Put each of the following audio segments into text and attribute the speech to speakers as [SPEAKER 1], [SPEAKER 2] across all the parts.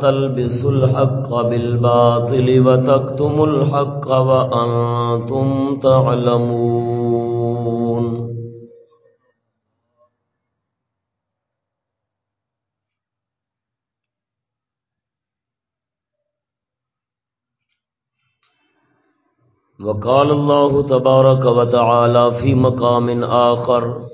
[SPEAKER 1] تلبسوا الحق بالباطل وتكتموا الحق وأنتم تعلمون. وقال الله تبارك وتعالى في مقام آخر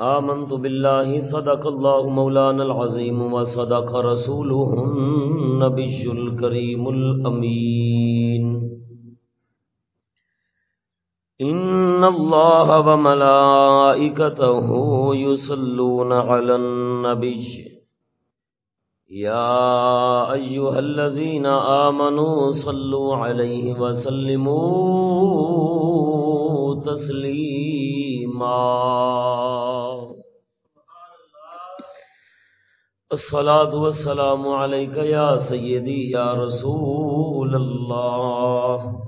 [SPEAKER 1] آمنت بالله صدق الله مولانا العظيم وصدق رسوله النبي الكريم الأمين إن الله وملائكته يصلون على النبي يا أيها الذين آمنوا صلوا عليه وسلموا تسليماً الصلاة والسلام عليك يا سيدي، يا رسول الله.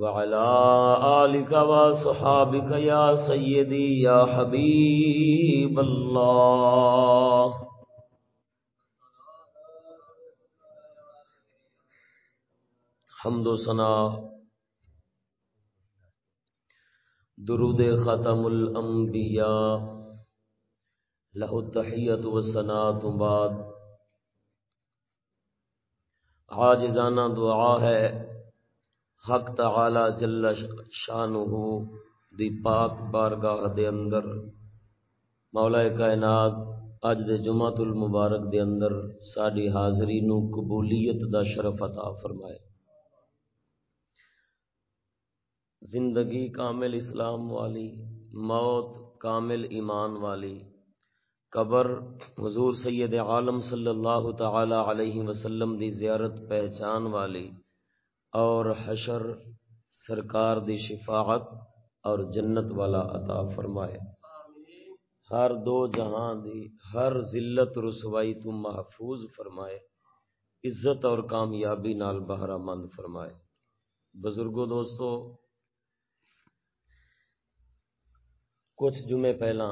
[SPEAKER 1] وعلى آلك وصحابك يا سيدي، يا حبيب الله. حمد و سنا درود ختم الانبیاء. لہو تحیت و سنا تو بعد. آج جانا دعا ہے. حق تعالی جل شانہ دی پاک بارگاہ دے اندر. مولا کائنات اج دے جمعۃ المبارک دے اندر ساڈی حاضری نو قبولیت دا شرف عطا فرمائے. زندگی کامل اسلام والی، موت کامل ایمان والی۔ قبر حضور سید عالم صلی اللہ تعالی علیہ وسلم دی زیارت پہچان والی اور حشر سرکار دی شفاعت اور جنت والا عطا فرمائے۔ ہر دو جہاں دی ہر ذلت رسوائی تو محفوظ فرمائے، عزت اور کامیابی نال بہرہ مند فرمائے۔ بزرگوں دوستو کچھ جمعے پہلا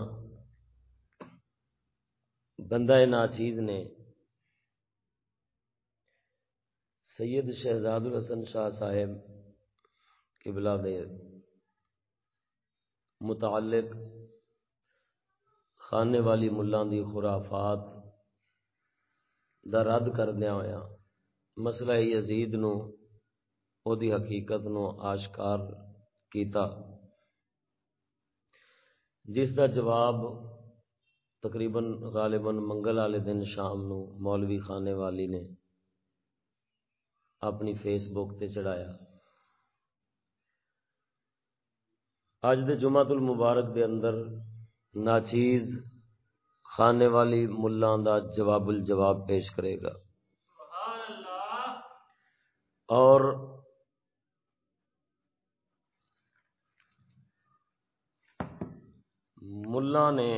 [SPEAKER 1] بندہ ناچیز نے سید شہزاد الحسن شاہ صاحب قبلہ دے متعلق خانے والی ملان دی خرافات دا رد کردیا ہوا مسئلہ یزید نو، او دی حقیقت نو آشکار کیتا۔ جس دا جواب تقریباً غالباً منگل والے دن شام نو مولوی خانے والی نے اپنی فیس بک تے چڑھایا۔ اج دے جمعہ المبارک دے اندر ناچیز خانے والی ملان دا جواب الجواب پیش کرے گا۔ اور ملا نے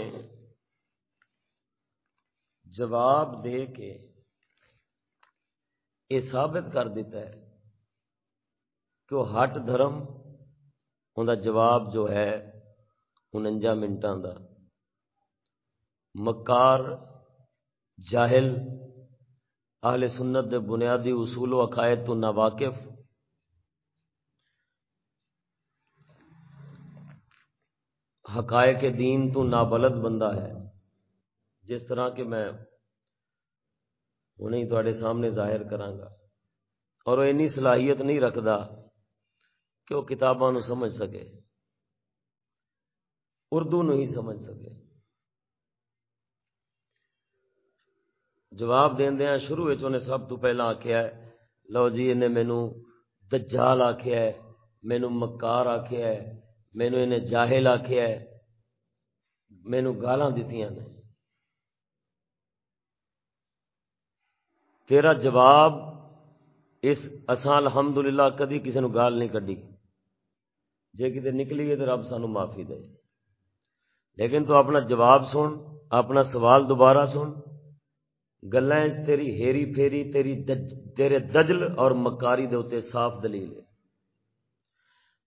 [SPEAKER 1] جواب دے کے یہ ثابت کر دیتا ہے کہ وہ ہٹ دھرم، ان جواب جو ہے انجا منٹوں کا مکار، جاہل، اہل سنت دے بنیادی اصول و عقائد تو ناواقف۔ حقائق دین تو نابلد بندہ ہے۔ جس طرح کہ میں انہیں تھوڑے سامنے ظاہر کرانگا۔ اور وہ اینی صلاحیت نہیں رکھتا کہ وہ کتابوں سمجھ سکے۔ اردو نہیں سمجھ سکے۔ جواب دیا شروع انہیں سب تو پہلا آخیا ہے، لو جی انہیں مینو دجال آخیا ہے مینو مکار آخیا ہے۔ مینو انہیں جاہل آخیا ہے مینو گالاں دیتی نے۔ تیرا جواب اس اساں الحمدللہ کدی کسی نو گال نہیں کڈی۔ جے کتے نکلی ہے تو رب سانو معافی دے۔ لیکن تو اپنا جواب سن، اپنا سوال دوبارہ سن۔ گلیں تیری ہیری پھیری، تیری دج، تیرے دجل اور مکاری دے ہوتے صاف دلیل ہے۔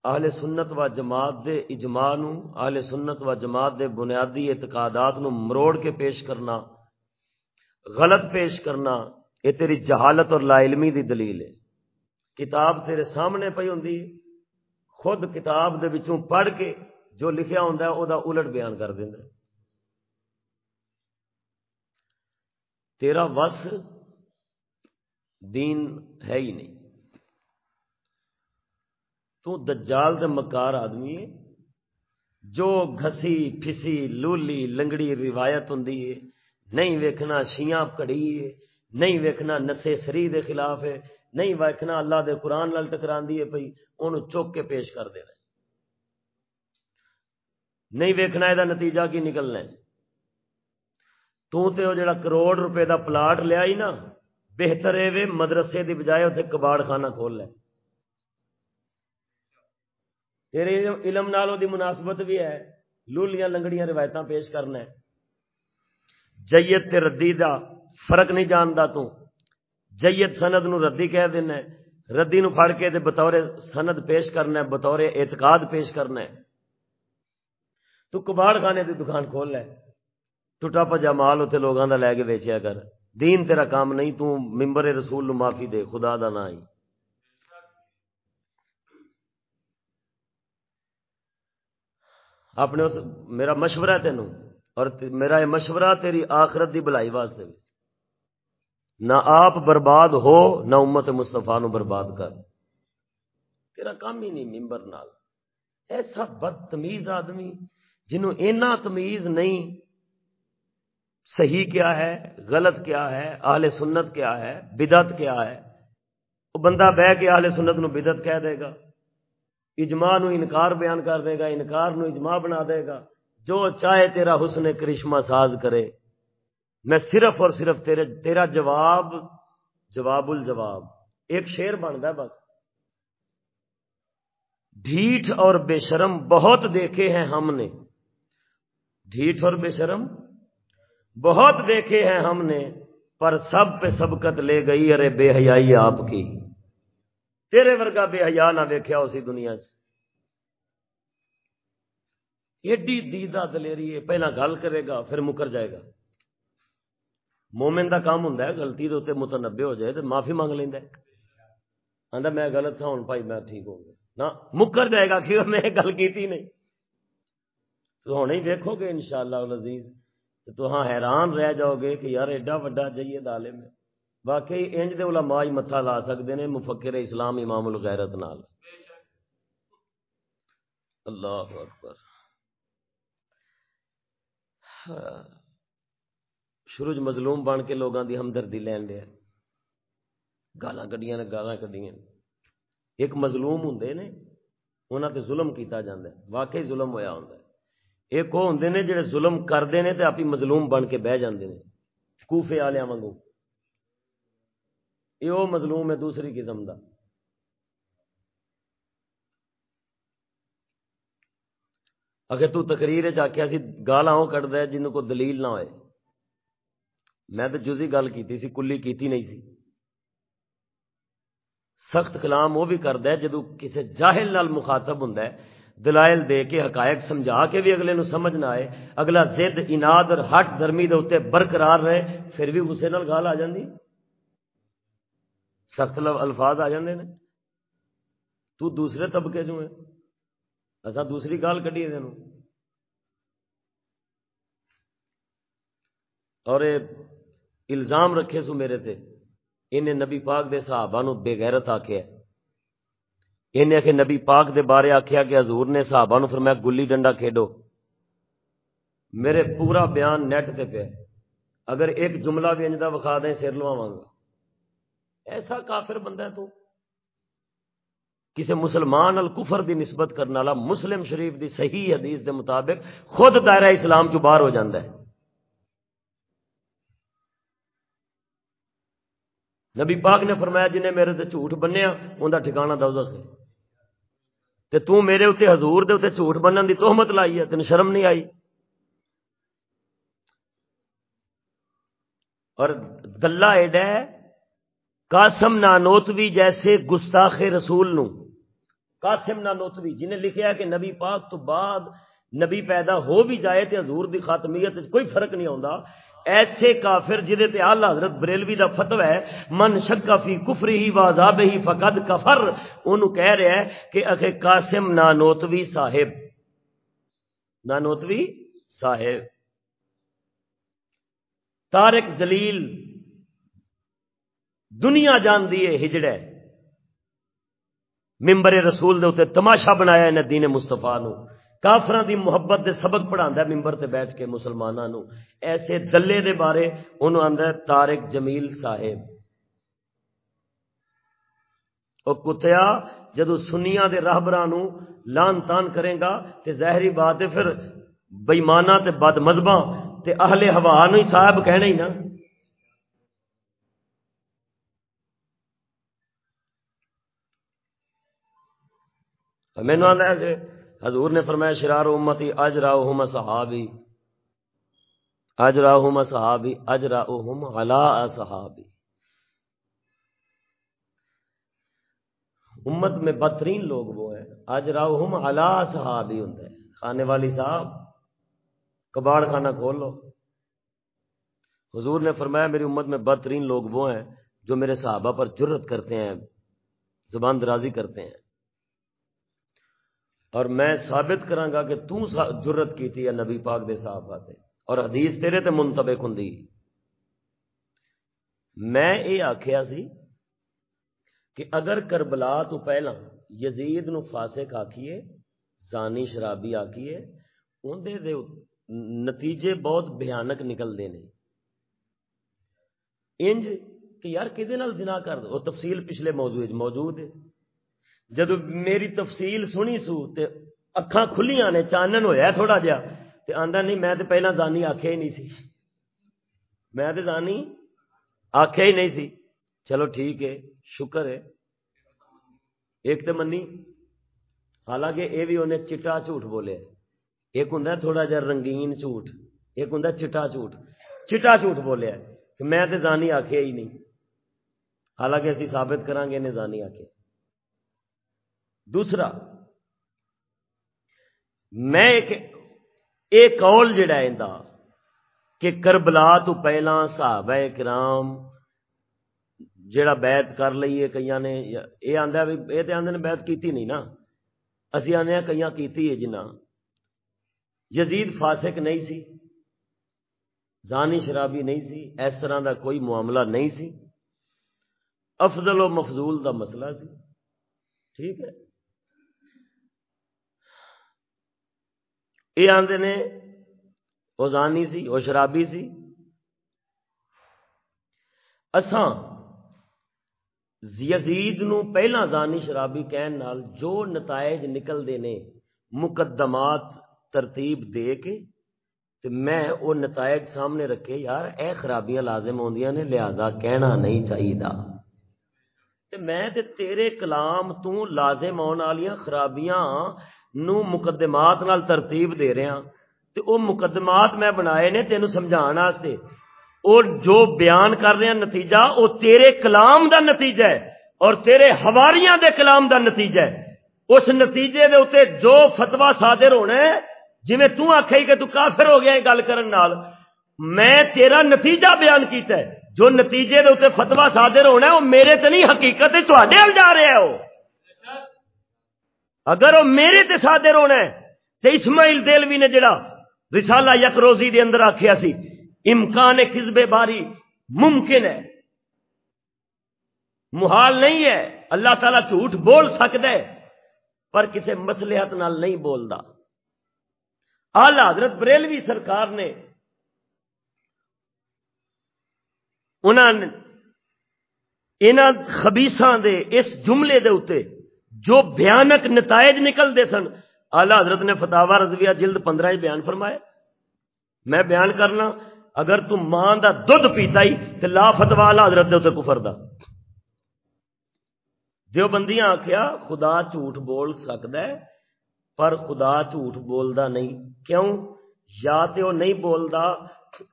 [SPEAKER 1] اہل سنت و جماعت دے اجماع نو اہل سنت و جماعت دے بنیادی اعتقادات نو مروڑ کے پیش کرنا، غلط پیش کرنا، یہ تیری جہالت اور لا علمی دی دلیل ہے۔ کتاب تیرے سامنے پی ہوں خود کتاب دے وچوں پڑھ کے جو لکھیا ہوں او دا الٹ بیان کر دینا تیرا وس دین ہے ہی نہیں۔ تو دجال دے مکار آدمی ہے۔ جو گھسی، پھسی، لولی، لنگڑی روایت ہوں نہیں ویکھنا شیاں کڑی ہے۔ نہیں ویکھنا نسے سری دے خلاف ہے۔ نہیں ویکھنا اللہ دے قرآن لال ٹکران ہے پئی۔ انہوں چوک کے پیش کر دے رہے نہیں ویکھنا یہ نتیجہ کی نکلنا ہے۔ تو تے وہ جڑا کروڑ روپے دا پلاٹ لیا ہی نا، بہتر ہے مدرسے دی بجائے اتنے کباڑ خانہ کھول لے۔ تیرے علم نالوں دی مناسبت بھی ہے لولیاں لنگڑیاں روایتاں پیش کرنا ہے جیت تے ردی دا فرق نہیں جانتا تو جیت سند نو ردی کہہ دینا ہے ردی نو پھڑ کے بطور سند پیش کرنا ہے بطور اعتقاد پیش کرنا ہے تو کباڑ خانے دی دکان کھول لے ٹوٹا پجا مال اتنے لوگوں کا لے کے ویچیا کر دین تیرا کام نہیں تو ممبر رسول نو معافی دے خدا دا نہ ہی اپنے اس میرا مشورہ تینوں، اور میرا یہ مشورہ تیری آخرت دی بلائی واسطے نہ آپ برباد ہو، نہ امت مستفا نو برباد کر۔ تیرا کام ہی نہیں ممبر نال۔ ایسا بدتمیز آدمی جنہوں اینا تمیز نہیں، صحیح کیا ہے، غلط کیا ہے، اہل سنت کیا ہے بدت کیا ہے، وہ بندہ بہ کے اہل سنت نو بدت کہہ دے گا۔ اجماع نو انکار بیان کر دے گا، انکار نو اجماع بنا دے گا۔ جو چاہے تیرا حسن کرشمہ ساز کرے۔ میں صرف اور صرف تیرے، تیرا جواب جواب۔ الجواب ایک شیر بنتا بس۔ ڈھیٹ اور بے شرم بہت دیکھے ہیں ہم نے۔ ڈھیٹ اور بے شرم بہت دیکھے ہیں ہم نے، پر سب پہ سبقت لے گئی۔ ارے بے حیائی آپ کی۔ تیرے ورگا بے حیا نہ ویکھیا اسی دنیا سے ایڈی دیدہ دلیری ہے، پہلا گل کرے گا، پھر مکر جائے گا۔ مومن دا کام ہوں گلتی دے متنبے ہو جائے تو معافی مانگ لینا آدھا میں غلط ہاں، تھا ہوں بھائی میں ٹھیک ہو گیا۔ نہ، مکر جائے گا کہ میں گل کی نہیں۔ تو ہوں ہی دیکھو گے ان شاء اللہ تو ہاں حیران رہ جاؤ گے کہ یار ایڈا وڈا جائیے دالے میں واقعی انج دے علماء ہی متھا لا سکتے ہیں مفکر اسلام امام الغیرت نال۔ اللہ اکبر۔ شروع مظلوم بن کے لوگوں کی ہمدردی لین لیا گالاں کڈیاں نے، گالاں کڈیاں ایک مظلوم ہوں نے انہوں تے ظلم کیتا جاندہ ہے۔ واقعی ظلم ہویا ہوں ایک وہ ہوں نے، جڑے ظلم کرتے ہیں تو آپ ہی مظلوم بن کے بہ جاندے ہیں کوفے والے وانگو۔ یہ وہ مظلوم ہے دوسری قسم کا اگر تو تقریر چاہیا سی گالا وہ کٹ دے جن کو دلیل نہ ہوئے۔ میں تو جزی گل کی سی کلی کیتی نہیں سی۔ سخت کلام وہ بھی کرد ہے جدو کسی جاہل نال مخاطب ہوں دلائل دے کے، حقائق سمجھا کے بھی اگلے نو سمجھ نہ آئے۔ اگلا زد، اناد اور ہٹ، درمی دے اتنے برقرار رہے، پھر بھی غصے نال گال آ جاندی۔ سخت الفاظ آ جاندے نے۔ تو دوسرے طبقے جو ہے۔ ایسا دوسری گال کٹی ہے اور الزام رکھے سو میرے تے۔ انہیں نبی پاک دے صحابہ نو بے غیرت آکھیا۔ انہیں کہ نبی پاک دے بارے آکھیا کہ حضور نے صحابہ نو فرمایا گلی ڈنڈا کھیڈو۔ میرے پورا بیان نیٹ تے پہ اگر ایک جملہ بھی انجدہ وکھا دیں، سر لواں گا۔ ایسا کافر بندہ ہے تو کسی مسلمان الکفر دی نسبت کرنے والا مسلم شریف دی صحیح حدیث دے مطابق خود دائرہ اسلام چ باہر ہو جاندہ ہے۔ نبی پاک نے فرمایا جنہیں میرے تے جھوٹ بنیا، ان کا ٹھکانا دوزخ ہے۔ تے تو میرے اتنے حضور دے اتنے جھوٹ بننے دی تہمت لائی ہے، تین شرم نہیں آئی۔ اور گلا ایڈا ہے قاسم نانوتوی جیسے گستاخ رسول نو۔ قاسم نانوتوی، جنہیں لکھیا کہ نبی پاک تو بعد نبی پیدا ہو بھی جائے تے حضور دی خاتمیت کوئی فرق نہیں آتا ایسے کافر جہے تے آلہ حضرت بریلوی دا فتو ہے، من شکا فی کفری ہی وازاب ہی فقد کفر انہوں کہہ رہا ہے کہ اخے قاسم نانوتوی صاحب۔ نانوتوی صاحب۔ تارک زلیل دنیا جان دیے ہجڑے۔ ممبر رسول دے اتنے تماشا بنایا انہیں دین مستفا نو۔ کافران دی محبت دے سبق پڑھا ممبر تے بیٹھ کے مسلمانوں ایسے دلے دے بارے انہوں آدھا تارک جمیل صاحب۔ وہ کتیا جدو سنیا دے راہبران لان تان کرے گا تے ظاہری بات ہے، پھر بےمانا تے بد مذہباں تے اہل ہوا نو ہی صاحب کہنا ہی نا۔ مینو آدھا ہے جی، حضور نے فرمایا، شرار امتی اج راؤ صحابی اج راؤ صحابی اج راؤ علا صحابی۔ امت میں بہترین لوگ وہ ہیں اج راؤ علا صحابی ہوں کھانے والی صاحب، کباڑ خانہ کھول لو۔ حضور نے فرمایا، میری امت میں بہترین لوگ وہ ہیں جو میرے صحابہ پر جرت کرتے ہیں، زبان درازی کرتے ہیں۔ اور میں ثابت گا کہ تو جرت کی تھی نبی پاک دے صاحب آتے اور حدیث تیرے تے منتبک ہوں میں یہ آخیا سی کہ اگر کربلا تو پہلا یزید نو فاسق آکھیے، زانی شرابی آکھیے اندر دے نتیجے بہت بھیانک نکلتے ہیں انج کہ یار کہ زنا کر دو؟ تفصیل پچھلے موضوع موجود ہے۔ جد میری تفصیل سنی سو تے اکھاں کھلیاں نے، چانن ہویا تھوڑا جہا، تے آندا نہیں، میں تے پہلا زانی آکھیا ہی نہیں سی۔ میں تے زانی آکھیا ہی نہیں سی۔ چلو ٹھیک ہے، شکر ہے۔ ایک تے منی، حالانکہ اے بھی انہیں چٹا جھوٹ بولے۔ ایک ہوں تھوڑا جہا رنگین جھوٹ، ایک ہوں چٹا جھوٹ۔ چٹا جھوٹ بولیا کہ میں تے زانی آکھیا ہی نہیں۔ حالانکہ اسی ثابت کریں گے انہیں زانی آکھیا دوسرا، میں ایک ایک قول جڑا کہ کربلا تو پہلا صحابہ کرام جڑا بیعت کر لئیے کئی نے یہ آدھا بھی یہ تو آدھے نے بیعت کیتی نہیں نا؟ اسی آدھے کئی کیتی ہے جنہ۔ یزید فاسق نہیں سی، زانی شرابی نہیں سی، اس طرح دا کوئی معاملہ نہیں سی۔ افضل و مفضول دا مسئلہ سی۔ ٹھیک ہے؟ یہ آدھے نے وہ زانی سی، وہ شرابی سی۔ اساں یزید نو پہلا زانی شرابی کہن نال جو نتائج نکلتے نے مقدمات ترتیب دے کے، تے میں وہ نتائج سامنے رکھے، یار اے خرابیاں لازم ہوندیاں نے، لہذا کہنا نہیں چاہیے تے میں تے تیرے کلام تو لازم آن والیاں خرابیاں نو مقدمات نال ترتیب دے رہا ہاں۔ تے او مقدمات میں بنائے نے تینوں سمجھان واسطے۔ اور جو بیان کر رہے ہیں نتیجہ، او تیرے کلام دا نتیجہ ہے اور تیرے ہواریاں دے کلام دا نتیجہ ہے۔ اس نتیجے دے اتنے جو فتوا صادر ہونا ہے جی تو آخی کہ تو کافر ہو گیا گل کرن نال، میں تیرا نتیجہ بیان کیتا ہے۔ جو نتیجے دے اتنے فتوا صادر ہونا ہے وہ میرے تے نہیں، حقیقت تے جا رہے ہو۔ اگر وہ میرے تے صادر ہونا ہے، تے اسماعیل دلوی نے جڑا رسالہ یک روزی دے اندر آخیا سی، امکان کسبے باری ممکن ہے۔ محال نہیں ہے، اللہ تعالیٰ جھوٹ بول سکتا ہے، پر کسی مسلحت نال نہیں بولتا آلہ حضرت بریلوی سرکار نے انہوں خبیساں دے اس جملے دے اتے جو بھیانک نتائج نکلتے سن۔ آلہ حضرت نے فتح رضویہ جلد پندرہ ہی بیان فرمائے۔ میں بیان کرنا، اگر تم ماں دا دودھ پیتا ہی تو لا فتوا آلہ حضرت دے کفر دا۔ دیو بندیاں آخیا خدا جھوٹ بول سکتا ہے، پر خدا جھوٹ بولتا نہیں۔ کیوں؟ یا تو وہ نہیں بولتا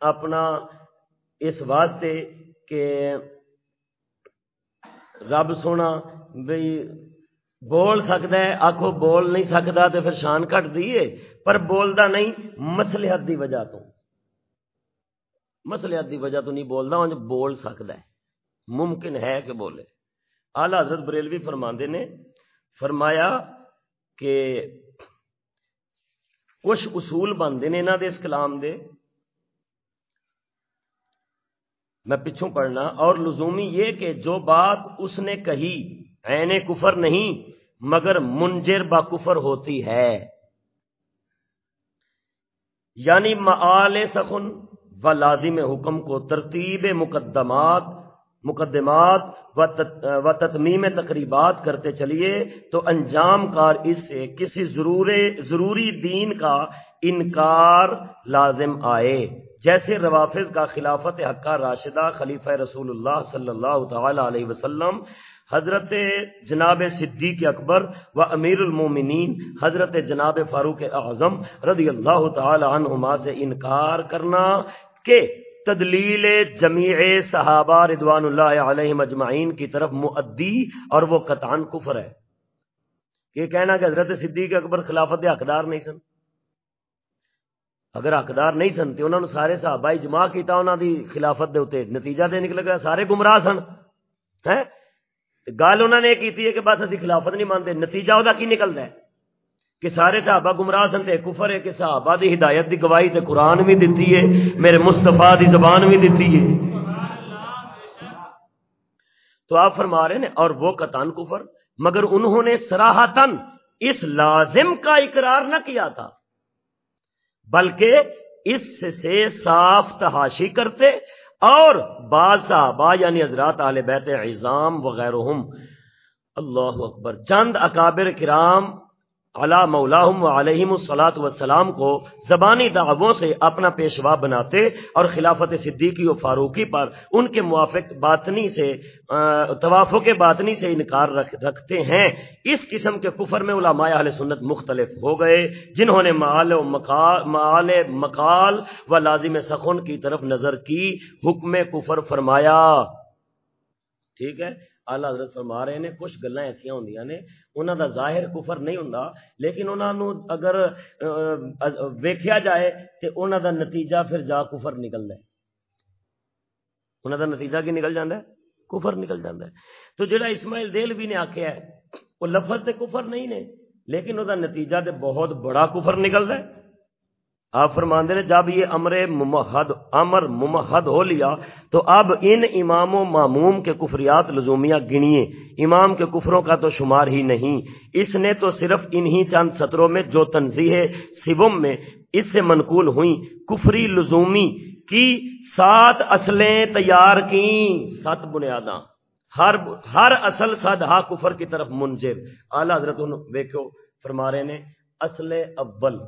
[SPEAKER 1] اپنا اس واسطے کہ رب سونا بھائی بول سکتا ہے آخو بول نہیں سکتا تو پھر شان کٹ دیے پر بولتا نہیں، مسلحت دی وجہ تو۔ مسلحت دی وجہ تو نہیں بولتا بول سکتا ہے۔ ممکن ہے کہ بولے۔ آلہ حضرت بریلوی فرماندے نے، فرمایا کہ کچھ اصول بنتے ہیں یہاں اس کلام دے۔ میں پچھوں پڑھنا، اور لزومی یہ کہ جو بات اس نے کہی عین کفر نہیں، مگر منجر با کفر ہوتی ہے۔ یعنی معال سخن و لازم حکم کو ترتیب مقدمات مقدمات و تتمیم تقریبات کرتے چلیے تو انجام کار اس سے کسی ضروری دین کا انکار لازم آئے۔ جیسے روافظ کا خلافت حقہ راشدہ خلیفہ رسول اللہ صلی اللہ تعالی علیہ وسلم حضرت جناب صدیق اکبر و امیر المومنین، حضرت جناب فاروق اعظم رضی اللہ تعالی عنہما سے انکار کرنا کہ تدلیل جمیع صحابہ ردوان اللہ علیہ مجمعین کی طرف معدی اور وہ قطعان کفر ہے۔ یہ کہنا کہ حضرت صدیق اکبر خلافت حقدار نہیں سن۔ اگر حقدار نہیں سن تو انہوں نے سارے صحابہ اجماع کیتا انہوں دی خلافت دے ہوتے نتیجہ دے نکل گیا سارے گمراہ سن۔ گل انہوں نے کی ہے کہ بس اسی خلافت نہیں مانتے، نتیجہ وہ کی نکلتا ہے؟ کہ سارے صحابہ گمراہ سن تے کفر ہے، کہ صحابہ دی ہدایت دی گواہی تے قرآن بھی دیتی ہے، میرے مستفا دی زبان بھی دیتی ہے۔ تو آپ فرما رہے ہیں، اور وہ قطان کفر، مگر انہوں نے سراہتن اس لازم کا اقرار نہ کیا تھا، بلکہ اس سے صاف تحاشی کرتے اور بعض صحابہ یعنی حضرات اہل بیت عظام وغیرہ اللہ اکبر چند اکابر کرام علا مولاہم و علیہم السلاۃ وسلام کو زبانی دعووں سے اپنا پیشوا بناتے اور خلافت صدیقی و فاروقی پر ان کے موافق باطنی سے توافق باطنی سے انکار رکھتے ہیں۔ اس قسم کے کفر میں علماء اہل سنت مختلف ہو گئے، جنہوں نے معال و مقال معال مقال و لازم سخن کی طرف نظر کی، حکم کفر فرمایا۔ ٹھیک ہے؟ آلہ حضرت فرما رہے ہیں، کچھ گلا ایسا ہوں نے انہوں کا ظاہر کفر نہیں ہوں لیکن انہوں اگر ویکھیا جائے تو انہوں کا نتیجہ پھر جا کفر نکلنا ہے۔ انہوں کا نتیجہ کی نکل جاتا ہے؟ کفر نکل جاتا ہے۔ تو جڑا اسماعیل دل بھی نے آخیا ہے، وہ لفظ تو کفر نہیں نے، لیکن وہ نتیجہ تو بہت بڑا کفر نکلتا ہے۔ آپ فرماندے نے جب یہ امر ممحد امر ممحد ہو لیا، تو اب ان امام و معموم کے کفریات لزومیہ گنیے۔ امام کے کفروں کا تو شمار ہی نہیں۔ اس نے تو صرف انہی چند سطروں میں جو تنظیح سبم میں اس سے منقول ہوئیں۔ کفری لزومی کی سات اصلیں تیار کی سات بنیاداں۔ ہر ہر اصل سادہ کفر کی طرف منجر۔ اعلی حضرت ویکھو، فرما رہے نے، اصل اول۔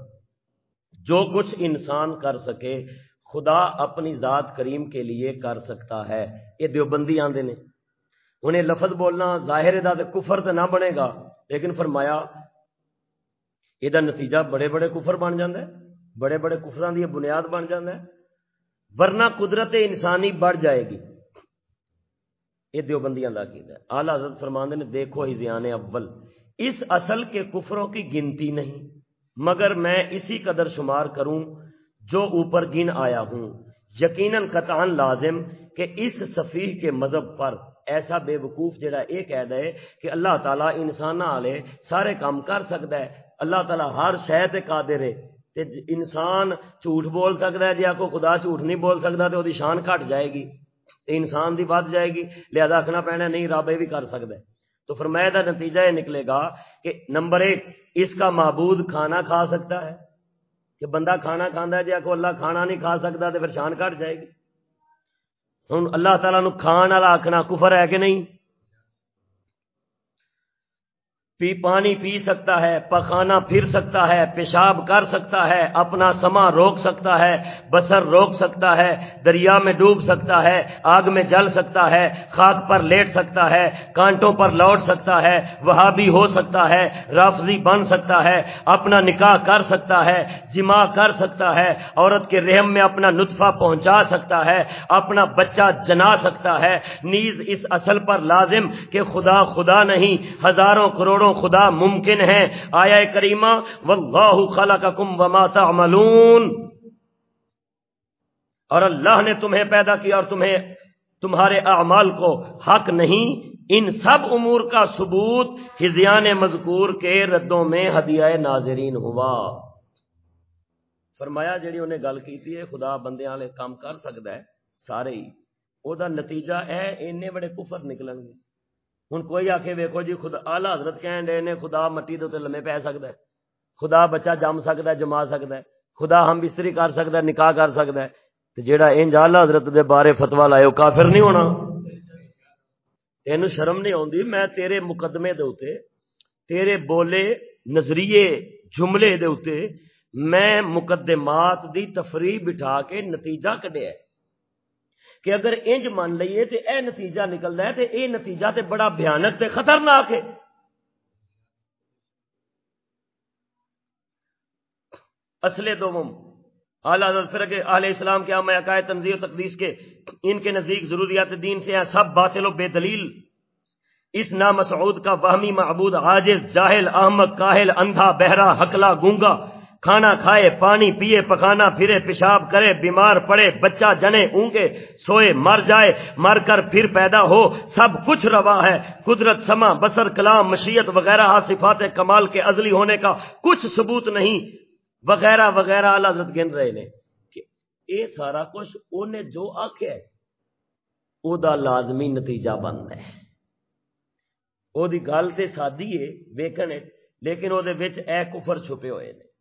[SPEAKER 1] جو کچھ انسان کر سکے، خدا اپنی ذات کریم کے لیے کر سکتا ہے۔ یہ دیوبندی آندے نے۔ انہیں لفظ بولنا ظاہر دا کفر تو نہ بنے گا، لیکن فرمایا یہ نتیجہ بڑے بڑے کفر بن جاندے بڑے بڑے کفران دی بنیاد بن جاندے ورنہ قدرت انسانی بڑھ جائے گی۔ یہ دیوبندیاں کا عقیدہ ہے۔ آلہ حضرت فرماندے نے، دیکھو ہی زیان اول۔ اس اصل کے کفروں کی گنتی نہیں۔ مگر میں اسی قدر شمار کروں جو اوپر گن آیا ہوں۔ یقیناً قطعان لازم کہ اس صفیح کے مذہب پر ایسا بے وقوف جڑا یہ کہہ دے کہ اللہ تعالیٰ انسان والے سارے کام کر سکتا ہے۔ اللہ تعالیٰ ہر شہ قادر ہے۔ تے انسان جھوٹ بول سکتا ہے جی کو خدا جھوٹ نہیں بول سکتا تو وہ شان گھٹ جائے گی۔ تے انسان دی بد جائے گی۔ لہذا آخنا پینا نہیں، رب یہ بھی کر سکتا ہے۔ تو فرمایا کا نتیجہ یہ نکلے گا کہ نمبر ایک، اس کا معبود کھانا کھا سکتا ہے۔ کہ بندہ کھانا کھانا ہے جی کو اللہ کھانا نہیں کھا سکتا تو پھر شان کٹ جائے گی۔ ہوں اللہ تعالیٰ نو کھان والا آخنا کفر ہے کہ نہیں؟ پی پانی پی سکتا ہے پخانا پھر سکتا ہے پیشاب کر سکتا ہے اپنا سما روک سکتا ہے بسر روک سکتا ہے دریا میں ڈوب سکتا ہے آگ میں جل سکتا ہے خاک پر لیٹ سکتا ہے کانٹوں پر لوٹ سکتا ہے وہاں بھی ہو سکتا ہے رافضی بن سکتا ہے اپنا نکاح کر سکتا ہے جمع کر سکتا ہے عورت کے رحم میں اپنا نطفہ پہنچا سکتا ہے اپنا بچہ جنا سکتا ہے نیز اس اصل پر لازم کہ خدا خدا نہیں ہزاروں کروڑوں خدا ممکن ہے۔ آیا کریمہ، واللہ خلقکم وما تعملون۔ اور اللہ نے تمہیں پیدا کیا اور تمہیں تمہارے اعمال کو حق نہیں۔ ان سب امور کا ثبوت ہزیان مذکور کے ردوں میں ہدیہ ناظرین ہوا۔ فرمایا، جیڑی انہیں گل کی ہے، خدا بندے والے کام کر سکتا ہے، سارے ہی۔ وہ نتیجہ ہے اینے بڑے کفر نکلن گے ہوں کوئی آخ ویکو جی خدا آلہ حضرت کہن ڈے نے خدا مٹی دے لمے پی سکتا ہے۔ خدا بچہ جم سکتا ہے، جما سکتا ہے۔ خدا ہم بستری کر سکتا ہے، نکاح کر سکتا ہے۔ تو جہاں انج آلہ حضرت دے بارے فتوا لائے، وہ کافر نہیں ہونا۔ تین شرم نہیں آتی میں تیرے مقدمے دے اتے تیرے بولے نظریے جملے دے اتے میں مقدمات دی تفریح بٹھا کے نتیجہ کڈیا کہ اگر انج مان لئیے تو اے نتیجہ نکلتا ہے تو اے نتیجہ تے بڑا بھیانک تے خطرناک ہے۔ اصل دوم اعلیٰ پھر اہل اسلام کے عام عقائد تنظیم و تقدیس کے ان کے نزدیک ضروریات دین سے ہیں۔ سب باطل و بے دلیل۔ اس نامسعود کا وہمی معبود عاجز، جاہل، احمد، کاہل، اندھا، بہرا حکلا گونگا۔ کھانا کھائے، پانی پیے پکانا پھرے، پیشاب کرے، بیمار پڑے، بچہ جنے، اونگے، سوئے، مر جائے، مر کر پھر پیدا ہو، سب کچھ روا ہے۔ قدرت سما بسر کلام، مشیت وغیرہ صفات کمال کے ازلی ہونے کا کچھ ثبوت نہیں۔ وغیرہ وغیرہ حضرت گن رہے نے کہ اے سارا کچھ انہیں جو آخیا او دا لازمی نتیجہ بن ہے۔ او دی گل تے سادی ہے ویکن لیکن او دے وچ اے کفر چھپے ہوئے نے۔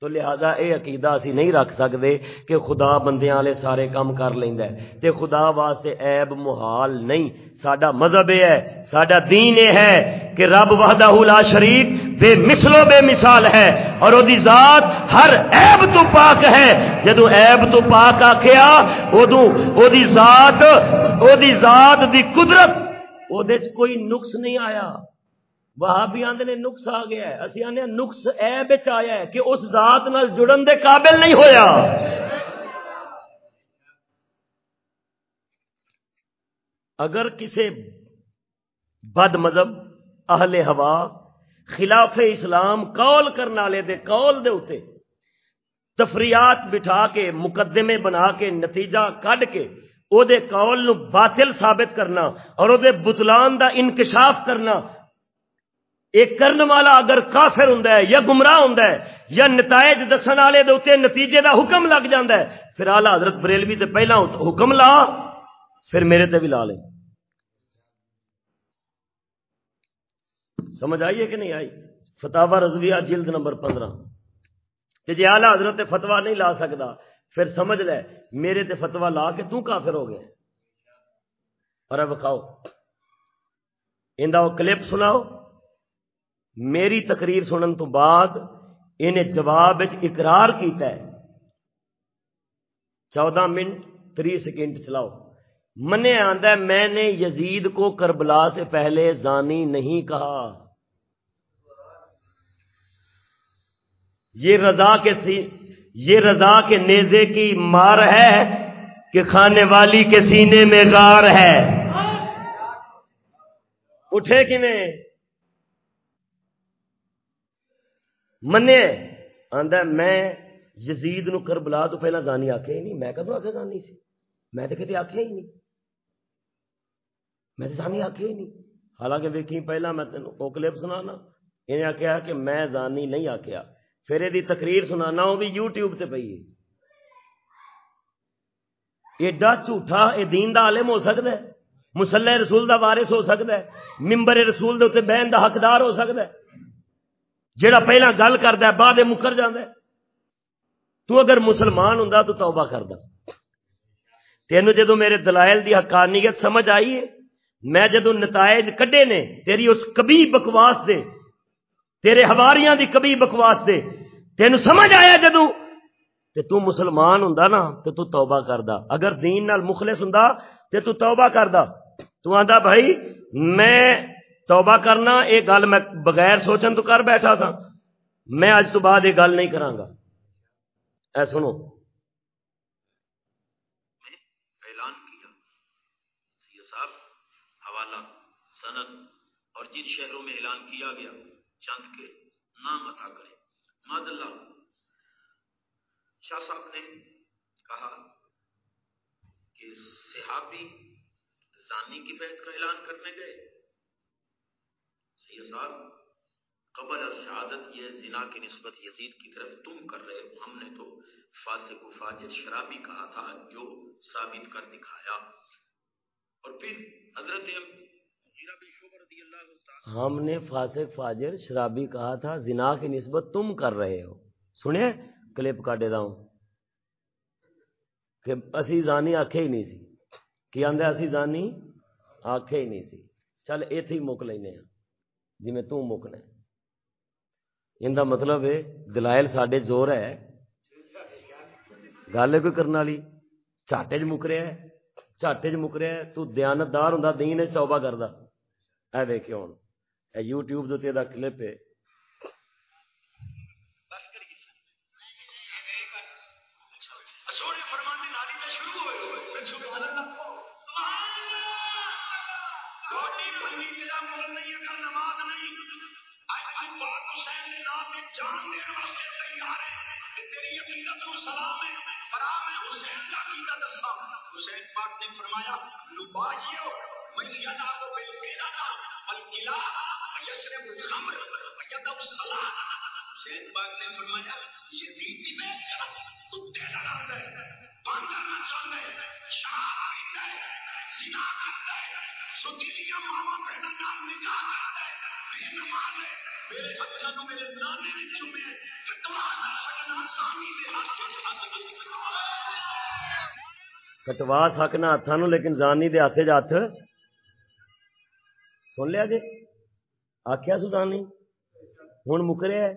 [SPEAKER 1] تو لہذا اے عقیدہ اسی نہیں رکھ سکتے کہ خدا بندیاں والے سارے کام کر لیندا ہے۔ تے خدا واسطے عیب محال نہیں۔ ساڈا مذہب ہے، ساڈا دین یہ ہے کہ رب وحدہ لا شریک بے مثلو بے مثال ہے۔ اور او دی ذات ہر عیب تو پاک ہے۔ جدو عیب تو پاک آکھیا، اودوں او دی ذات، او دی ذات دی قدرت او دے کوئی نقص نہیں آیا۔ وہاں بھی آدھے نے نقص آ گیا ہے۔ اسی آنے نقص اے بچ آیا ہے کہ اس ذات نال جڑن دے قابل نہیں ہویا۔ اگر کسی بد مذہب، اہل ہوا، خلاف اسلام کال کرنے والے دے کال دے اتے تفریات بٹھا کے، مقدمے بنا کے، نتیجہ کڈ کے او دے کال نو باطل ثابت کرنا اور او دے بطلان دا انکشاف کرنا ایک کرن والا اگر کافر ہوں یا گمراہ ہوں یا نتائج دسن والے دے نتیجے دا حکم لگ جاندہ ہے، پھر آلہ حضرت بریلوی تے پہلا حکم لا، پھر میرے تے بھی لا لے۔ سمجھ آئیے کہ نہیں آئی؟ فتوا رضویہ جلد نمبر پندرہ۔ کہ جی آلہ حضرت فتوا نہیں لا سکتا پھر سمجھ لے، میرے تے فتوا لا کے تو کافر ہو گئے اور اب کھاؤ۔ وہ کلپ سناؤ۔ میری تقریر سنن تو بعد انہیں جواب اقرار کیتا ہے۔ چودہ منٹ تری سیکنڈ چلاؤ۔ منے آندا ہے، میں نے یزید کو کربلا سے پہلے زانی نہیں کہا۔ یہ رضا کے سی، یہ رضا کے نیزے کی مار ہے کہ کھانے والی کے سینے میں غار ہے۔ اٹھے کہ منے آندا میں یزید نو کربلا تو پہلا زانی آکھے ہی نہیں۔ میں کدو آکھے زانی سی؟ میں تو کدی آکھے ہی نہیں۔ میں تو زانی آکھے ہی نہیں۔ حالانکہ ویکھی پہلا میں تینوں او کلپ سنانا۔ انہیں آخیا کہ میں زانی نہیں آخیا پھر یہ تقریر سنانا وہ بھی یوٹیوب تے پی ہے۔ ایڈا جھوٹا یہ دین دا عالم ہو سکتا ہے۔ مسلح رسول دا وارث ہو سکتا ہے۔ ممبر رسول دے اتنے بہن دا حقدار ہو سکتا ہے۔ جیڑا پہلا گل کرتا ہے، بعد مکر جانا تو اگر مسلمان ہوں تو توبہ کردا۔ تینوں جدو میرے دلائل دی حقانیت سمجھ آئی ہے، میں جدو نتائج کڈے نے، تیری اس کبھی بکواس دے، تیرے ہواریاں دی کبھی بکواس دے، تینوں سمجھ آیا جدو تے تو مسلمان ہوں نا، تے تو توبہ کردا۔ اگر دین نال مخلص ہوں تے تو توبہ کردا۔ تو آندا بھائی، میں توبہ کرنا یہ گل میں بغیر سوچن تو کر بیٹھا سا میں اج تو بعد یہ گل نہیں کراں گا۔ اے سنو۔
[SPEAKER 2] اعلان کیا۔ سی صاحب، حوالہ، سند اور جن شہروں میں اعلان کیا گیا، چند کے نام عطا کرے ماد اللہ، شاہ صاحب نے کہا کہ صحابی زانی کی بیعت کا اعلان کرنے گئے۔ سید صاحب قبل شہادت یہ زنا کی نسبت یزید کی طرف تم کر رہے ہو۔ ہم نے تو فاسق و فاجر شرابی کہا تھا جو ثابت کر دکھایا۔ اور پھر حضرت
[SPEAKER 1] ہم نے فاسق، فاجر، شرابی کہا تھا، زنا کی نسبت تم کر رہے ہو۔ سنیں کلپ کاٹے دا ہوں۔ کہ اسی زانی آکھے ہی نہیں سی۔ کی آندے اسی زانی آکھے ہی نہیں سی۔ چل ایتھے ہی مک لینے ہیں۔ جی میں توں مکنا ان کا مطلب ہے، دلائل ساڈے زور ہے۔ گل ہے کوئی کرنے والی؟ چاٹے چ مک رہا ہے۔ چاٹے چ مک رہا ہے۔ تو دیانتدار ہوں دین توبہ کردا۔ اے ویکھو ہوں اے یوٹیوب دے دا کلپ ہے۔ کٹوا سکنا ہاتھوں لیکن زانی دے ہاتھ ہاتھ سن لیا جی؟ آخیا سوزانی ہوں مکرے ہے؟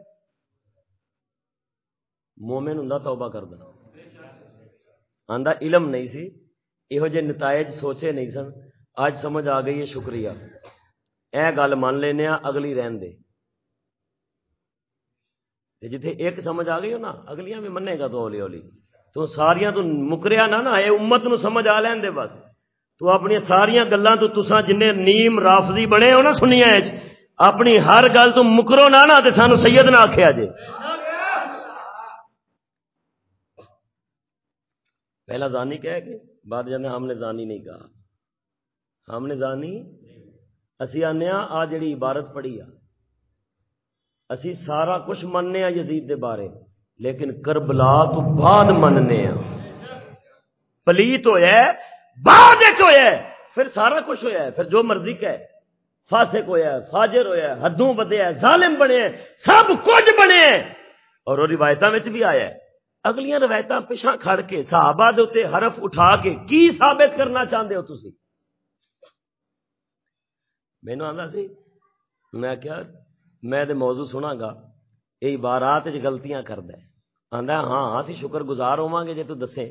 [SPEAKER 1] مومن ہوں توبہ کردا۔ آندا علم نہیں سی یہو جہ نتائج سوچے نہیں سن۔ اج سمجھ آ گئی ہے، شکریہ۔ اے گل من لینا اگلی رہن دے۔ جتھے ایک سمجھ آ گئی ہو نا، اگلیاں بھی منے گا تو ہولی ہولی تو ساریاں تو مکریا نہ نا اے امت نو سمجھ آ لین دے بس۔ تو اپنی ساریاں گلاں تو تساں جن نیم رافضی بنے ہو نا سنیا اپنی ہر گل تو مکرو نہ نا تے سانو سید نہ آکھیا جے۔ پہلا زانی کہہ کے، بعد جانے ہم نے زانی نہیں کہا۔ ہم نے زانی اسی آنے آ جڑی عبارت پڑھی آ۔ اسی سارا کچھ مننے یزید دے بارے۔ لیکن کربلا تو بعد مننے پلیت ہویا ہے بعد ہویا ہے، پھر سارا کچھ ہویا ہے، پھر جو مرضی کہ فاسق ہویا ہے، فاجر ہویا ہے، حدوں بدیا ہے، ظالم بنے ہیں، سب کچھ بنے ہیں۔ اور وہ روایتوں میں بھی آیا ہے۔ اگلیاں روایت پچھا کھڑ کے صحابہ دے حرف اٹھا کے کی ثابت کرنا چاہتے ہو تھی مینو آتا سی، میں کیا، میں دے موضوع سنا گا، یہ عبارات غلطیاں کرد آدھا ہاں،, ہاں اسی شکر گزار ہوا گے جی تو دسے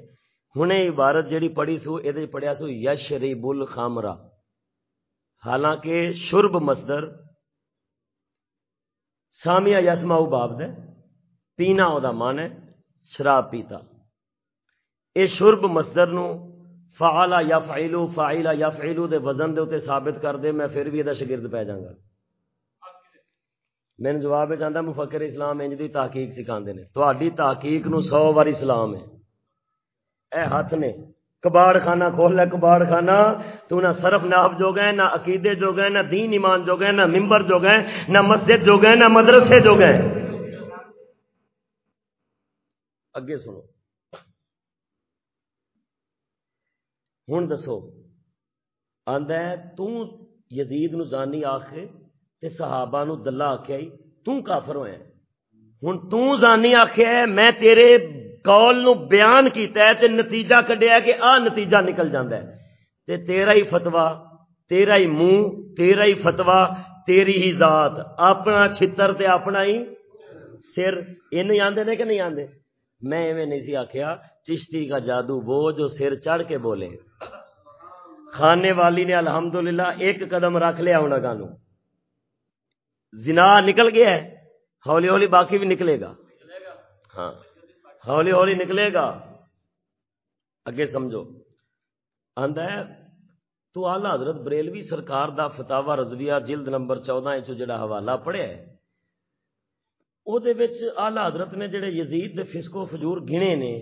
[SPEAKER 1] ہوں عبارت جیڑی پڑھی سو یہ پڑھیا سو یش بل خامرا حالانکہ شرب مصدر سامیا یسما باب دے، پینا وہ من ہے شراب پیتا۔ یہ شرب مصدر نو فعلا یا فعلو فعلا یا فعلو دے وزن دے ثابت کر دے، میں پھر بھی یہ شگرد پی جاگا میں جواب چاہتا مفکر اسلام انج دی تحقیق سکھا نے۔ تحقیق نو سو واری سلام ہے۔ اے ہاتھ نے کباڑ خانہ کھول لے کباڑ خانہ تو نہ صرف ناف جو گئے، نہ عقیدے جو گئے، نہ دین ایمان جو گئے، نہ ممبر جو گئے، نہ مسجد جو گئے، نہ مدرسے جو گئے۔ اگے سنو۔ ہوں دسو۔ آدھا یزید نو زانی آخے تے صحابہ نو دلہ آخیا توں کافر ہویا ہوں توں زانی آخیا میں تیرے قول نو بیان کیتا ہے تے نتیجہ کڈیا کہ آ نتیجہ نکل جاندا ہے۔ تے تیرا ہی فتوا تیرا ہی منہ، تیرا ہی فتوا تیری ہی ذات، اپنا چھتر تے اپنا ہی سر۔ یہ نہیں آندے نے کہ نہیں آندے؟ میں ایویں نہیں سی آخیا چشتی کا جادو وہ جو سر چڑھ کے بولے۔ کھانے والی نے الحمدللہ ایک قدم رکھ لیا ہونا گانو زنا نکل گیا ہے، ہولی ہولی باقی بھی نکلے گا۔ ہاں۔ ہولی ہولی نکلے گا۔ اگے سمجھو۔ آدھا ہے، تو آلہ حضرت بریلوی سرکار دا فتوا رضویہ جلد نمبر چودہ جڑا حوالہ پڑھیا ہے وہ آلہ حضرت نے جڑے یزید دے فسکو فجور گنے نے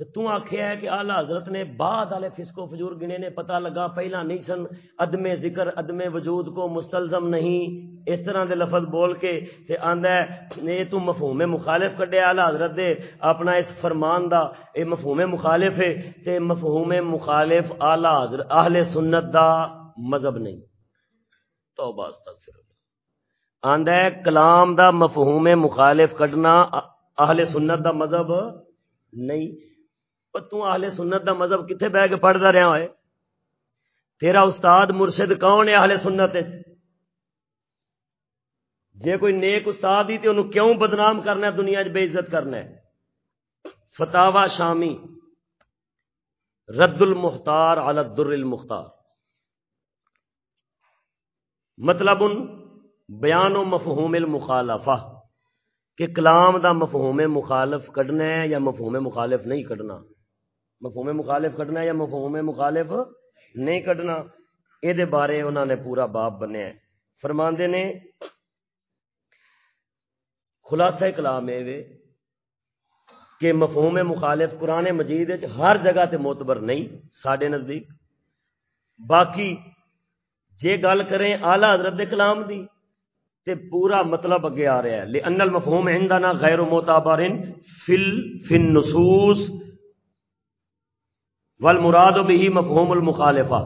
[SPEAKER 1] تو تو آخیا ہے کہ آلہ حضرت نے بعد والے فسکو فجور گنے نے پتہ لگا پہلا نہیں سن، عدم ذکر، عدم وجود کو مستلزم نہیں۔ اس طرح دے لفظ بول کے تے آندا ہے یہ تو مفہوم مخالف کڈے آلہ حضرت دے، اپنا اس فرمان دا، اے مفہوم مخالف ہے۔ تے مفہوم مخالف آلہ حضرت اہل سنت دا مذہب نہیں۔ توبہ استغفر آندا ہے، کلام دا مفہوم مخالف کڈنا اہل سنت دا مذہب نہیں۔ تو اہل سنت دا مذہب کتنے بہ کے پڑھتا رہا ہوئے؟ تیرا استاد مرشد کون ہے اہل سنت جے کوئی نیک استاد ہی تو انہوں کیوں بدنام کرنا ہے دنیا بے عزت کرنا ہے؟ فتوا شامی، رد المختار علی الدر المختار۔ مطلب ان بیان و مفہوم المخالفہ، کہ کلام دا مفہوم مخالف کڈنا ہے یا مفہوم مخالف نہیں کڈنا۔ مفہوم مخالف کڈنا یا مفہوم مخالف نہیں کڈنا یہ بارے انہوں نے پورا باپ بنیا فرماندے نے، خلاصہ کلام یہ کہ مفہوم مخالف قرآن مجید ہر جگہ تے معتبر نہیں سڈے نزدیک۔ باقی جے گل کریں آلہ حضرت کلام دی، تے پورا مطلب اگے آ رہا ہے۔ لأن المفہوم عندنا غیر معتبر فل فن نصوص والمراد به مفہوم المخالفہ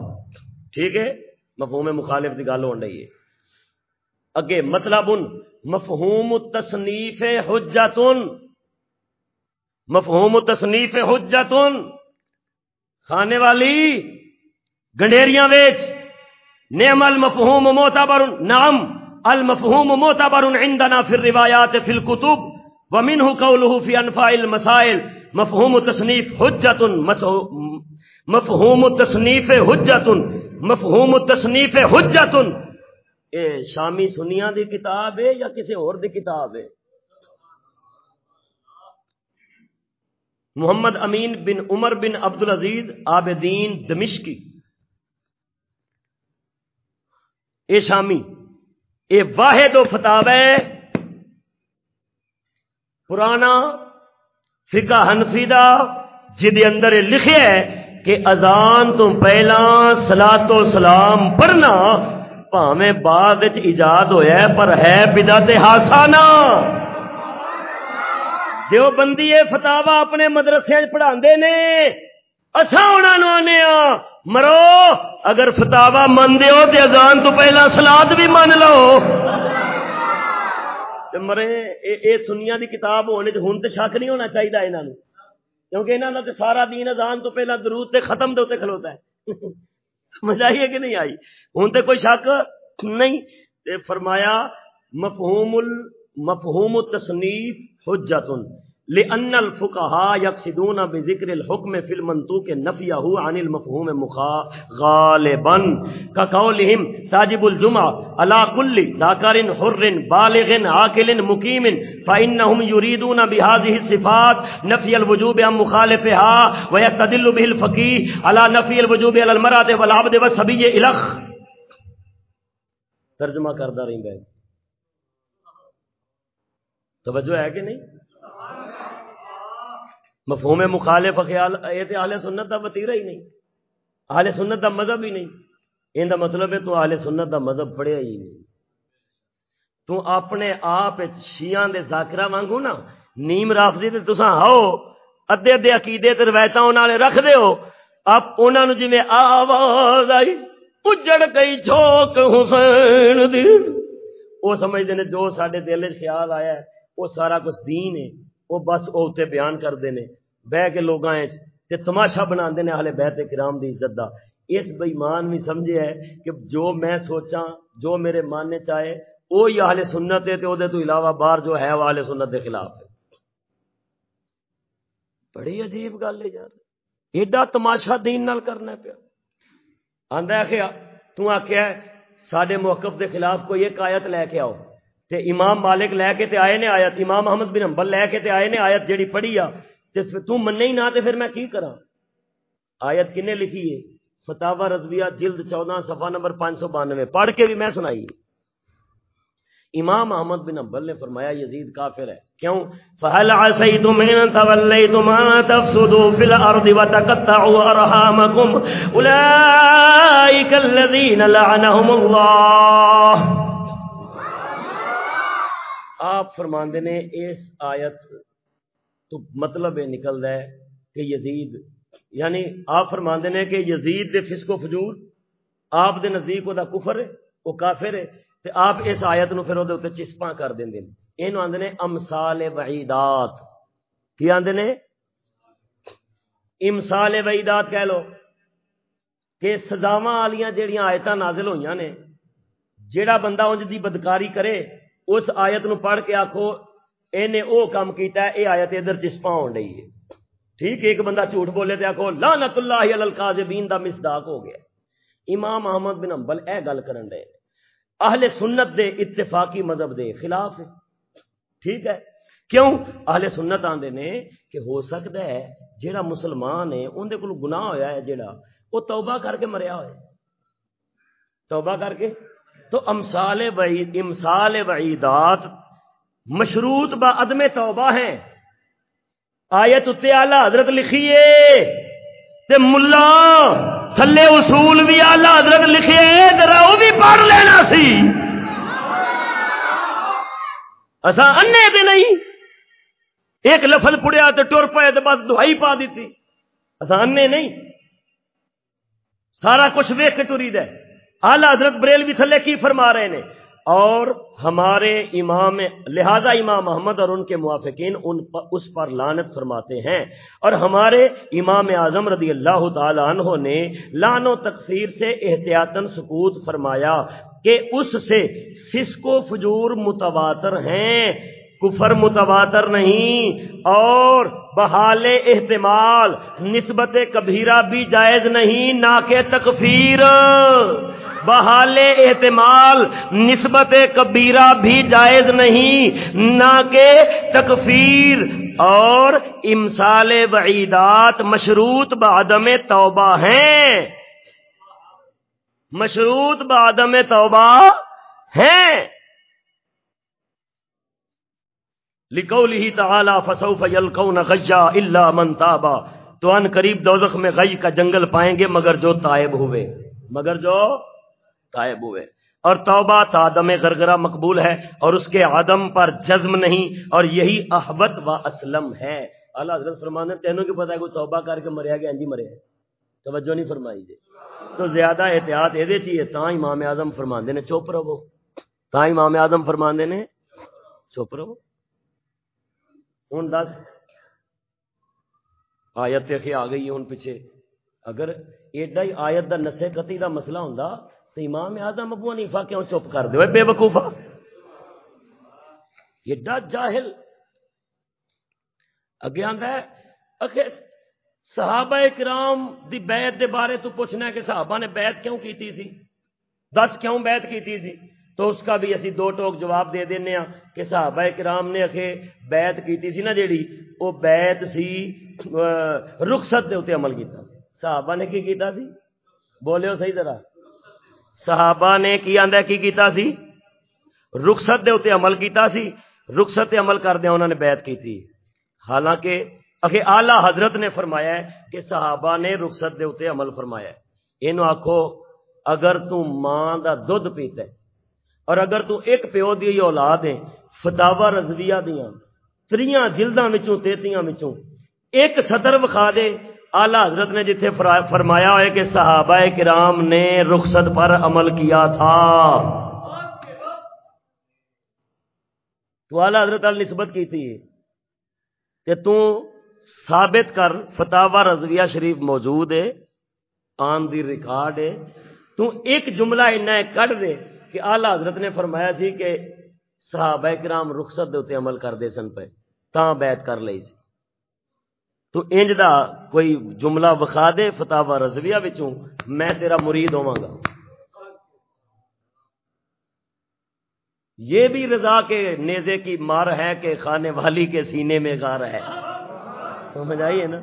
[SPEAKER 1] ٹھیک ہے؟ مفہوم مخالف کی گل ہو رہی ہے۔ اگے مطلب ان، مفہوم تصنیف حجتن۔ مفہوم تصنیف حجتن۔ کھانے والی گنڈیریاں ویچ۔ نعم المفہوم معتبر، نعم المفہوم معتبر عندنا في الروایات في الكتب ومنه قوله في انفاء المسائل۔ مفہوم و تصنیف حجت مفہوم و تصنیف حجت مفہوم و تصنیف حجت اے شامی سنیا دی کتاب ہے یا کسی اور دی کتاب ہے؟ محمد امین بن عمر بن عبد العزیز آبدین دمشقی۔ اے شامی، اے واحد و فتاب ہے پرانا فقہ حنفی دا جدے اندر لکھے ہے کہ اذان تو پہلا سلا تو سلام پڑھنا پاویں بعد ایجاد ہویا ہے، پر ہے بدعت ہاسانا دیو بندی فتاوا اپنے مدرسے پڑھا نے۔ اصا انہوں آنے مرو، اگر فتاوا من دیو تے اذان تو پہلا سلاد بھی من لو۔ مرے اے سنیا دی کتاب ہونے ہوں تو شک نہیں ہونا چاہیے یہاں کیونکہ یہاں کا سارا دین ازان تو پہلا درود تے ختم دے کھلوتا ہے سمجھ آئی ہے کہ نہیں آئی ہوں تو کوئی شک نہیں تے فرمایا مفہوم مفہوم تصنیف حجتن لأن الفقهاء يقصدون بذكر الحكم في المنطوق نفيه عن المفهوم مخا غالبا كقولهم تاجب الجمعة على كل ذاكر حر بالغ عاقل مقيم فإنهم يريدون بهذه الصفات نفي الوجوب عن مخالفها ويستدل به الفقيه على نفي الوجوب على المرأة والعبد والصبي إلخ ترجمہ کردہ رہی گئے توجہ ہے کہ نہیں؟ مفہوم مخالف خیال یہ تو آل سنت کا وتیرا ہی نہیں۔ آل سنت کا مذہب ہی نہیں۔ یہ مطلب ہے تو آل سنت کا مذہب پڑھیا ہی نہیں۔ تو اپنے آپ شیان دے ذاکرہ وانگو نا، نیم رافضی تے تساں ہو ادے ادے عقیدے تے روایتاں انہاں رکھ دے ہو اب انہاں نو جویں آواز آئی اجڑ گئی جھوک حسین دی۔ وہ سمجھدے نے جو ساڈے دل وچ خیال آیا ہے وہ سارا کچھ دین ہے۔ وہ بس وہ اتنے بیان کرتے ہیں بہ کے لوگ تے تماشا بنا نے ہالے بہتے کرام دی عزت دا۔ اس بےمان بھی سمجھے ہے کہ جو میں سوچا جو میرے ماننے چاہے وہ ہی اہل سنت ہے تو تو علاوہ باہر جو ہے وہ اہل سنت کے خلاف ہے۔ بڑی عجیب گل ہے یار۔ ایڈا تماشا دین نال کرنا پیا۔ آندا ہے تو آخیا سڈے موقف دے خلاف کوئی ایک آیت لے کے آؤ۔ تے امام مالک لے کے تے آئے نے آیت، امام محمد بن حنبل لے کے تے آئے نے آیت جیڑی پڑھی آ۔ تے تو مننے ہی نہ تے پھر میں کی کراں؟ آیت کنے لکھی ہے؟ فتاوا رضویہ جلد چودہ، صفحہ نمبر پانچ سو بانوے۔ پڑھ کے بھی میں سنائی امام احمد بن حنبل نے فرمایا، یزید کافر ہے۔ کیوں؟ فهل عسيتم ان توليتم ان تفسدوا في الارض وتقطعوا ارحامكم اولئك الذين لعنهم الله۔ آپ فرماندے نے، اس آیت تو مطلب یہ نکلتا ہے کہ یزید یعنی آپ فرماندے نے کہ یزید دے فسق و فجور، آپ دے نزدیک وہ کفر ہے وہ کافر ہے، تے آپ اس آیت نو پھر وہ چسپاں کر دیں دیں یہ آدھے نے امسال وحیدات کی آدھے نے؟ امسال وحیدات کہہ لو کہ سزاواں والیاں جہاں آیت نازل ہوئی نے، جیڑا بندہ انج دی بدکاری کرے، اس آیت نو پڑھ کے آخو یہ او کام کیتا ہے، اے آیت ادھر چسپا ہو رہی ہے۔ ٹھیک ایک بندہ جھوٹ بولے تو آخو لانت اللہ علی القاذبین دا مصداق ہو گیا۔ امام احمد بن حنبل اے گل کرن دے اہل سنت دے اتفاقی مذہب دے خلاف ہے۔ ٹھیک ہے۔ کیوں؟ اہل سنت آندے نے کہ ہو سکتا ہے، جیڑا مسلمان ہے اندر کول گناہ ہویا ہے جیڑا وہ توبہ کر کے مریا ہوئے۔ توبہ کر کے؟ تو امسال وعید امسال وعیدات مشروط با عدم توبہ ہیں آیت اتنے آلہ حضرت لکھیے تے ملا تھلے اصول بھی آلہ حضرت لکھیے ذرا وہ بھی پڑھ لینا سی۔ اسا انے بھی نہیں۔ ایک لفظ پڑیا تو ٹر پائے تو بس دہائی پا دیتی۔ اسا انے نہیں۔ سارا کچھ ویک کے ٹری دے۔ حضرت بریل بھی تھلے کی فرما رہے ہیں اور ہمارے امام، لہذا امام محمد اور ان کے موافقین ان پر اس پر لانت فرماتے ہیں۔ اور ہمارے امام اعظم رضی اللہ تعالی عنہ نے لان و تقسیر سے احتیاطن سکوت فرمایا کہ اس سے فسق و فجور متواتر ہیں۔ کفر متواتر نہیں اور بحال احتمال نسبت کبھیرہ بھی جائز نہیں نہ کہ تکفیر۔ بحال احتمال نسبت کبیرہ بھی جائز نہیں، نہ کہ تکفیر اور امسال وعیدات مشروط بعدم توبہ ہیں۔ مشروط بعدم توبہ ہیں۔ لکھو لی تعالی، فسوف یلقون غجا الا من تابا تو ان قریب دوزخ میں غی کا جنگل پائیں گے مگر جو تائب ہوئے۔ مگر جو تائب ہوئے۔ اور توبہ تادم غرغرہ مقبول ہے اور اس کے عدم پر جزم نہیں، اور یہی احبت و اسلم ہے۔ اللہ حضرت فرمانے تینوں کی پتہ ہے کوئی توبہ کر کے مریا گیا انجی مرے توجہ نہیں فرمائی دے۔ تو زیادہ احتیاط یہ چاہیے تا امام اعظم فرماندے نے، چپ رہو۔ تا امام اعظم فرماندے نے، چپ رہو۔ ہوں دس آیت آ گئی ہوں پیچھے۔ اگر ایڈا ہی آیت دا نسے کتی دا مسئلہ ہوں تو امام اعظم ابو حنیفہ کیوں چپ کر دے؟ بے وقوفا ایڈا جاہل۔ اگے آندا ہے اکھے صحابہ کرام دی بیعت دے بارے تو پوچھنا ہے کہ صحابہ نے بیعت کیوں کیتی سی؟ دس کیوں بیعت کیتی سی؟ تو اس کا بھی اسی دو ٹوک جواب دے دینے ہاں کہ صحابہ کرام نے اکھے بیعت کیتی سی نا جیڑی، او بیعت سی رخصت دے اوتے عمل کیتا سی۔ صحابہ نے کی کیتا سی؟ بولے ہو صحیح طرح۔ صحابہ نے کی آندا کی کیتا سی؟ رخصت دے اوتے عمل کیتا سی۔ رخصت عمل کردے انہوں نے بیعت کیتی۔ حالانکہ اکھے اعلی حضرت نے فرمایا ہے کہ صحابہ نے رخصت دے اوتے عمل فرمایا ہے۔ اینو آکھو، اگر تو ماں دا دودھ پیتا ہے اور اگر تو ایک پیو دی اولاد ہے فتاوا رضویہ دیاں، تریاں جلداں وچوں، تیتیاں وچوں، ایک سطر وکھا دے اعلی حضرت نے جتھے فرمایا ہے کہ صحابہ کرام نے رخصت پر عمل کیا تھا۔ تو اعلی حضرت نسبت کی تھی کہ تو ثابت کر فتح رضویہ شریف موجود ہے، آن دی ریکارڈ ہے۔ تو ایک جملہ انہیں کٹ دے کہ آلہ حضرت نے فرمایا سی کہ صحابہ کرام رخصت دے عمل کر دے سن پہ تاں بیعت کر لئی سی۔ تو انج دا کوئی جملہ وکھا دے فتح رضویہ وچوں، میں تیرا مرید ہوواں گا۔ یہ بھی رضا کے نیزے کی مار ہے کہ خانے والی کے سینے میں گار ہے۔ سمجھ آئیے نا؟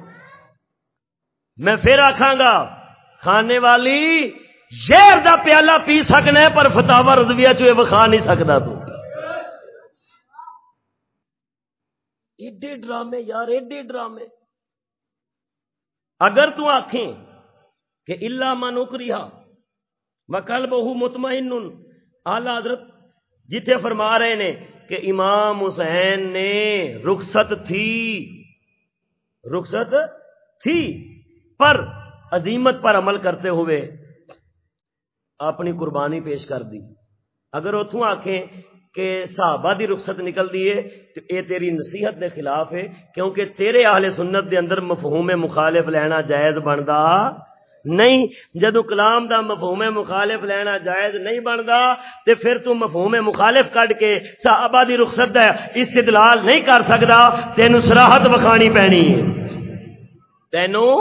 [SPEAKER 1] میں پھر آخا گا کھانے والی شیر دا پیالہ پی سکنا ہے، پر فتوا رضویہ چوئے وکھا نہیں سکتا تو۔ ایڈے ڈرامے یار، ایڈے ڈرامے۔ اگر تو آخیں کہ اللہ منوکری وکل بہو مطمئن آلہ حضرت جتھے فرما رہے نے کہ امام حسین نے رخصت تھی رخصت تھی، پر عظیمت پر عمل کرتے ہوئے اپنی قربانی پیش کر دی۔ اگر اتوں آخیں کہ صحابہ دی رخصت نکل دی ہے، تو اے تیری نصیحت دے خلاف ہے، کیونکہ تیرے اہل سنت دے اندر مفہوم مخالف لینا جائز بنتا نہیں۔ جدو کلام دا مفہوم مخالف لینا جائز نہیں بنتا تے پھر تو مفہوم مخالف کڈ کے صحابہ دی رخصت دا استدلال نہیں کر سکتا تینوں سراحت وکھانی پینی ہے۔ تینوں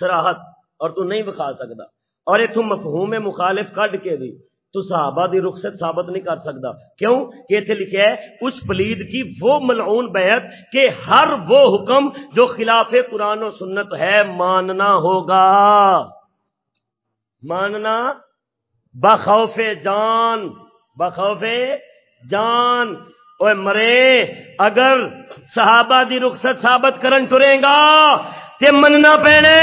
[SPEAKER 1] سراحت اور تو نہیں بکھا سکتا اور اتو مفہوم مخالف کڈ کے بھی تو صحابہ دی رخصت ثابت نہیں کر سکتا۔ کیوں؟ کہ اتنے لکھا ہے، اس پلید کی وہ ملعون بیعت کہ ہر وہ حکم جو خلاف قرآن و سنت ہے ماننا ہوگا۔ ماننا بخوف جان بخوف جان۔ اوے مرے، اگر صحابہ دی رخصت ثابت کرن ٹرے گا تے مننا پینے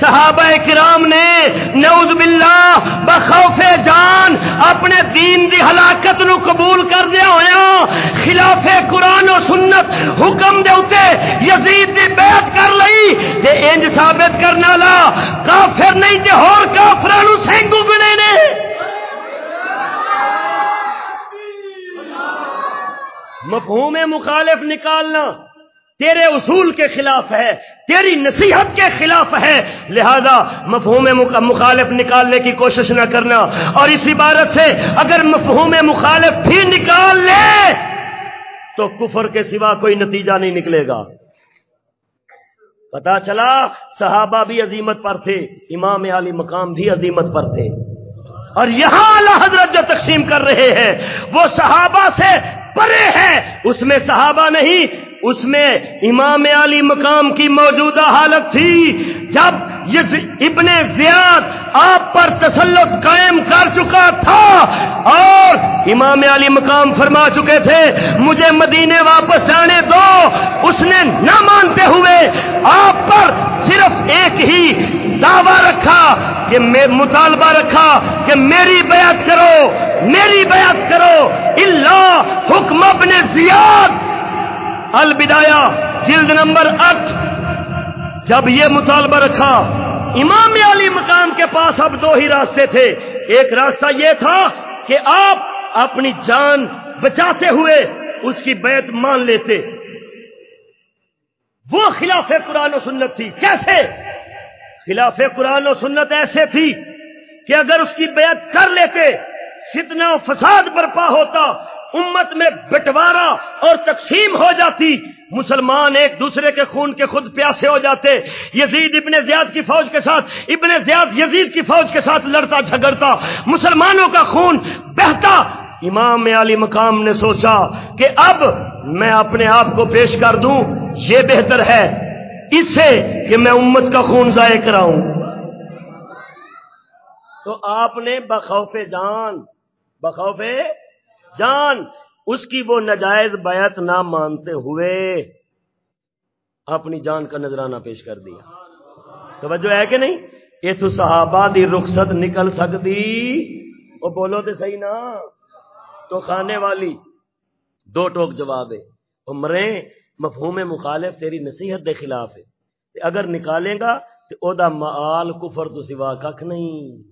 [SPEAKER 1] صحابہ کرام نے نعوذ باللہ بخوف جان اپنے دین دی ہلاکت نو قبول کر دیا ہویا خلاف قرآن و سنت حکم دے اتے یزید دی بیعت کر لئی تے انج ثابت کرنا لا کافر نہیں تے ہور کافرانو سینگو گنے نے۔ مفہوم مخالف نکالنا۔ تیرے اصول کے خلاف ہے، تیری نصیحت کے خلاف ہے۔ لہذا مفہوم مخالف نکالنے کی کوشش نہ کرنا۔ اور اس عبارت سے اگر مفہوم مخالف بھی نکال لے، تو کفر کے سوا کوئی نتیجہ نہیں نکلے گا۔ پتا چلا، صحابہ بھی عظیمت پر تھے، امام علی مقام بھی عظیمت پر تھے۔ اور یہاں اللہ حضرت جو تقسیم کر رہے ہیں، وہ صحابہ سے پرے ہے اس میں صحابہ نہیں، اس میں امام علی مقام کی موجودہ حالت تھی۔ جب ابن زیاد آپ پر تسلط قائم کر چکا تھا اور امام علی مقام فرما چکے تھے، مجھے مدینے واپس جانے دو، اس نے نہ مانتے ہوئے آپ پر صرف ایک ہی دعویٰ رکھا کہ میں مطالبہ رکھا کہ میری بیعت کرو، میری بیعت کرو اللہ حکم ابن زیاد۔ البدایا جلد نمبر اٹھ جب یہ مطالبہ رکھا، امام علی مقام کے پاس اب دو ہی راستے تھے۔ ایک راستہ یہ تھا کہ آپ اپنی جان بچاتے ہوئے اس کی بیعت مان لیتے۔ وہ خلاف قرآن و سنت تھی۔ کیسے؟ خلاف قرآن و سنت ایسے تھی کہ اگر اس کی بیعت کر لیتے، فتنہ و فساد برپا ہوتا امت میں بٹوارا اور تقسیم ہو جاتی۔ مسلمان ایک دوسرے کے خون کے خود پیاسے ہو جاتے۔ یزید ابن زیاد کی فوج کے ساتھ، ابن زیاد یزید کی فوج کے ساتھ لڑتا، جھگڑتا۔ مسلمانوں کا خون بہتا۔ امام علی مقام نے سوچا کہ اب میں اپنے آپ کو پیش کر دوں۔ یہ بہتر ہے اس سے کہ میں امت کا خون ضائع کراؤں۔ تو آپ نے بخوف جان، بخوف جان، اس کی وہ نجائز بیعت نہ مانتے ہوئے اپنی جان کا نذرانہ پیش کر دیا۔ توجہ ہے کہ نہیں؟ یہ تو صحابہ دی رخصت نکل سکتی۔ وہ بولو تو صحیح نا۔ تو خانے والی، دو ٹوک جواب ہے۔ وہ مفہوم مخالف تیری نصیحت دے خلاف ہے۔ اگر نکالے گا تو او دا مال کفر تو سوا کھ نہیں۔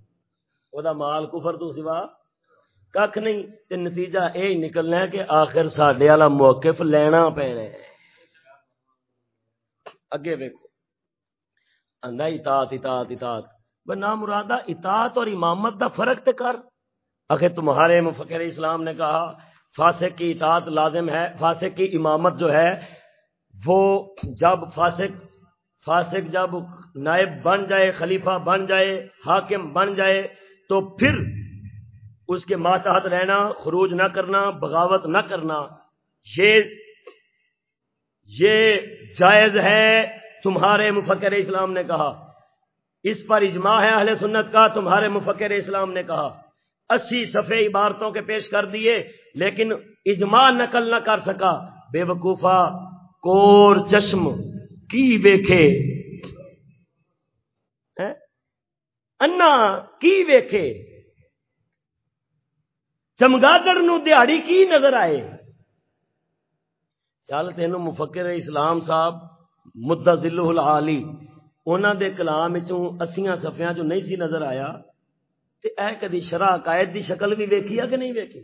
[SPEAKER 1] او دا مال کفر تو سوا کھ نہیں تے نتیجہ اے ہی نکلنا ہے کہ آخر ساڈے والا موقف لینا پینا ہے۔ اگے ویکو آندا اطاعت اطاعت اطاعت۔ بنا مرادا اطاعت اور امامت دا فرق تے کر۔ آخر تمہارے مفکر اسلام نے کہا، فاسق کی اطاعت لازم ہے، فاسق کی امامت جو ہے، وہ جب فاسق فاسق جب نائب بن جائے، خلیفہ بن جائے، حاکم بن جائے، تو پھر اس کے ماتحت رہنا، خروج نہ کرنا، بغاوت نہ کرنا، یہ یہ جائز ہے، تمہارے مفکر اسلام نے کہا۔ اس پر اجماع ہے اہل سنت کا، تمہارے مفکر اسلام نے کہا۔ اسی صفحے عبارتوں کے پیش کر دیے، لیکن اجماع نقل نہ کر سکا۔ بے وقوفا کور چشم کی ویکھے۔ انا، کی ویکھے؟ چمگادڑ نو دیہڑی کی نظر آئے؟ چل تین مفکر اسلام صاحب مدہ ذلہ العالی انہوں دے کلام اسیاں صفیاں جو نہیں سی نظر آیا، تے اے کدی شرح قائد دی شکل بھی ویکھی ہے کہ نہیں ویکھی؟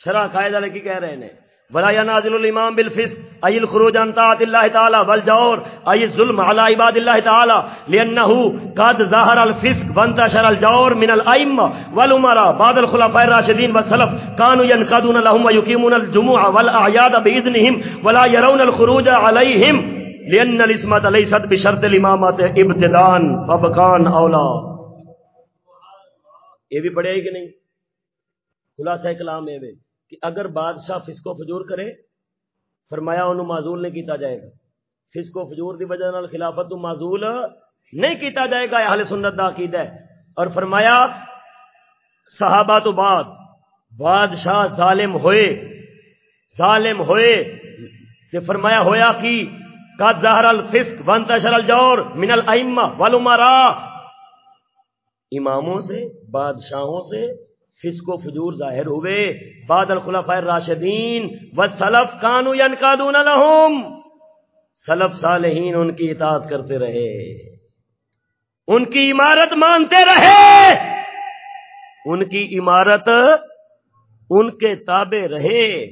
[SPEAKER 1] شرح قائد والے کی کہہ رہے ہیں ولا ينازل الامام بالفسق. اي الخروج عن طاعه الله تعالى والجور. اي الظلم على عباد الله تعالى. لانه قد ظهر الفسق وانتشر الجور من الائمه والامراء بعد الخلفاء الراشدين والسلف كانوا ينقضون لهم ويقيمون الجمعه والاعياد باذنهم ولا يرون الخروج عليهم. لان الاسمه ليست بشرط الامامه ابتداء فبكان اولا یہ بھی پڑھے کہ نہیں؟ خلاصہ کلام ہے کہ اگر بادشاہ فسق و فجور کرے، فرمایا انہوں معذول نہیں کیتا جائے گا۔ فسق و فجور دی وجہ نال خلافت تو معذول نہیں کیتا جائے گا اہل سنت دا عقیدہ ہے۔ اور فرمایا، صحابہ تو بعد بادشاہ ظالم ہوئے ظالم ہوئے، تے فرمایا ہویا کی قد ظہر الفسق وانتشر الجور من الائمہ والامراء۔ اماموں سے، بادشاہوں سے فسق و فجور ظاہر ہوئے۔ بعد الخلفاء الراشدین والسلف کانو ینقادون لهم سلف صالحین ان کی اطاعت کرتے رہے۔ ان کی عمارت مانتے رہے۔ ان کی عمارت ان کے تابع رہے۔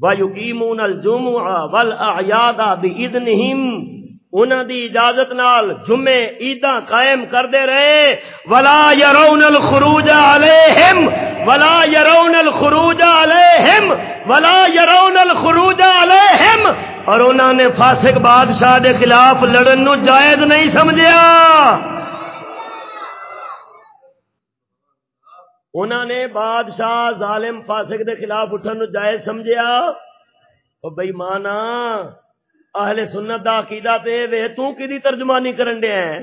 [SPEAKER 1] وَيُقِيمُونَ الْجُمُعَ وَالْأَعْيَادَ بِإِذْنِهِمْ۔ انہوں دی اجازت نال جمعے عیداں قائم کر دے رہے۔ ولا يرون الخروج علیہم ولا يرون الخروج علیہم ولا يرون الخروج علیہم اور انہوں نے فاسق بادشاہ دے خلاف لڑن نو جائز نہیں سمجھیا۔ انہوں نے بادشاہ ظالم فاسق دے خلاف اٹھن نو جائز سمجھیا۔ او بے مانا اہل سنت دا عقیدہ تے وے تو کدی ترجمانی کرن دے ہیں؟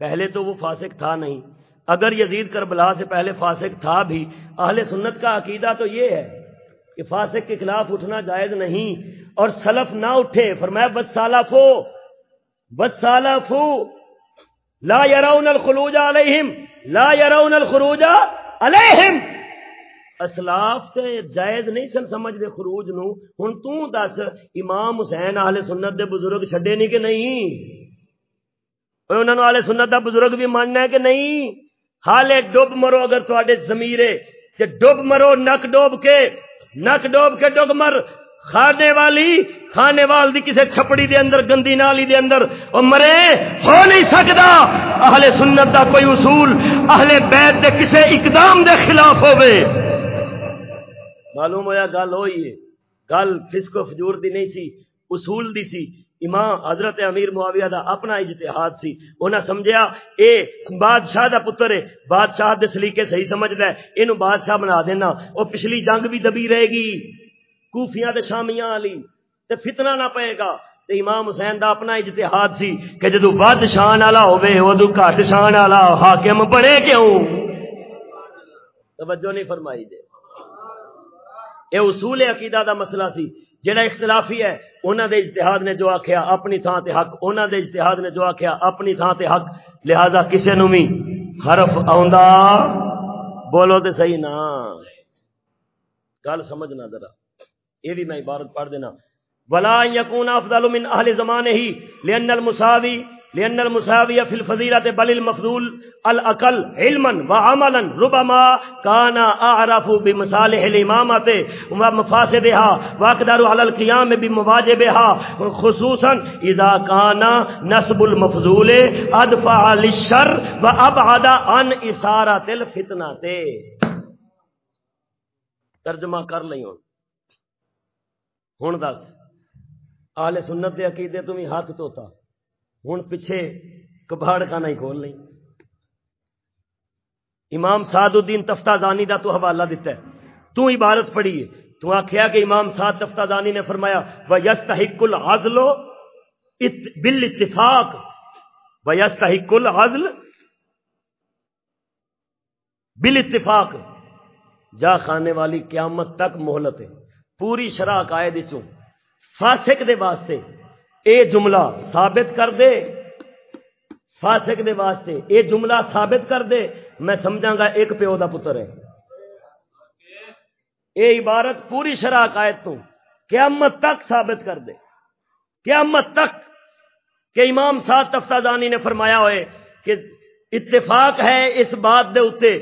[SPEAKER 1] پہلے تو وہ فاسق تھا نہیں۔ اگر یزید کربلا سے پہلے فاسق تھا بھی، اہل سنت کا عقیدہ تو یہ ہے کہ فاسق کے خلاف اٹھنا جائز نہیں اور سلف نہ اٹھے۔ فرمایا بس سالفو بس سالفو لا يرون الخروج علیہم لا يرون الخروج علیہم اسلاف تے جائز نہیں سن سمجھ دے خروج نو۔ ہن تو دس، امام حسین اہل سنت دے بزرگ چھڈے نہیں کہ نہیں؟ اوے انہاں نو اہل سنت دا بزرگ بھی ماننا ہے کہ نہیں؟ حالے ڈوب مرو اگر تواڈے ضمیرے تے ڈوب مرو، نک ڈوب کے، نک ڈوب کے ڈگ مر۔ کھانے والی کھانے وال دی کسے چھپڑی دے اندر، گندی نالی دے اندر او مرے، ہو نہیں سکتا اہل سنت دا کوئی اصول، اہل بیت دے کسے اقدام دے خلاف ہوئے معلوم ہویا گل ہوئی ہے۔ گل فسق و فجور دی نہیں سی، اصول دی سی۔ امام حضرت امیر معاویہ دا اپنا اجتہاد سی۔ انہاں سمجھیا، اے بادشاہ دا پتر ہے۔ بادشاہ دے سلیقے صحیح سمجھدا ہے۔ اینو بادشاہ بنا دینا۔ او پچھلی جنگ بھی دبی رہے گی۔ کوفیاں تے شامیاں والی تے فتنہ نہ پئے گا۔ تے امام حسین دا اپنا اجتہاد سی کہ جدو ود شان والا ہوے اودو گھٹ شان والا حاکم بنے کیوں؟ توجہ نہیں فرمائی دے۔ اے اصول عقیدہ دا مسئلہ سی، جڑا اختلافی ہے انہوں دے اجتہاد نے جو آخیا اپنی تھان تے حق انہوں دے اجتہاد نے جو آخیا اپنی تھان تے حق، لہذا کسے نو بھی حرف آوندا؟ بولو تے صحیح نا۔ گل سمجھنا ذرا۔ یہ بھی میں عبارت پڑھ دینا۔ ولا یکون افضل من اہل زمانے ہی لان المساوی لأن المساوية في الفضيلة بل المفضول الأقل علما وعملا، ربما كان أعرف بمصالح الإمامة ومفاسدها وأقدر على القيام بمواجبها، خصوصا إذا كان نسب المفضول أدفع للشر وأبعد عن إثارة الفتنة. ترجمہ کر لئی ہوں۔ ہوں دس۔ آل سنت دے عقیدے تمہیں ہاتھ توتا ہوں پیچھے کباڑ خانہ ہی کھول نہیں امام سعد الدین تفتہ زانی دا تو حوالہ دیتا ہے۔ تو عبارت پڑھی ہے۔ تو آخیا کہ امام سعد تفتہ زانی نے فرمایا وہ یس تحق العزل بل اتفاق و یس تحق العزل بل اتفاق جا خانے والی قیامت تک مہلت ہے۔ پوری شرح قائد چوں فاسق دے واسطے۔ اے جملہ ثابت کر دے۔ فاسق دے واسطے اے جملہ ثابت کر دے۔ میں سمجھاں گا ایک پیو دا پتر ہے۔ اے عبارت پوری شرح قائد تو قیامت تک ثابت کر دے۔ قیامت تک کہ امام سعد تفتازانی نے فرمایا ہوئے کہ اتفاق ہے اس بات دے اتے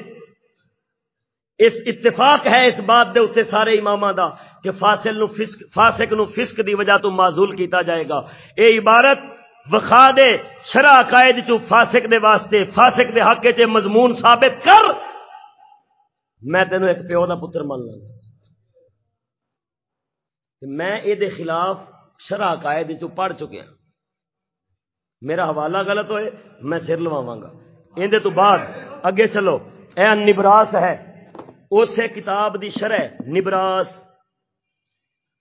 [SPEAKER 1] اس اتفاق ہے اس بات دے اتے سارے امامہ دا کہ فاصل نو فسق فاسق نو فسق دی وجہ تو معذول کیتا جائے گا۔ اے عبارت وخا دے شرع قائد چو فاسق دے واسطے، فاسق دے حق چے مضمون ثابت کر۔ میں تینو ایک پیو دا پتر مان لوں میں اے دے خلاف شرع قائد چو پڑھ چکیا۔ میرا حوالہ غلط ہوئے، میں سر لواواں گا۔ اندے تو بعد، اگے چلو۔ اے نبراس ہے۔ اسے کتاب دی شرح نبراس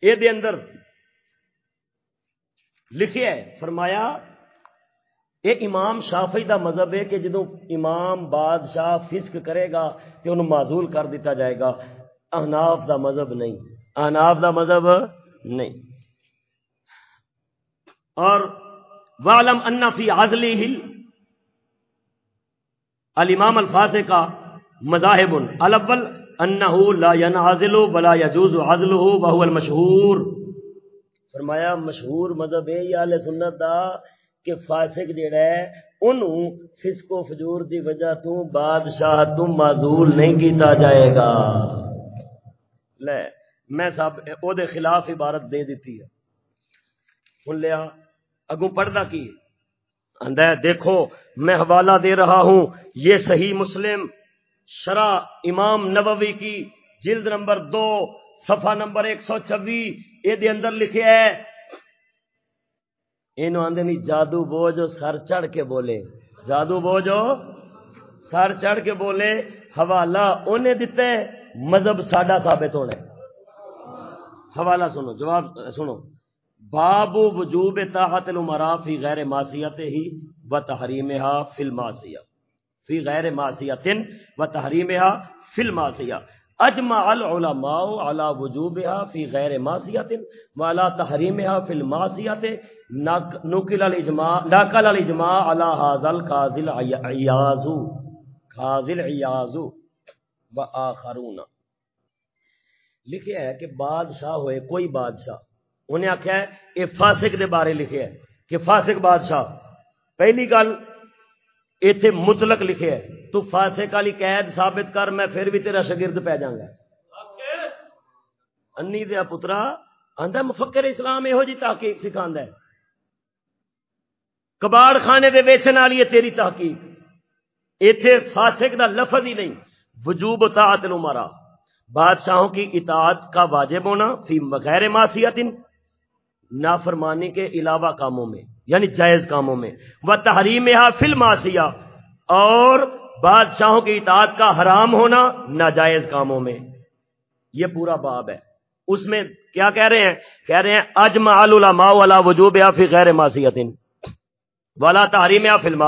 [SPEAKER 1] یہ دے اندر لکھے ہے، فرمایا یہ امام شافی دا مذہب ہے کہ جدو امام بادشاہ فسق کرے گا تو انہوں معذول کر دیتا جائے گا، احناف دا مذہب نہیں۔ احناف دا مذہب نہیں۔ اور والم فی عزلی ہل الامام الفاظ کا مذاہب الاول انہو لا ینعزل ولا یجوز عزلہ وهو المشہور فرمایا، مشہور مذہب ہے یا اہل سنت دا کہ فاسق جڑا ہے، انہوں فسق و فجور دی وجہ تو بادشاہ تو معذول نہیں کیتا جائے گا۔ لے، میں صاحب او دے خلاف عبارت دے دیتی ہے۔ سن لیا، اگوں پڑھدا کی؟ اندہ دیکھو، میں حوالہ دے رہا ہوں، یہ صحیح مسلم شرح امام نبوی کی، جلد نمبر دو، صفحہ نمبر ایک سو چوی یہ اندر لکھے ہے یہ آدھے نہیں، جادو بوجھو، سر چڑھ کے بولے۔ جادو بوجھو، سر چڑھ کے بولے، حوالہ انہیں دیتے مذہب ساڈا ثابت ہونا حوالہ سنو، جواب سنو۔ باب وجوب طاعت الامراء فی غیر معصیت ہی و تحریمها فی المعصیہ۔ فی غیر معصیت و تحریمها فی المعصیہ. اجمع العلماء على وجوبها فی غیر معصیت و على تحریمها فی المعصیت. نقل الاجماع نقل الاجماع على هذا القاضل عیاض قاضل عیاض و آخرون. لکھے ہے کہ بادشاہ ہوئے، کوئی بادشاہ. انہیں آخیا ہے یہ فاسق دے بارے لکھے ہے کہ فاسق بادشاہ، پہلی گل ایتھے مطلق لکھے ہے۔ تو فاسے کالی قید ثابت کر، میں پھر بھی تیرا شگرد پہ جاؤں گا انی دیا پترا آدھا مفکر اسلام یہو جی تحقیق سکھا ہے۔ کباڑ خانے دے ویچن والی ہے تیری تحقیق۔ ایتھے فاسق دا لفظ ہی نہیں، وجوب اطاعت المرا بادشاہوں کی اطاعت کا واجب ہونا، فی غیر معصیت نافرمانی کے علاوہ کاموں میں۔ یعنی جائز کاموں میں۔ وہ تحریم فلم اور بادشاہوں کی اطاعت کا حرام ہونا ناجائز کاموں میں۔ یہ پورا باب ہے۔ اس میں کیا کہہ رہے ہیں؟ کہہ رہے ہیں اجما العلماء والا وجوب یا فی غیر معصیت والا تحریم یا فلم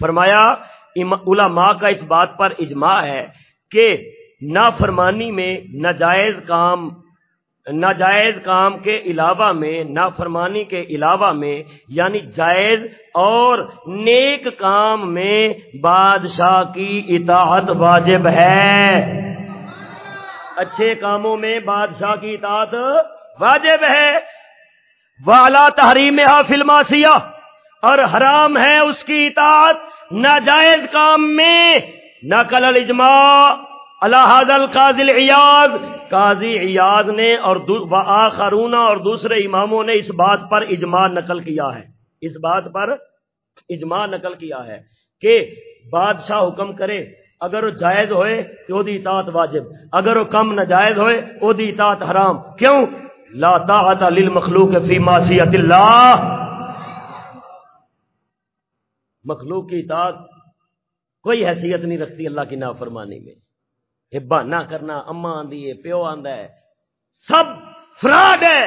[SPEAKER 1] فرمایا علماء کا اس بات پر اجماع ہے کہ نافرمانی میں ناجائز کام ناجائز کام کے علاوہ میں، نافرمانی کے علاوہ میں یعنی جائز اور نیک کام میں بادشاہ کی اطاعت واجب ہے۔ اچھے کاموں میں بادشاہ کی اطاعت واجب ہے۔ والا تحریم حافل ماسیہ اور حرام ہے اس کی اطاعت ناجائز کام میں۔ نقل الاجماع اللہ القاضل ایاز قاضی ایاز نے اور آخرون اور دوسرے اماموں نے اس بات پر اجماع نقل کیا ہے۔ اس بات پر اجماع نقل کیا ہے کہ بادشاہ حکم کرے، اگر وہ جائز ہوئے تو وہ اطاعت واجب، اگر وہ کم ناجائز ہوئے وہ اطاعت حرام۔ کیوں؟ لا طاعت للمخلوق فی معصیت اللہ۔ مخلوق کی اطاعت، کوئی حیثیت نہیں رکھتی اللہ کی نافرمانی میں۔ یہ بہانا کرنا اما آدھی ہے پیو آندا ہے۔ سب فراڈ ہے،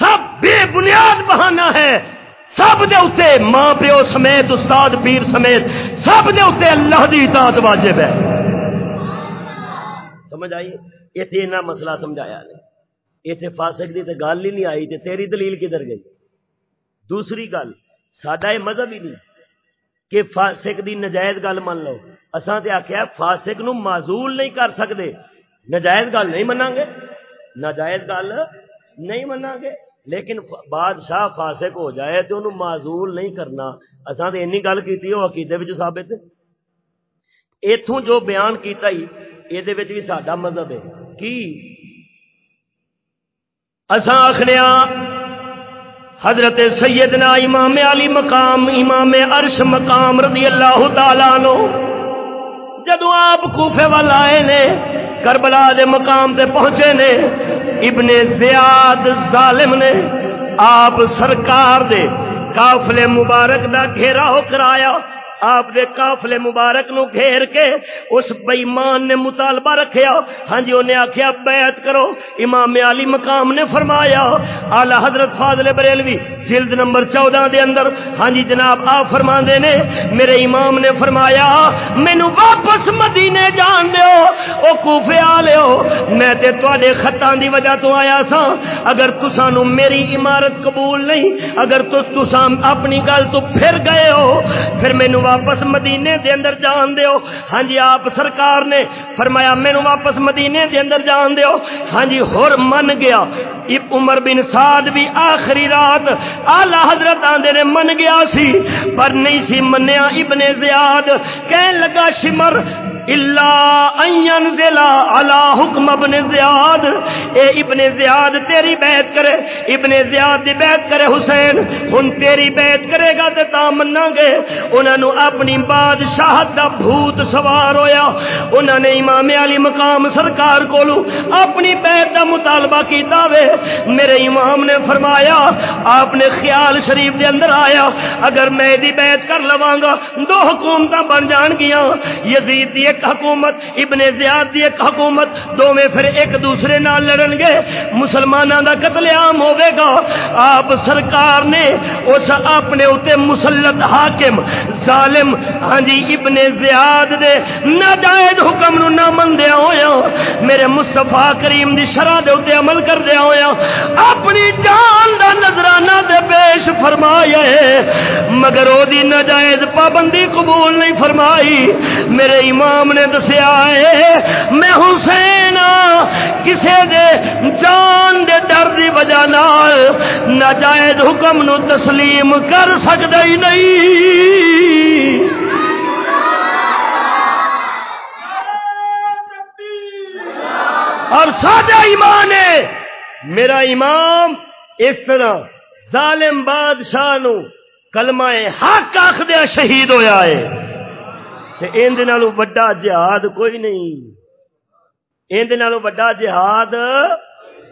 [SPEAKER 1] سب بے بنیاد بہانا ہے۔ سب دے اتے ماں پیو سمیت، استاد پیر سمیت، سب دے اتے اللہ دی اطاعت واجب ہے۔ سمجھ آئی؟ یہ تھی نہ مسئلہ سمجھایا نہیں یہ تھے فاسق دی تے گل ہی نہیں آئی، تے تیری دلیل کدھر گئی؟ دوسری گل ساڈا یہ مذہب ہی نہیں۔ کہ فاسق دی نجائز گل من لو۔ اساں تے آخیا فاسق نو معذول نہیں کر سکتے نجائز گل نہیں منا گے ناجائز گل نہیں منا گے لیکن بادشاہ فاسق ہو جائے تو انہوں معذول نہیں کرنا۔ اساں تے اینی گل کیتی وہ عقیدے وچ ثابت۔ ایتھوں جو بیان کیتا ہی یہ دے وچ بھی ساڈا مذہب ہے۔ کی؟ اساں آخنے حضرت سیدنا امام علی مقام، امام عرش مقام رضی اللہ تعالیٰ نو جدو آپ کوفے وال آئے نے، کربلا دے مقام تے پہنچے نے، ابن زیاد ظالم نے آپ سرکار دے قافلے مبارک دا گھیرا ہو کرایا آپ دے قافلے مبارک نو گھیر کے اس بےمان نے مطالبہ رکھیا۔ ہاں جی انہیں آخیا بیعت کرو۔ امام علی مقام نے فرمایا آلہ حضرت فاضل بریلوی، جلد نمبر چودہ دے اندر۔ ہاں جی جناب، آپ فرما دے نے، میرے امام نے فرمایا مینو واپس مدینے جان دیو۔ او کوفے آ لیو میں تے تواڈے خطاں دی وجہ تو آیا سا اگر تساں نو میری عمارت قبول نہیں، اگر تس تساں اپنی گل تو پھر گئے ہو، پھر مینو واپس مدینے دے اندر جان دیو۔ ہاں جی آپ سرکار نے فرمایا، مینو واپس مدینے دے اندر جان دیو۔ ہاں جی ہور من گیا۔ عمر بن سعد بھی آخری رات آلہ حضرت آندے نے من گیا سی، پر نہیں سی منیا ابن زیاد۔ کہن لگا، شمر اللہ حکم ابن زیاد اے ابن زیاد تیری بیعت کرے۔ ابن زیاد دی بیعت کرے حسین۔ ہن تیری بیعت کرے گا تے تا مننا گے۔ انہاں نو اپنی بادشاہت دا بھوت سوار ہویا۔ انہاں نے امام علی مقام سرکار کولو اپنی بیعت دا مطالبہ کیتا وے۔ میرے امام نے فرمایا، آپ نے خیال شریف دے اندر آیا۔ اگر میں دی بیعت کر لواں گا، دو حکومتاں بن جان گیاں۔ یزید دی ایک حکومت، ابن زیاد دی ایک حکومت دو میں پھر ایک دوسرے نال لڑن گے۔ مسلمانوں دا قتل عام ہوے گا۔ آپ سرکار نے اس اپنے اوتے مسلط حاکم، ظالم ہاں جی ابن زیاد دے ناجائز حکم نو نہ مندیا ہویا میرے مصطفی کریم دی شرع دے اوتے عمل کر دیا ہویا اپنی جان دا نظرانہ دے پیش فرمایا ہے، مگر او دی ناجائز پابندی قبول نہیں فرمائی۔ میرے امام نے دسیا ہے، میں حسین ہاں، کسے دے جان دے ڈر دی وجہ نال ناجائز حکم نو تسلیم کر سکتا ہی نہیں۔ اور سادہ ایمان ہے، میرا امام اس طرح ظالم بادشاہ نو کلمہ حق آخ شہید ہویا ہے۔ اندر وڈا جہاد کوئی نہیں۔ اندر وڈا جہاد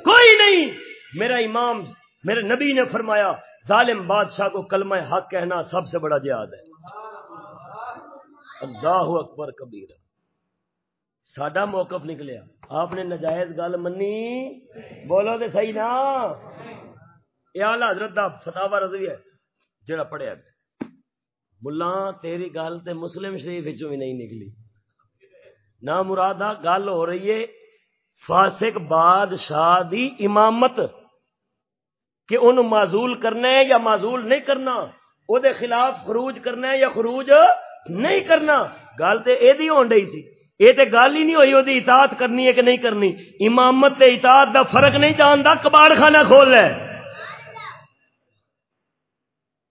[SPEAKER 1] کوئی نہیں۔ میرا امام، میرے نبی نے فرمایا، ظالم بادشاہ کو کلمہ حق کہنا سب سے بڑا جہاد ہے۔ اللہ اکبر کبیر ساڈا موقف نکلیا۔ آپ نے نجائز گل منی۔ بولو تو صحیح نا۔ یہ آلہ حضرت دا فتح رضوی ہے، جڑا پڑھیا گیا ملا، تیری گل تے مسلم شریف بھی نہیں نکلی۔ نہ مرادہ گل ہو رہی ہے، فاسق بادشاہ دی امامت۔ کہ ان معذول کرنا ہے یا معذول نہیں کرنا، او دے خلاف خروج کرنا ہے یا خروج نہیں کرنا۔ گل تو یہ ہون ڈی سی۔ یہ تے گل ہی نہیں ہوئی وہ اطاعت کرنی ہے کہ نہیں کرنی۔ امامت تے اطاعت دا فرق نہیں جانتا کباڑ خانہ کھول لے۔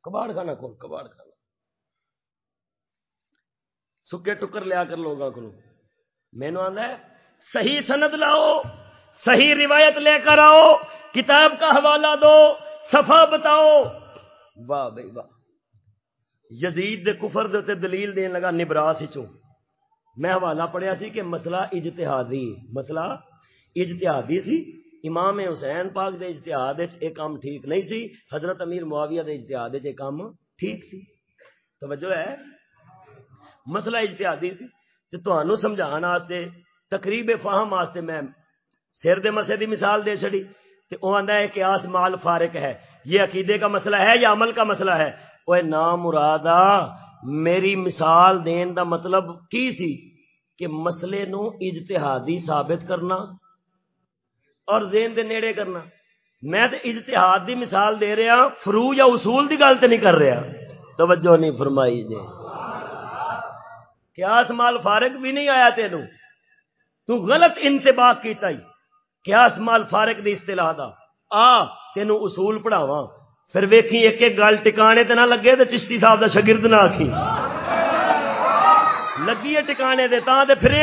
[SPEAKER 1] کباڑ خانہ کھول، کباڑ خانہ۔ سکے ٹکر لیا کر لوگوں کو مینو آدھا ہے صحیح سند لاؤ صحیح روایت لے کر آؤ کتاب کا حوالہ دو صفا بتاؤ واہ بھائی واہ یزید دے کفر دے دلیل دین لگا نبراس چوں میں حوالہ پڑھیا سی کہ مسئلہ اجتہادی مسئلہ اجتہادی سی امام حسین پاک دے اجتہاد ایک کام ٹھیک نہیں سی حضرت امیر معاویہ دے اجتہاد ایک کام ٹھیک سی توجہ ہے مسئلہ اجتہادی سی تے تانوں سمجھان واسطے، تقریب فہم واسطے میں سر دے مسئلے دی مثال دے چھڑی تے او آندا ہے کہ آس مال فارق ہے۔ یہ عقیدے کا مسئلہ ہے یا عمل کا مسئلہ ہے؟ اوے نام مرادا میری مثال دین دا مطلب کی سی؟ کہ مسئلے نو اجتہادی ثابت کرنا اور ذہن دے نیڑے کرنا۔ میں تے اجتہاد دی مثال دے رہا ہاں، فرو یا اصول دی گل تے نہیں کر رہا۔ توجہ نہیں فرمائی جی۔ قیاس مال فارق بھی نہیں آیا تینوں۔ تو غلط انتباہ کیتا ہی قیاس مال فارق دی اصطلاح دا۔ آ، تینوں اصول پڑھاواں۔ پھر ویکھی ایک ایک گل ٹکانے تے نہ لگے تے چشتی صاحب دا شاگرد نہ آکھی لگی ہے ٹکانے دے تاں تے پھر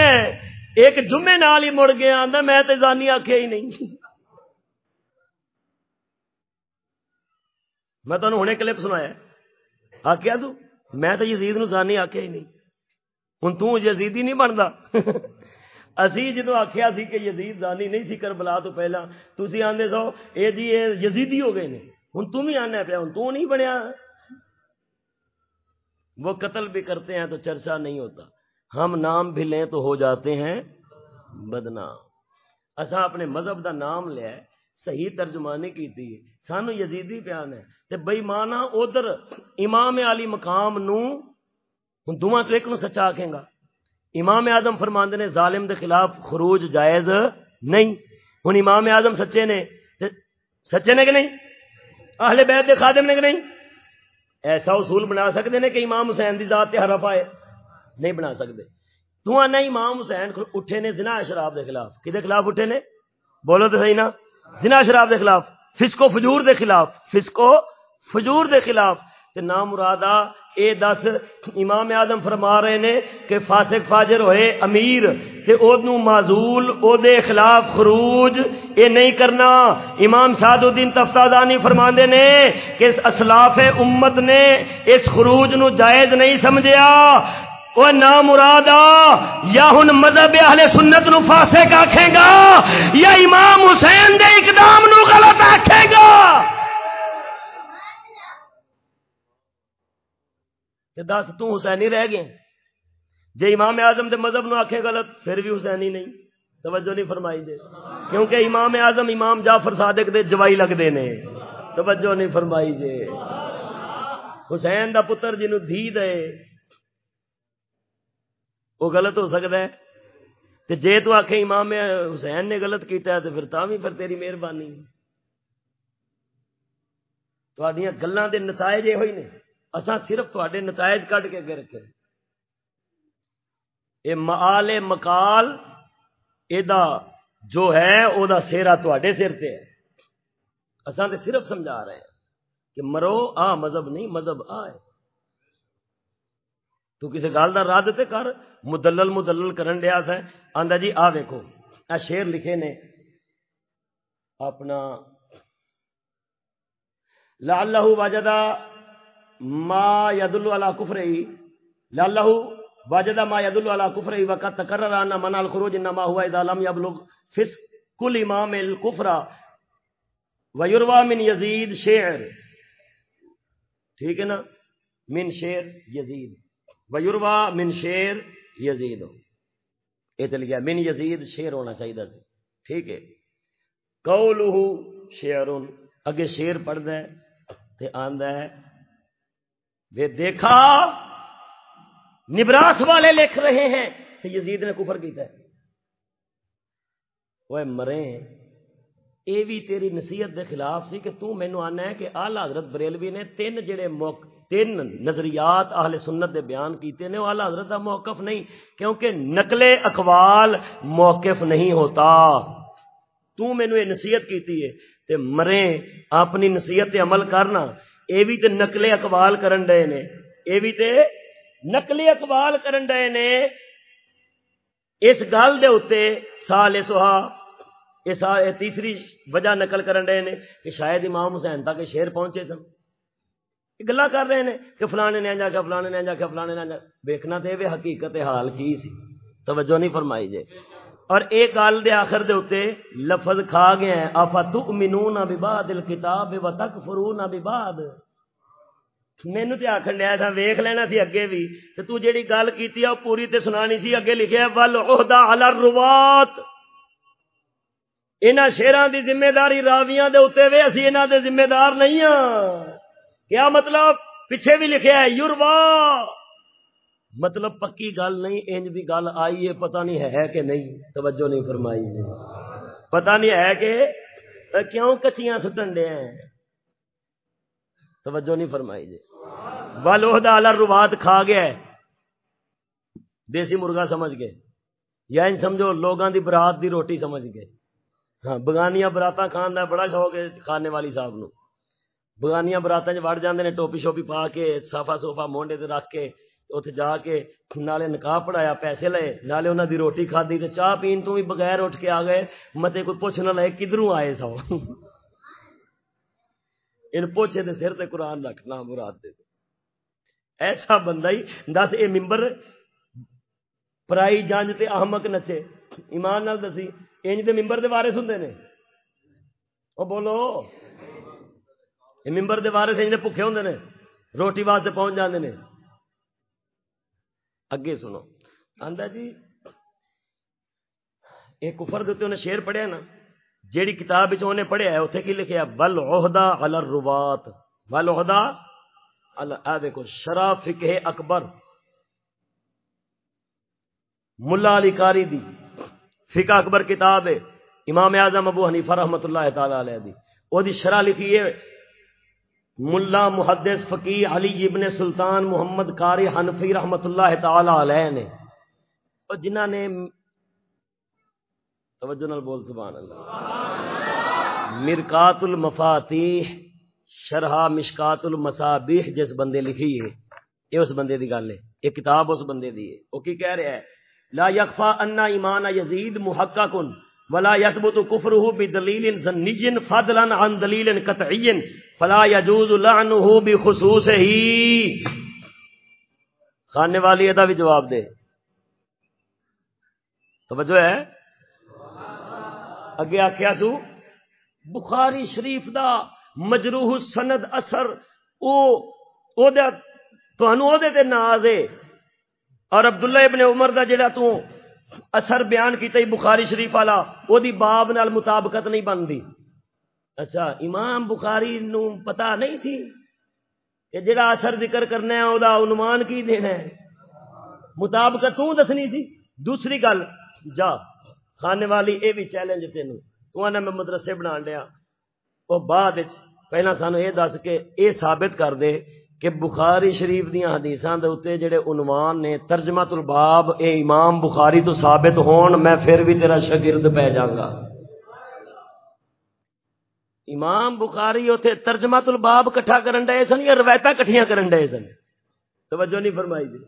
[SPEAKER 1] ایک جمعے نال ہی مڑ گیا آندا، میں تے زانی آکھیا ہی نہیں۔ میں تانوں ہنے کلپ سنایا۔ آکھیا تو میں تے یزید نو زانی آکھیا ہی نہیں۔ ہن تو یزیدی نہیں بندا اسی جدو آخیا سی کہ یزید زانی نہیں سی کربلا تو پہلا تھی آدھے سو، اے جی اے یزیدی ہو گئے نے۔ ہوں تم ہی آنا پیا، ہوں تو نہیں بنیا۔ وہ قتل بھی کرتے ہیں تو چرچا نہیں ہوتا۔ ہم نام بھی لیں تو ہو جاتے ہیں بدنام۔ اصا اپنے مذہب دا نام لیا ہے، صحیح ترجمانی کی تھی سانو یزیدی پیان ہے۔ تے بئی مانا ادھر امام علی مقام نو ہوں دونوں تو ایک نو سچا آکھیں گا۔ امام اعظم فرماندے نے ظالم دے خلاف خروج جائز نہیں۔ ہوں امام اعظم سچے نے سچے نے کہ نہیں؟ اہل بیت دے خادم نے کہ نہیں؟ ایسا اصول بنا سکتے ہیں کہ امام حسین دی ذات تے حرف آئے۔ نہیں بنا سکتے تو آنا امام حسین اٹھے نے زنا شراب دے خلاف۔ کدے خلاف اٹھے نے؟ بولو تو صحیح نا۔ زنا شراب دے خلاف فسکو فجور دے خلاف فسکو فجور دے خلاف۔ تے نام مرادا اے دس، امام آدم فرما رہے نے کہ فاسق فاجر ہوئے، امیر، تے او معذول او دے خلاف خروج، اے نہیں کرنا۔ امام سعد الدین تفتادانی فرماندے نے کہ اس اسلاف امت نے اس خروج نو جائز نہیں سمجھیا۔ وہ نام مرادا، یا ہن مذہب اہل سنت نو فاسق آکھے گا، یا امام حسین دے اقدام نو غلط آکھے گا۔ دس تسینی رہ گئے۔ جی امام اعظم دے مذہب نو آخے غلط، پھر بھی حسینی نہیں۔ توجہ نہیں فرمائی دے کیونکہ امام اعظم امام جعفر صادق دے جوائی لگتے نے۔ توجہ نہیں فرمائی جے۔ حسین دا پتر جنو دھی دے، وہ غلط ہو سکتا ہے۔ تے جے تو آخے امام حسین نے غلط کیتا ہے تو پھر تا بھی پھر تیری مہربانی۔ تھوڑیاں گلوں دے نتائج یہ ہوئی نے۔ اصا صرف تے نتائج کٹ کے اگے رکھے یہ مال مکال یہ جو ہے وہ سیرا تے سر تے ہے۔ اصا تو صرف سمجھا رہے ہیں کہ مرو، آ مذہب نہیں، مذہب آ ہے۔ تو کسی گل کا رد تے کر، مدلل مدلل کرن دیا سا آندا جی آ ویکو اے شیر لکھے نے۔ اپنا لعلہ وجدہ ما يدل على كفره لعلہ وجدہ ما يدل على كفره، وقد تكرر ان منع الخروج انما هو اذا لم يبلغ فسق كل امام الكفر. ويروى من يزيد شعر. ٹھیک ہے نا؟ من شعر یزید. ویروى من شعر یزید. یہ چل گیا من یزید شعر ہونا چاہیے سی ٹھیک ہے؟ قولہ شعر. اگے شعر پڑھدا ہے، تے آندا ہے وہ دیکھا، نبراس والے لکھ رہے ہیں تو یزید نے کفر کیتا ہے۔ وہ مرے، اے بھی تیری نصیحت دے خلاف سی کہ تو مینو آنا ہے کہ آلہ حضرت بریلوی نے تین جڑے موق، تین نظریات اہل سنت دے بیان کیتے نے، وہ آلہ حضرت دا موقف نہیں، کیونکہ نقل اقوال موقف نہیں ہوتا۔ تو مینو یہ نصیحت کیتی ہے تے مرے، اپنی نصیحت تے عمل کرنا اے بھی تے نقل اقوال کرن ڈے نے اے بھی تے نقل اقوال کرن ڈے نے اس گل دے اوتے سال سہا اس تیسری وجہ نقل کرن ڈے نے کہ شاید امام حسین تک شیر پہنچے سن گلا کر رہے ہیں کہ فلانے نے جا کے فلانے نے جا کے فلانے نے جا دیکھنا تے وہ حقیقت حال کی سی توجہ نہیں فرمائی جے اور ایک گل دے آخر دے اوتے لفظ کھا گئے ہیں۔ افا تؤمنون ببعض الکتاب وتکفرون ببعض۔ مینو تے آخر لیا تھا ویخ لینا سی اگے بھی۔ تے تو جیڑی گل کیتی ہے پوری تے سنانی سی۔ اگے لکھیا ول عہدہ علی الروات انہاں شیراں دی ذمہ داری راویاں دے اوتے وے اسی انہاں دے ذمہ دار نہیں ہاں۔ کیا مطلب؟ پیچھے بھی لکھیا ہے یوروا مطلب پکی گل نہیں، انج دی گل آئی ہے پتہ نہیں ہے کہ نہیں۔ توجہ نہیں فرمائی جی۔ پتہ نہیں ہے کہ کیوں کچیاں سٹن دے ہیں۔ توجہ نہیں فرمائی جی۔ والوہدہ علی روات کھا گیا ہے۔ دیسی مرغا سمجھ گئے۔ یا ان سمجھو، لوگاں دی برات دی روٹی سمجھ گئے۔ ہاں بگانیاں براتاں کھان دا بڑا شوق ہے کھانے والی صاحب نو۔ بگانیاں براتاں چ وڑ جاندے نے ٹوپی شوپی پا کے، صافا صوفا مونڈے تے رکھ کے اتنے جا کے نالے نکاح پڑھایا پیسے لے نالے انہوں دی روٹی کھادی تے چاہ پین تو بھی بغیر اٹھ کے آ گئے متے کوئی پوچھ نہ لے کدھروں آئے سو ان پوچھے دے سر تے قرآن رکھ نہ مراد دے ایسا بندہ ہی دس اے ممبر پرائی جانج تے احمق نچے ایمان نال دسی انج دے ممبر دے وارث ہوندے نے او بولو اے ممبر دے وارث انج دے بھکھے ہوندے نے روٹی واسطے پہنچ جاندے نے اگے سنو۔ آندا جی ایک کفر دے انہیں شعر پڑھیا نا، جیڑی کتاب وچ اونے پڑھیا ہے، اوتھے کی لکھیا ول عہدہ علی الروات ول عہدہ علی اے دیکھو، شرع فقہ اکبر۔ ملا علی قاری دی فقہ اکبر کتاب ہے، امام اعظم ابو حنیفہ رحمۃ اللہ تعالی علیہ دی۔ او دی شرح لکھی ہے ملا محدث فقی علی ابن سلطان محمد قاری حنفی رحمۃ اللہ تعالی علیہ نے، اور جنہ نے توجہ نال بول، سبحان اللہ۔ مرکات المفاتیح شرح مشکات المصابیح جس بندے لکھی ہے، یہ اس بندے دی گل ہے، یہ کتاب اس بندے دی ہے۔ وہ کی کہہ رہا ہے، لا یخفا ان ایمان یزید محقق ولا يثبت كفره بدلیل ظنی فضلا عن دلیل قطعی فلا يجوز لعنه بخصوصه. خانے والی ادا بھی جواب دے. توجہ ہے. اگے آخیا سو، بخاری شریف دا مجروح سند اثر او او دے تانوں او دے تے ناز ہے. اور عبداللہ ابن عمر دا جڑا تو اثر بیان کیتا ہی بخاری شریف والا او دی باب نال مطابقت نہیں بنتی۔ اچھا امام بخاری نو پتا نہیں سی کہ جڑا اثر ذکر کرنا ہے، او دا عنوان کی دینا ہے؟ مطابقت تو دسنی سی۔ دوسری گل، جا کھانے والی، اے بھی چیلنج تینوں۔ تو آنا میں مدرسے بنا لیا وہ بعد پہلا سانو یہ دس کے اے ثابت کر دے کہ بخاری شریف دیاں حدیثاں دے اوتے جڑے عنوان نے ترجمہ الباب، اے امام بخاری تو ثابت ہون، میں پھر بھی تیرا شاگرد پہ جاگا امام بخاری اوتے ترجمہ الباب کٹھا کرن دے سن یا روایتاں کٹھیاں کرن دے سن؟ توجہ نہیں فرمائی دی۔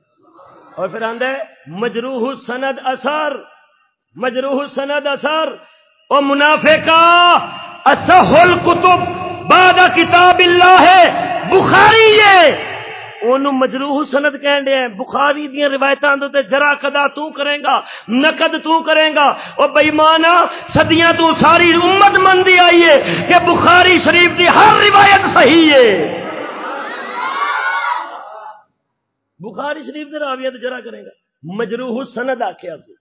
[SPEAKER 1] اور پھر آندا مجروح سند اثر، مجروح سند اثر، او منافقہ اصحل کتب بعد کتاب اللہ ہے اونوں مجروح سند کہن دے ہیں، بخاری دیاں روایتاں دے جرا قدا تو کرے گا، نقد تو کرے گا۔ او بے ایمانا صدیاں تو ساری امت مندی آئی ہے کہ بخاری شریف دی ہر روایت صحیح ہے۔ بخاری شریف دے راویت جرا کرے گا۔ مجروح سند آکھیا سی۔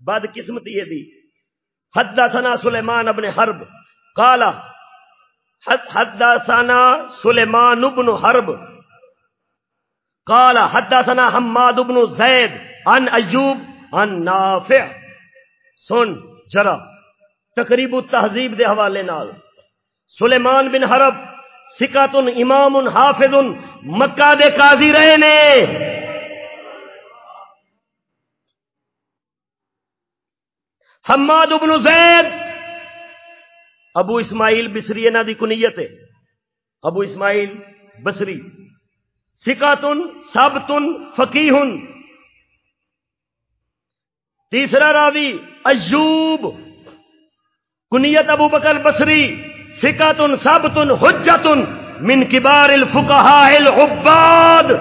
[SPEAKER 1] بد قسمتی ہے دی۔ حدثنا سلیمان ابن حرب۔ قال حدثنا سلیمان ابن حرب۔ قال حدثنا حماد بن زید عن ایوب عن نافع. سن جرا تقریب التہذیب دے حوالے نال. سلیمان بن حرب سکاتن امام حافظ مکہ دے قاضی رہے نے. حماد بن زید، ابو اسماعیل بسری انہ دی کنیت ہے. ابو اسماعیل بسری سکاتن سبتن فقیہن۔ تیسرا راوی، ایوب۔ کنیت ابو بکر بصری سکاتن سبتن حجتن من کبار الفقہاء العباد۔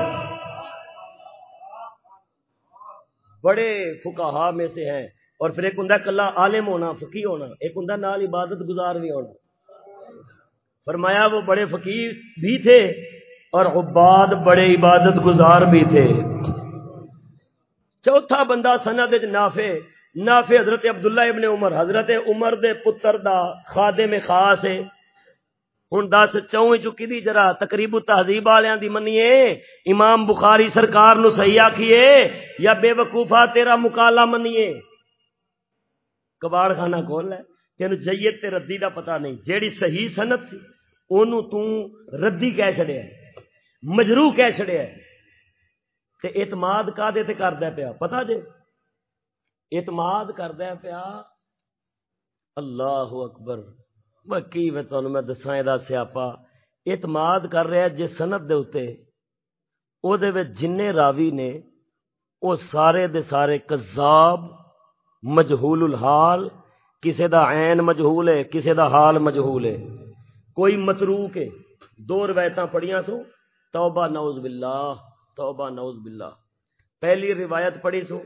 [SPEAKER 1] بڑے فقہا میں سے ہیں۔ اور پھر ایک ہوں کلا عالم ہونا فقی ہونا۔ ایک ہوں نال عبادت گزار بھی ہونا۔ فرمایا وہ بڑے فقیر بھی تھے۔ اور عباد بڑے عبادت گزار بھی تھے۔ چوتھا بندہ سند نافے نافے حضرت عبداللہ ابن عمر، حضرت عمر دے پتر دا خادے میں خاص ہے۔ ہوں دس چویں چکی دی جرا تقریب تہذیب والوں دی منیے؟ امام بخاری سرکار نو صحیح آکھیے، یا بے وقوفا تیرا مکالا منیے؟ کباڑ خانہ کھول ہے تین جیت تے ردی دا پتہ نہیں، جیڑی صحیح سنت سی، اونوں تو ردی کہہ چھڑیا ہے۔ مجرو کہہ چڑیا تے اعتماد کا دے تے کردا پیا؟ پتہ جے؟ اعتماد کردا پیا؟ اللہ اکبر۔ میں کی میں تانوں میں دساں اے دا سیاپا۔ اعتماد کر رہا جے سند دے اوتے او دے وچ جننے راوی نے او سارے دے سارے کذاب، مجہول الحال۔ کسے دا عین مجہول ہے، کسے دا حال مجہول ہے۔ کوئی متروک ہے۔ دو روایتاں پڑھیاں سو توبہ نوز باللہ، توبہ نوز باللہ۔ پہلی روایت پڑھی سو،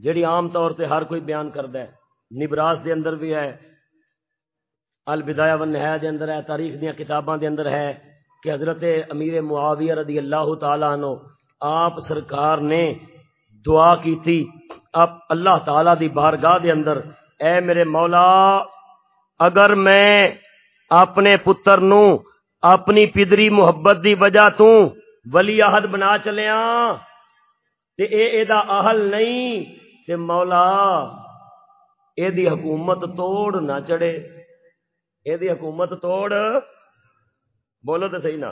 [SPEAKER 1] جڑی عام طور تے ہر کوئی بیان کردا ہے۔ نبراس دے اندر بھی ہے، البدایہ والنہایہ دے اندر ہے، تاریخ دیاں کتاباں دے اندر ہے کہ حضرت امیر معاویہ رضی اللہ تعالی عنہ، آپ سرکار نے دعا کی تھی اب اللہ تعالی دی بارگاہ دے اندر، اے میرے مولا، اگر میں اپنے پتر نو اپنی پدری محبت دی وجہ تو ولی عہد بنا چلیا تے اے اے دا اہل نہیں تے مولا اے دی حکومت توڑ نہ چڑے اے دی حکومت توڑ۔ بولو تو صحیح نہ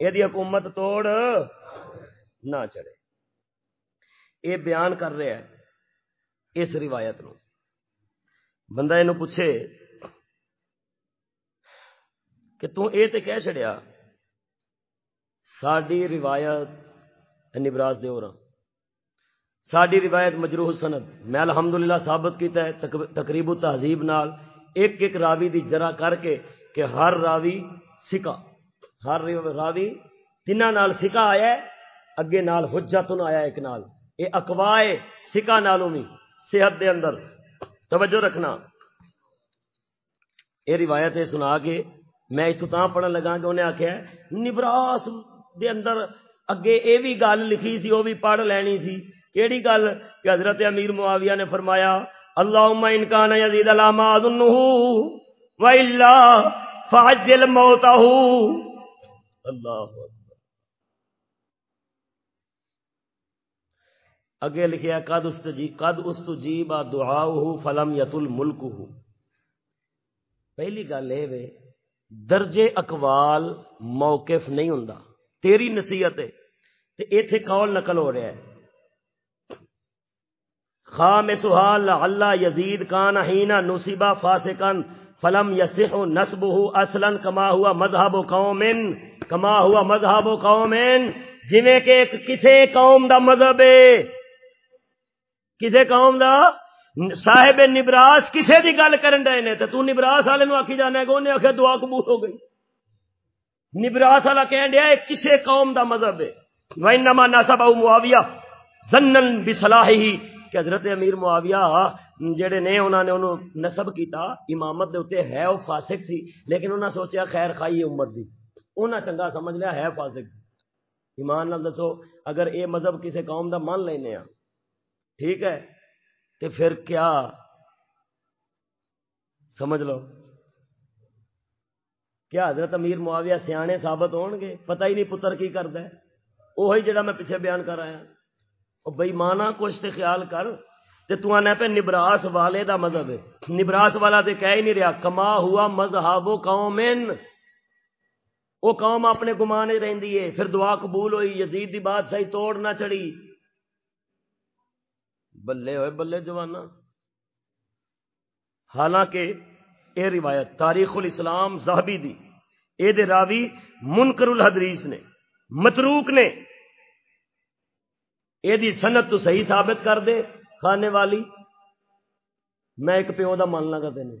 [SPEAKER 1] اے دی حکومت توڑ نہ چڑے اے بیان کر رہا ہے اس روایت نو بندہ یہ پوچھے کہ تو اے تے کہہ چھڑیا، ساڈی روایت نبراز دے رہا ساڈی روایت مجروح سند۔ میں الحمدللہ ثابت کیتا ہے تقریب و تہذیب نال ایک ایک راوی دی جرا کر کے کہ ہر راوی سکا ہر راوی تینہ نال سکا آیا ہے، اگے نال حجتن آیا ایک نال۔ اے اقوائے سکا نالوں میں صحت دے اندر توجہ رکھنا۔ اے روایت سنا کے میں اتو تا پڑھن لگا کہ انہیں آخیا نبراس دے اندر اگے اے بھی گل لکھی سی وہ بھی پڑھ لینی سی۔ کیڑی گل؟ کہ حضرت امیر معاویہ نے فرمایا، اللہم ان کان یزید لاما اظنہ فعجل موتہ۔ اللہ اگے لکھیا، قد استجیب قد استجیب دعاؤہ فلم یتل ملکہ۔ پہلی گل اے وے درجے اقوال موقف نہیں ہوں تیری نصیحت ہے۔ تے ایتھے قول نقل ہو رہا ہے؟ خام سہال اللہ یزید کان ہینا نصیبہ فاسقن فلم یسح نسبہ اصلا کما ہوا مذہب قوم، کما ہوا مذہب قوم۔ جویں کہ کسے قوم دا مذہب ہے۔ کسے قوم دا؟ صاحب نبراس کسے دی گل کرن رہے نے تو نبراس والے آخی جانا ہے کہ انہیں آخر دعا قبول ہو گئی۔ نبراس والا کہہ دیا کسے قوم دا مذہب ہے۔ وَإِنَّمَا نَسَبَهُ مُعَوِيَةً ظَنًّا بِصَلَاحِهِ کہ حضرت امیر معاویہ جڑے نے انہوں نے انہوں نسب کیتا، امامت دے اوتے ہے او فاسق سی، لیکن انہوں نے سوچیا خیر خائی امت دی۔ انہوں چنگا سمجھ لیا ہے فاسق سی۔ ایمان نال دسو، اگر اے مذہب کسی قوم دا مان لینے ہاں ٹھیک ہے؟ تو پھر کیا؟ سمجھ لو۔ کیا حضرت امیر معاویہ سیانے ثابت ہون گے؟ پتہ ہی نہیں پتر کی کرد ہے۔ وہی جڑا میں پیچھے بیان کر رہا ہوں بئی مانا کچھ تے خیال کر۔ تے تو آنا پہ نبراس والے دا مذہب ہے۔ نبراس والا تے کہہ ہی نہیں رہا، کما ہوا مذہب قومن۔ وہ قوم اپنے گمان رہی ہے۔ پھر دعا قبول ہوئی، یزید دی بات صحیح توڑ نہ چڑی بلے ہوئے بلے جوانا حالانکہ اے روایت تاریخ الاسلام زہبی دی اے دے راوی منکر الحدریس نے متروک نے اے دی سنت تو صحیح ثابت کر دے کھانے والی میں ایک پیو دا مان لگا دینے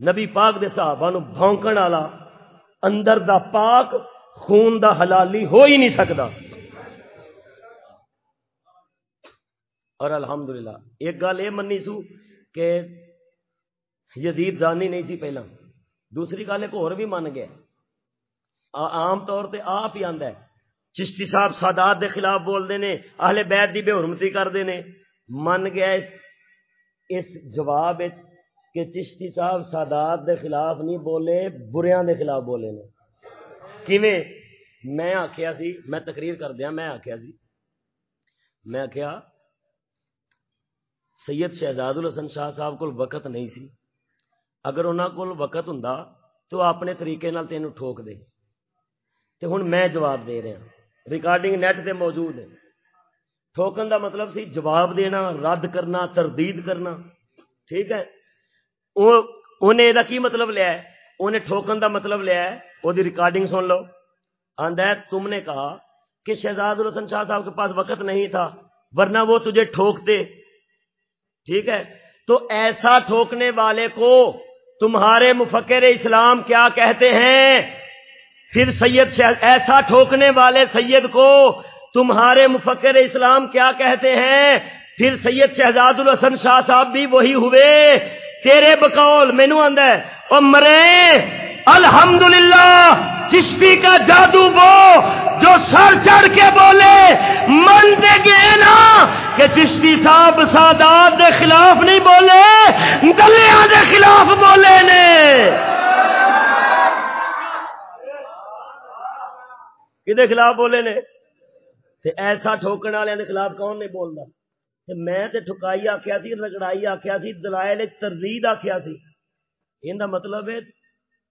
[SPEAKER 1] نبی پاک دے صحابہ نو بھونکن والا اندر دا پاک خون دا حلالی ہو ہی نہیں سکتا اور الحمدللہ۔ ایک گل یہ منی سو کہ یزید زانی نہیں سی پہلا دوسری گل ایک اور بھی من گیا۔ عام طور پہ آپ ہی آندا ہے۔ چشتی صاحب سادات دے خلاف بولتے ہیں اہل بیت دی بے حرمتی کرتے ہیں من گیا اس, اس جواب کہ چشتی صاحب سادات دے خلاف نہیں بولے بریاں دے خلاف بولے نے۔ کیویں؟ میں آخیا سی میں تقریر کر دیا میں آخیا سی۔ میں آخیا سید شہزاد الحسن شاہ صاحب کو وقت نہیں سی۔ اگر انہوں کو وقت ہوں تو اپنے طریقے نال تینوں ٹھوک دے۔ تے ہن میں جواب دے رہا ہاں۔ ریکارڈنگ نیٹ تے موجود ہے۔ ٹھوکن دا مطلب سی جواب دینا، رد کرنا، تردید کرنا۔ ٹھیک ہے؟ انہیں یہ کی مطلب لیا ہے؟ انہیں ٹھوکن دا مطلب لیا ہے۔ وہ ریکارڈنگ سن لو۔ آندا تم نے کہا کہ شہزاد الحسن شاہ صاحب کے پاس وقت نہیں تھا، ورنہ وہ تجھے ٹھوکتے۔ ٹھیک ہے؟ تو ایسا ٹھوکنے والے کو تمہارے مفکر اسلام کیا کہتے ہیں؟ پھر سید ایسا ٹھوکنے والے سید کو تمہارے مفکر اسلام کیا کہتے ہیں؟ پھر سید شہزاد الحسن شاہ صاحب بھی وہی ہوئے۔ تیرے بقول مینو آدھا او مرے۔ الحمدللہ۔ چشتی کا جادو وہ جو سر چڑھ کے بولے من دے گئے نا، کہ چشتی صاحب سادات دے خلاف نہیں بولے دلیا دے خلاف بولے نے۔ کہ خلاف بولے نے؟ تے ایسا ٹھوکنے والے دے خلاف کون نہیں بولتا؟ میں تے ٹھکائی آخیا سی، رگڑائی آخیا سی، دلائل تردید آخیا سی۔ یہ مطلب ہے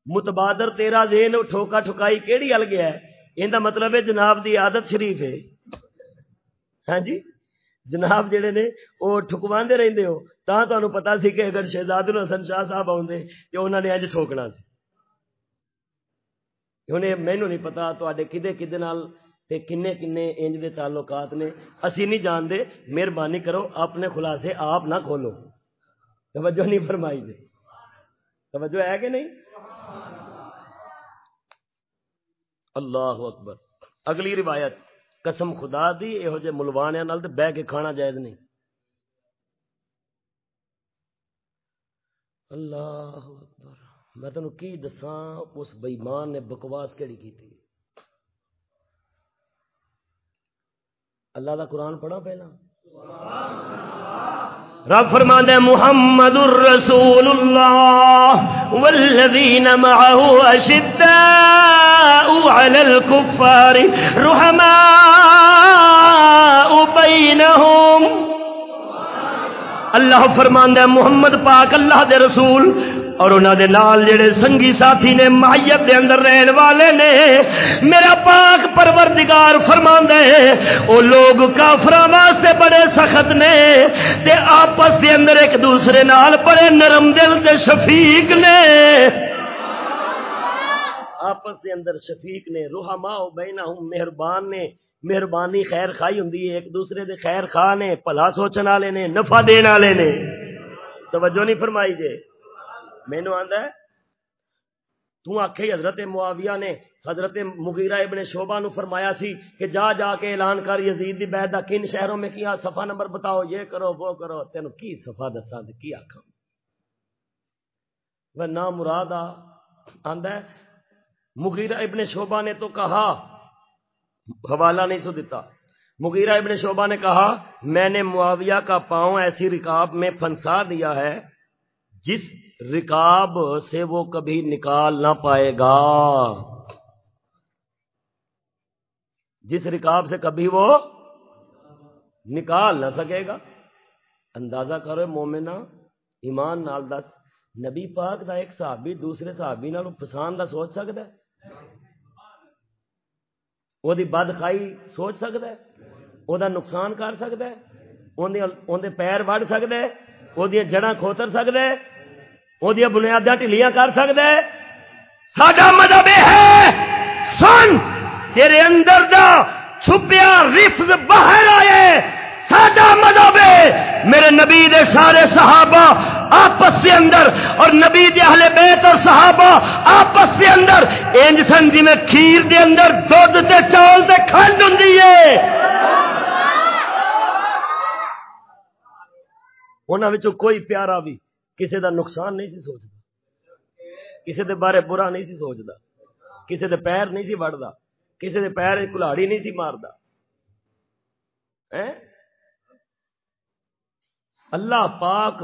[SPEAKER 1] متبادر تیرا ذہن ٹھوکا ٹھکائی کیڑی ال گیا ہے؟ یہ مطلب ہے جناب دی عادت شریف ہے۔ ہاں جی؟ جناب جڑے نے وہ ٹھکوا رہتے ہو، تا تمہیں پتا سی کہ اگر شہزاد الحسن شاہ صاحب آدھے تو انہوں نے اج ٹھوکنا سی۔ انہیں مینو نہیں پتا تے کدے کدے تے کنے کنے انج دے تعلقات نے۔ اسی نہیں جانتے، مہربانی کرو، اپنے خلاصے آپ نہ کھولو۔ توجہ نہیں فرمائی دے۔ توجہ ہے کہ نہیں؟ اللہ اکبر۔ اگلی روایت، قسم خدا دی یہو جہ ملوانیا نال تے بہ کے کھانا جائز نہیں۔ اللہ اکبر۔ میں تینوں کی دساں، اس بےمان نے بکواس کیڑی کی اللہ دا قرآن پڑھا پہلا سبحان اللہ رب فرماندے محمد الرسول اللہ والذین معه اشداء على الكفار رحماء بینہم اللہ فرماندہ محمد پاک اللہ دے رسول اور انہوں دے نال جڑے سنگی ساتھی نے مائیت دے اندر رہن والے نے، میرا پاک پروردگار فرماندہ ہے، او لوگ کافراں واسطے بڑے سخت نے، تے آپس دے اندر ایک دوسرے نال بڑے نرم دل تے شفیق نے۔ آپس دے اندر شفیق نے روحما بینہم مہربان نے مہربانی خیر خائی ہوں ایک دوسرے دے خیر خواہ نے پلا سوچن والے نے، نفع دین والے نے۔ توجہ نہیں فرمائی جے۔ مینو آندا ہے، تو آکھے حضرت معاویہ نے حضرت مغیرہ ابن شعبہ نو فرمایا سی کہ جا جا کے اعلان کر، یزید دی بیعت دا کن شہروں میں کیا، صفحہ نمبر بتاؤ، یہ کرو، وہ کرو۔ تینو کی صفحہ دساں تے کی آکھاں؟ وہ نا مراد آندا ہے، مغیرہ ابن شعبہ نے تو کہا حوالہ نہیں سو دیتا۔ مغیرہ ابن شعبہ نے کہا، میں نے معاویہ کا پاؤں ایسی رکاب میں پھنسا دیا ہے، جس رکاب سے وہ کبھی نکال نہ پائے گا۔ جس رکاب سے کبھی وہ نکال نہ سکے گا۔ اندازہ کرو مومنا ایمان نال دس۔ نبی پاک دا ایک صحابی دوسرے صحابی نال پسند دا سوچ سکتا ہے۔ وہ بدخائی سوچ سکتا ہے وہ نقصان کر سکتا ہے اندر پیر وڑ سکتا ہے وہ جڑا کھوتر سکتا ہے وہ بنیادیں ٹھلیاں کر سکتا ہے ساڈا مذہب یہ ہے سن تیرے اندر دا چھپیا رفظ باہر آئے ساڈا مذہب ہے۔ میرے نبی دے سارے صحابہ آپس کے اندر اور نبی دے اہل بیت اور صحابہ آپس کے اندر۔ انج سن جی میں کھیر دے اندر دودھ تے چاول تے کھنڈ ہوندی ہے۔ کوئی پیارا بھی کسی دا نقصان نہیں سی سوچدا۔ کسی دے بارے برا نہیں سی سوچدا۔ کسی دے پیر نہیں سی وڑدا کسی دے پیر کلاڑی نہیں سی ماردا۔ اللہ پاک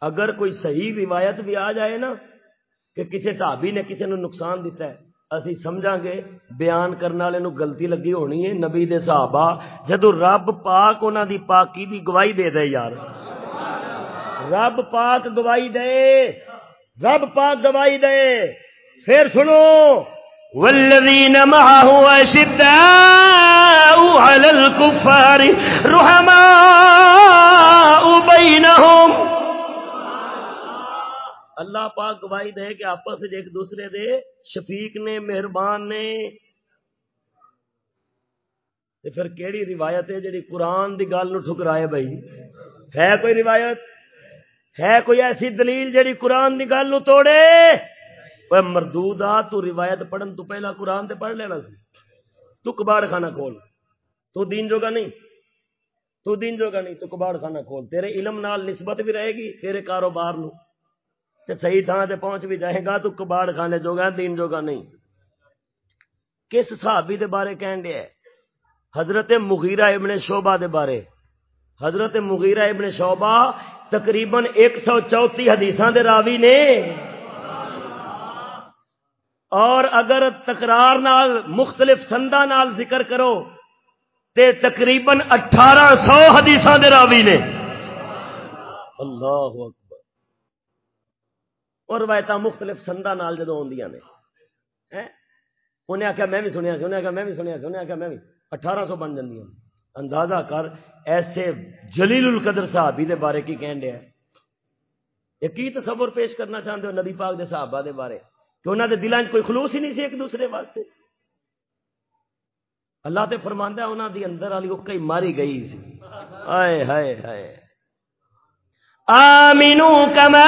[SPEAKER 1] اگر کوئی صحیح روایت بھی آ جائے نا کہ کسی صحابی نے کسی نے نقصان دیتا ہے، اسی سمجھا گے، بیان کرنے والے نو لگی ہونی ہے، نبی دے صحابہ، جدو رب پاک انہاں دی پاکی دی گواہی دے دے یار۔ رب پاک گواہی دے، رب پاک گواہی دے۔ پھر سنو والذین معه اشداء على الكفار رحماء بینہم اللہ پاک گواہی دے کہ آپس ایک دوسرے دے شفیق نے، مہربان نے۔ تے پھر کیڑی روایت ہے جی قرآن دی گل نو ٹھکرائے بھائی؟ ہے کوئی روایت؟ ہے کوئی ایسی دلیل جیڑی قرآن دی گل نو توڑے؟ وہ مردود آ تو روایت پڑھن تو پہلا قرآن تے پڑھ لینا سی۔ تو کباڑ خانہ کھول۔ تو دین جوگا نہیں۔ تو دین جوگا نہیں، تو کباڑ خانہ کھول۔ تیرے علم نال نسبت بھی رہے گی، تیرے کاروبار نو تے صحیح تھان تے پہنچ بھی جائے گا تو کباڑ خانے جوگا، دین جوگا نہیں۔ کس صحابی دے بارے کہن دیا ہے؟ حضرت مغیرہ ابن شعبہ دے بارے۔ حضرت مغیرہ ابن شعبہ تقریباً ایک سو چوتی حدیثاں دے راوی نے۔ اور اگر تکرار نال مختلف سندہ نال ذکر کرو تے تقریباً اٹھارہ سو حدیثاں دے راوی نے۔ اللہ اکبر۔ اور روایت مختلف سندا نال جدو آدیاں نے۔ انہیں آخیا میں بھی سنیا سی، انہیں آخیا میں بھی سنیا سی، انہیں آخیا میں بھی۔ اٹھارہ سو بن جاندیاں۔ اندازہ کر، ایسے جلیل القدر صحابی دے بارے کی کہن دیا یہ کی تصور پیش کرنا چاہتے ہو؟ نبی پاک دے صحابہ دے بارے۔ کہ انہوں دے دلان کوئی خلوص ہی نہیں سی ایک دوسرے واسطے۔ اللہ تے فرماندا ہے انہوں دی اندر والی وہ کئی ماری گئی سی۔ ہائے ہائے ہائے۔ آمینو کما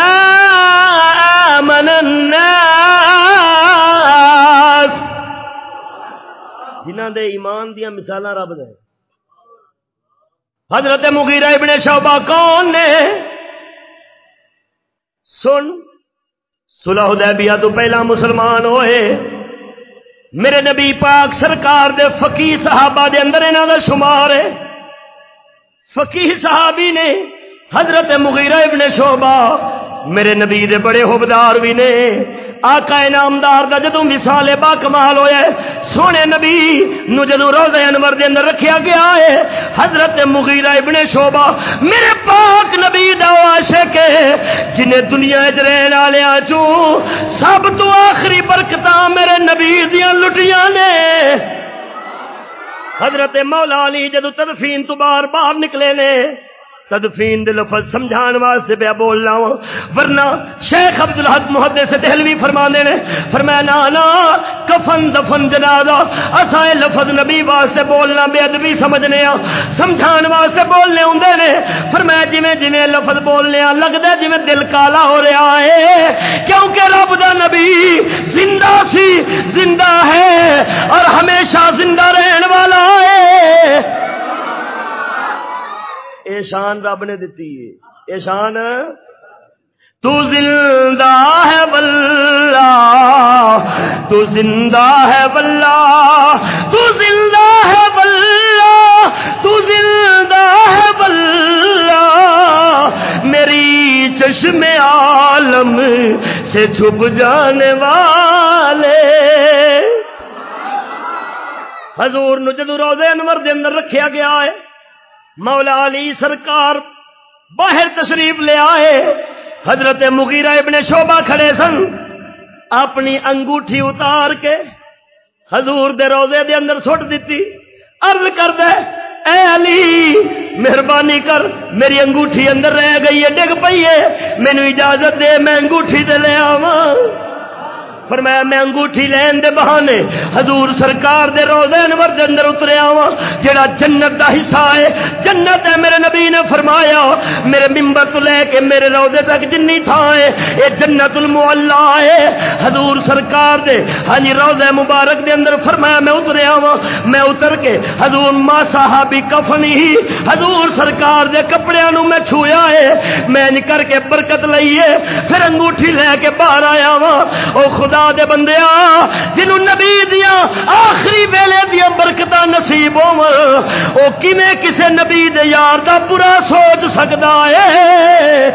[SPEAKER 1] آمن الناس۔ جنہ دے ایمان دیا مثال رب دے۔ حضرت مغیرہ ابن شعبہ کون نے؟ سن۔ صلح حدیبیہ تو پہلا مسلمان ہوئے۔ میرے نبی پاک سرکار دے فقی صحابہ دے اندر انہاں دا شمار ہے۔ فقی صحابی نے حضرت مغیرہ ابن شعبہ میرے نبی دے بڑے حبدار بھی نے، آقا انعامدار دا جدوں مثال با کمال ہویا سونے نبی نو جدوں روزہ انور دے اندر رکھیا گیا ہے، حضرت مغیرہ ابن شعبہ، میرے پاک نبی دا عاشق ہے، جنہیں دنیا وچ رہن والیاں چوں سب تو آخری برکتاں میرے نبی دیاں لٹیاں نے۔ حضرت مولا علی جدوں تدفین تو باہر باہر نکلے نے تدفین دے لفظ سمجھان واسطے پہ بولنا وا۔ ورنہ شیخ عبد الحق محدث دہلوی فرما نے، فرمایا نا نا کفن دفن جنازہ، اساں لفظ نبی واسطے بولنا بے ادبی سمجھنے ہاں سمجھان واسطے بولنے ہوندے نے۔ فرمایا، جویں جویں لفظ بولنے ہاں لگدا جویں دل کالا ہو رہا ہے۔ کیونکہ رب دا نبی زندہ سی، زندہ ہے اور ہمیشہ زندہ رہن والا ہے۔ ایشان رب نے دیتی ہے۔ ایشان تو زندہ ہے بلہ تو زندہ ہے بلہ تو زندہ ہے بلہ تو زندہ ہے بلہ میری چشم عالم سے چھپ جانے والے۔ حضور نو جدو روزے انور دے اندر رکھیا گیا ہے مولا علی سرکار باہر تشریف لے آئے۔ حضرت مغیرہ ابن شوبہ کھڑے سن۔ اپنی انگوٹھی اتار کے حضور دے روزے دے اندر سٹ دیتی۔ عرض کر دے، اے علی، مہربانی کر، میری انگوٹھی اندر رہ گئی ہے، ڈگ پئی ہے۔ مینو اجازت دے، میں انگوٹھی دے لے آواں۔ فرمایا، میں انگوٹھی لین دے بہانے حضور سرکار دے روزے انور دے اندر اتریا وا جڑا جنت دا حصہ ہے، جنت ہے میرے نبی نے فرمایا، میرے منبر تو لے کے میرے روزے تک جنی تھا ہے، اے جنت المعلا ہے، حضور سرکار دے ہاں جی روزے مبارک دے اندر فرمایا، میں اتریا وا میں اتر کے حضور ما صحابی کفن ہی، حضور سرکار دے کپڑیاں نو میں چھویا ہے، میں کر کے برکت لئیے پھر انگوٹھی لے کے باہر آیا وا او خدا خدا دے بندیا جنہوں نبی دیا آخری ویلے دیا برکت نصیب ہو کیویں کسے نبی دے یار دا برا سوچ سکتا ہے؟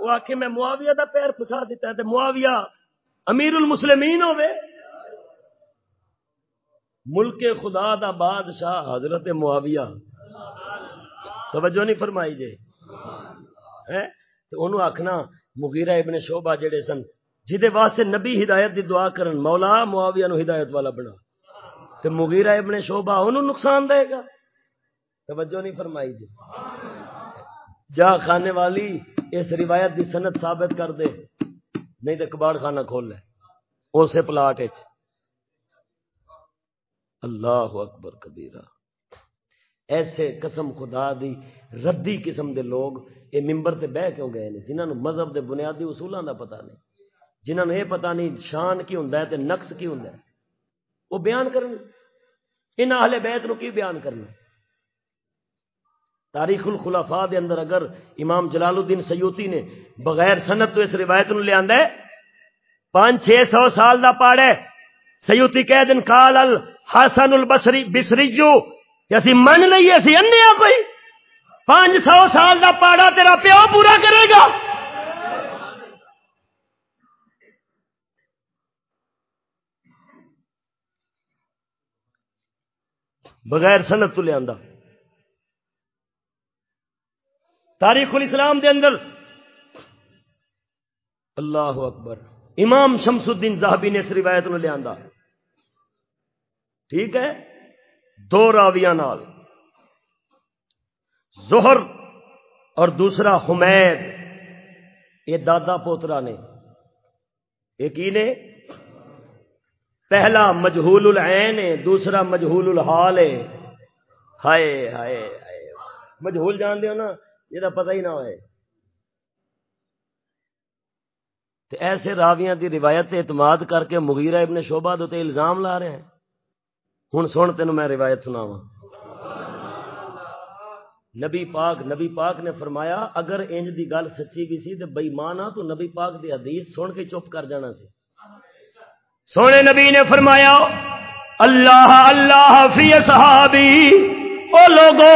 [SPEAKER 1] وہ آ میں معاویہ دا پیر پسا دیتا ہے معاویہ امیر المسلمین ہوئے ملک خدا دا بادشاہ حضرت معاویہ۔ توجہ نہیں فرمائی جے۔ تو انہوں آخنا مغیرہ ابن شعبہ جڑے سن، جہدے واسطے نبی ہدایت دی دعا کرن، مولا معاویہ نو ہدایت والا بنا۔ تے مغیرہ ابن شعبہ انہوں نقصان دے گا۔ توجہ نہیں فرمائی جی۔ جا خانے والی اس روایت دی سنت ثابت کر دے، نہیں تے کباڑ خانہ کھول لے۔ اسے پلاٹ وچ اللہ اکبر کبیرہ۔ ایسے قسم خدا دی ردی قسم دے لوگ یہ ممبر سے بہ کیوں گئے جنہوں نے مذہب دے بنیادی اصولوں دا پتہ نہیں۔ جنہوں نے یہ پتہ نہیں شان کی ہوں تے نقص کی ہوں وہ بیان کرنا ان اہل بیت نو کی بیان کرنا؟ تاریخ الخلافاء دے اندر اگر امام جلال الدین سیوتی نے بغیر سنت تو اس روایت نو لے آندا ہے، پانچ چھ سو سال دا پاڑے، سیوتی کہہ دن قال الحسن البصری بصریو اسی من لئیے، اسی انے ہاں کوئی؟ پانچ سو سال کا پاڑا تیرا پیو پورا کرے گا۔ بغیر سنت تو لیا تاریخ الاسلام دے اندر اللہ اکبر۔ امام شمس الدین زاہبی نے اس روایت نو لیا ٹھیک ہے؟ دو راویاں نال۔ زہر اور دوسرا حمید۔ یہ دادا پوترا نے۔ ایک نے؟ پہلا مجہول العین ہے، دوسرا مجہول الحال ہے۔ ہائے ہائے ہائے۔ مجہول جان ہو نا، یہ پتہ ہی نہ ہوئے۔ تو ایسے راویاں دی روایت اعتماد کر کے مغیرہ ابن شعبہ دے الزام لا رہے ہیں۔ ہوں سن تین میں روایت سناواں۔ نبی پاک نبی پاک نے فرمایا، اگر انج دی گل سچی بھی سی تے بے ایمان آ، تو نبی پاک دی حدیث سن کے چپ کر جانا سی۔ سونے نبی نے فرمایا، اللہ اللہ فی صحابی، او لوگو،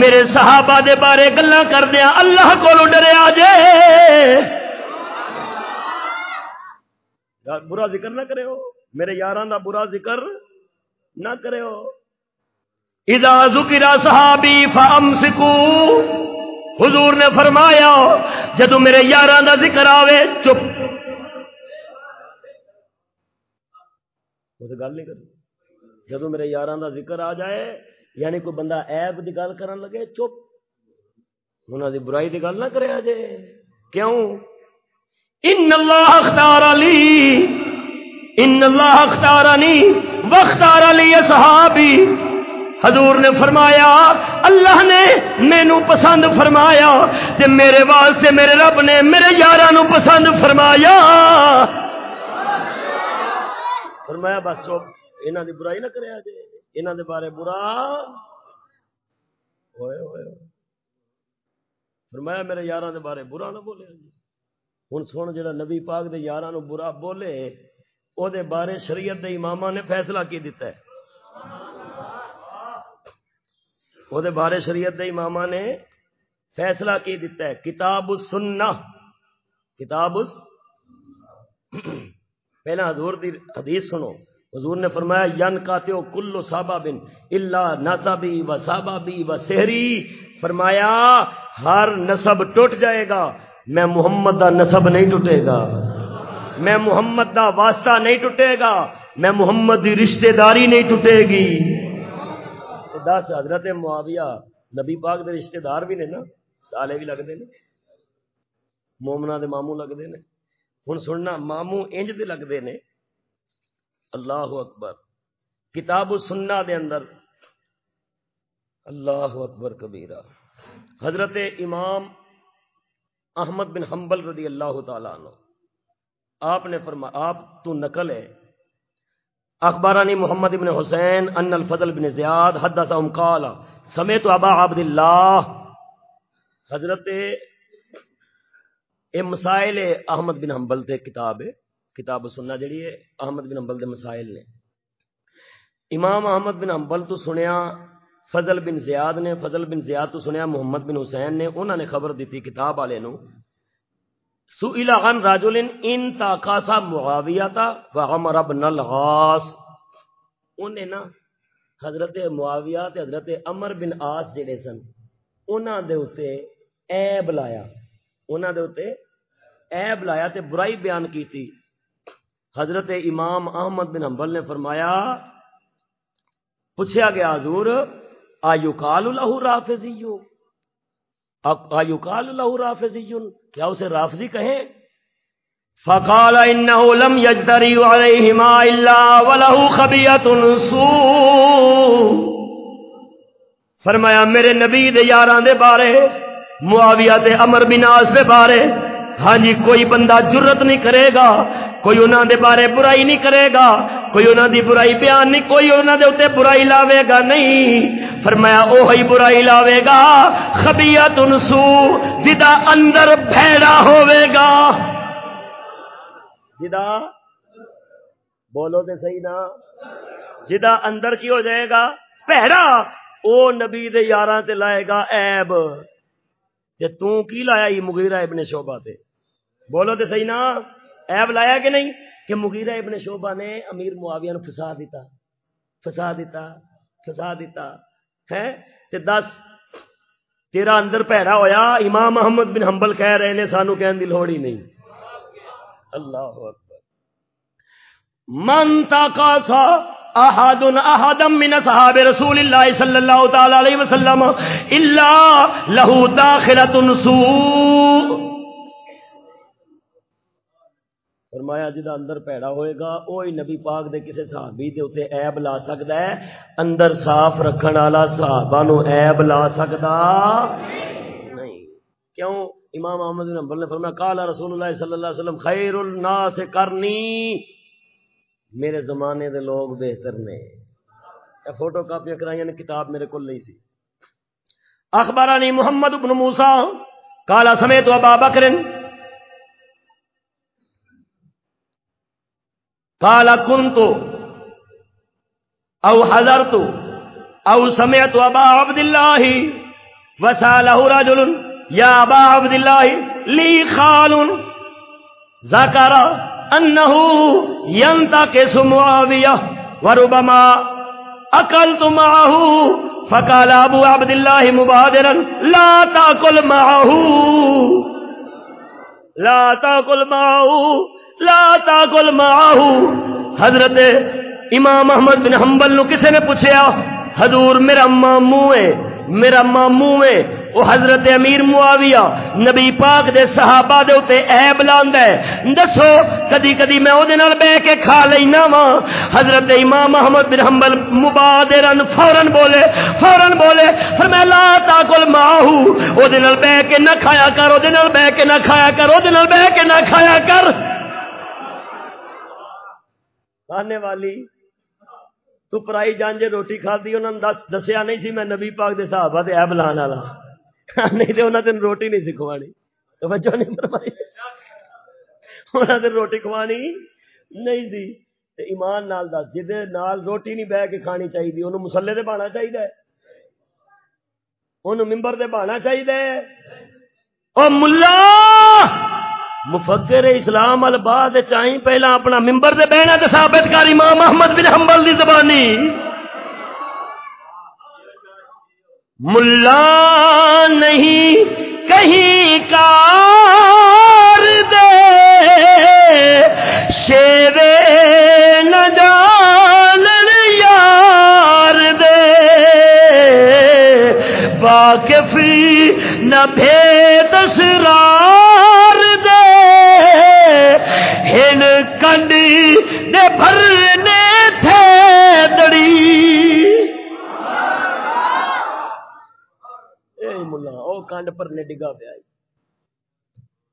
[SPEAKER 1] میرے صحابہ دے بارے گلاں کردیا اللہ کو ڈرے آجے برا ذکر نہ کرے ہو۔ میرے یاران دا برا ذکر نہ کرے ہو۔ اذا ذکر صحابی فامسکو، حضور نے فرمایا، جدو میرے یاراں دا ذکر آوے، چپ۔ اسے گل نہیں کرنی جدو میرے یاراں دا ذکر آ جائے یعنی کوئی بندہ ایب کی گل کر لگے، چپ۔ انہوں دی برائی کی گل نہ کرے جے کیوں؟ ان اللہ اختار علی ان اللہ اختار علی وختار علی صحابی حضور نے فرمایا، اللہ نے مینو پسند فرمایا، تے میرے واسطے میرے رب نے میرے یار پسند فرمایا۔ فرمایا، بس چپ یہاں دی برائی نہ کرے جے یہاں دے بارے برا۔ ہوئے ہوئے فرمایا، میرے یار دے بارے برا نہ بولے جی ہوں سن جا نبی پاک دے یار برا بولے او دے بارے شریعت دے امام نے فیصلہ کی دیتا ہے وہ بارے شریعت دے امام نے فیصلہ کی دیتا ہے کتاب سننا کتاب پہلا حضور دی حدیث سنو حضور نے فرمایا ین کاتے ہو کلو صابا بن اللہ ناسابی و صابا بھی و سہری فرمایا ہر نصب ٹوٹ جائے گا میں محمد دا نصب نہیں ٹوٹے گا میں محمد دا واسطہ نہیں ٹوٹے گا، میں محمد دی رشتہ داری نہیں ٹوٹے گی۔ دس حضرت معاویہ نبی پاک دے رشتہ دار بھی نے نا، سالے بھی لگتے ہیں مومنا دے ماموں لگتے ہیں ہوں سننا، ماموں انج دے لگتے ہیں اللہ اکبر۔ کتاب سننا دے اندر۔ اللہ اکبر کبیرہ۔ حضرت امام احمد بن حنبل رضی اللہ تعالیٰ عنہ۔ آپ نے فرما، آپ تو نقل ہے اخبارانی محمد ابن حسین ان الفضل بن زیاد حدثهم قال، سمیت ابا عبد اللہ۔ حضرت اے مسائل احمد بن حنبل تے کتاب ہے، کتاب سننا جڑی ہے، احمد بن حنبل دے مسائل نے۔ امام احمد بن حنبل تو سنیا، فضل بن زیاد نے، فضل بن زیاد تو سنیا، محمد بن حسین نے انہوں نے خبر دیتی کتاب والے نو۔ سئل عن رجل ان تاقاسا معاویہ و عمر بن الغاس انہیں نا حضرت معاویہ تے حضرت عمر بن آس جڑے سن، انہاں دے اوتے عیب لایا۔ انہاں دے اوتے عیب لایا تے برائی بیان کیتی۔ حضرت امام احمد بن حنبل نے فرمایا پوچھا گیا حضور، آیو قال له رافضیو؟ اللہ رافضی کیا اسے رافضی کہیں فقال انه لم يجتري عليهما الا وله خبيئه سوء فرمایا، میرے نبی دے یاراں دے بارے، معاویہ دے عمر بن عاص دے بارے ہاں جی کوئی بندہ جرت نہیں کرے گا، کوئی انہوں دے بارے برائی نہیں کرے گا، کوئی انہوں دی برائی بیان نہیں، کوئی انہوں دے اتنے برائی لاوے گا نہیں۔ فرمایا، اوہی برائی لاوے گا خبیت انسو جدا اندر بھیڑا ہوئے گا۔ جدا؟ بولو دے صحیح نا۔ جدا اندر کی ہو جائے گا؟ پہرا او نبی دے یاراں تے لائے گا عیب۔ تے تو کی لایا یہ مغیرہ ابن شعبہ تے؟ بولو تے صحیح نا ایب لایا کہ نہیں کہ مغیرہ ابن شعبہ نے امیر معاویہ نے فسا دیتا فسا دیتا فسا دیتا ہے تے دس، تیرا اندر پیڑا ہویا، امام محمد بن حنبل کہہ رہے نے، سانو کہن دی لوڑ ہی نہیں۔ اللہ اکبر۔ من تاقاسا احد احد من اصحاب رسول اللہ صلی اللہ تعالی علیہ وسلم الا له داخلۃ سوء۔ فرمایا جدا اندر پیڑا ہوئے گا وہی نبی پاک دے کسے صحابی دے اتنے عیب لا سکتا ہے۔ اندر صاف رکھن والا صحابہ نو عیب لا سکتا نہیں۔ کیوں؟ امام احمد بن حنبل نے فرمایا، قال رسول اللہ صلی اللہ علیہ وسلم، خیر الناس کرنی۔ میرے زمانے دے لوگ بہتر نے۔ فوٹو کاپیاں کرائیاں نے یعنی کتاب میرے کول نہیں سی۔ اخبارانی محمد بن موسی، قال سمیت ابا بکر قال كنت او حضرت او سمعت ابا عبد الله وساله رجل يا ابا عبد الله لي خال ذكر انه ينتقص معاويه وربما اكلت معه فقال ابو عبد الله مبادرا لا تاكل معه لا تاكل معه لا تاکل معاہو حضرت امام احمد بن حنبل نو کسے نے پوچھیا، حضور میرا مامو ہے، میرا مامو ہے۔ وہ حضرت امیر معاویہ نبی پاک دے صحابہ دے اوتے عیب لاندا ہے۔ دسو، کدی کدی میں او دے نال بیٹھ کے کھا لینا وا حضرت امام احمد بن حنبل مبادرن فورن بولے فورن بولے، فرمایا لا تاکل ماہو او دے نال بیٹھ کے نہ کھایا کر او دے نال بیٹھ کے نہ کھایا کر او دے نال بیٹھ کے نہ کھایا کر۔ کھانے والی۔ تو پرائی جانجے روٹی کھادی انہوں نے دس دسیا نہیں سی، میں نبی پاک دے صحابہ دے ایب لان والا نہیں تے انہوں نے روٹی نہیں سکھوانی توجہ نہیں فرمائی۔ انہوں نے روٹی کھوانی نہیں سی۔ تے ایمان نال دس، جدے نال روٹی نہیں بہ کے کھانی چاہیے انہوں مسلے دے بانا چاہیے انہوں ممبر دے بانا چاہیے او ملا! مفکر اسلام الباد چاہی پہلا اپنا ممبر دے بہنا تے ثابت کر امام احمد بن حنبل دی زبانی۔ ملا نہیں کہیں کار دے شیر نہ جان یار دے۔ واقف نہ بھید سرار دے بھرنے تھے دڑی۔ اے ملا او کنڈ پرنے ڈگا پیا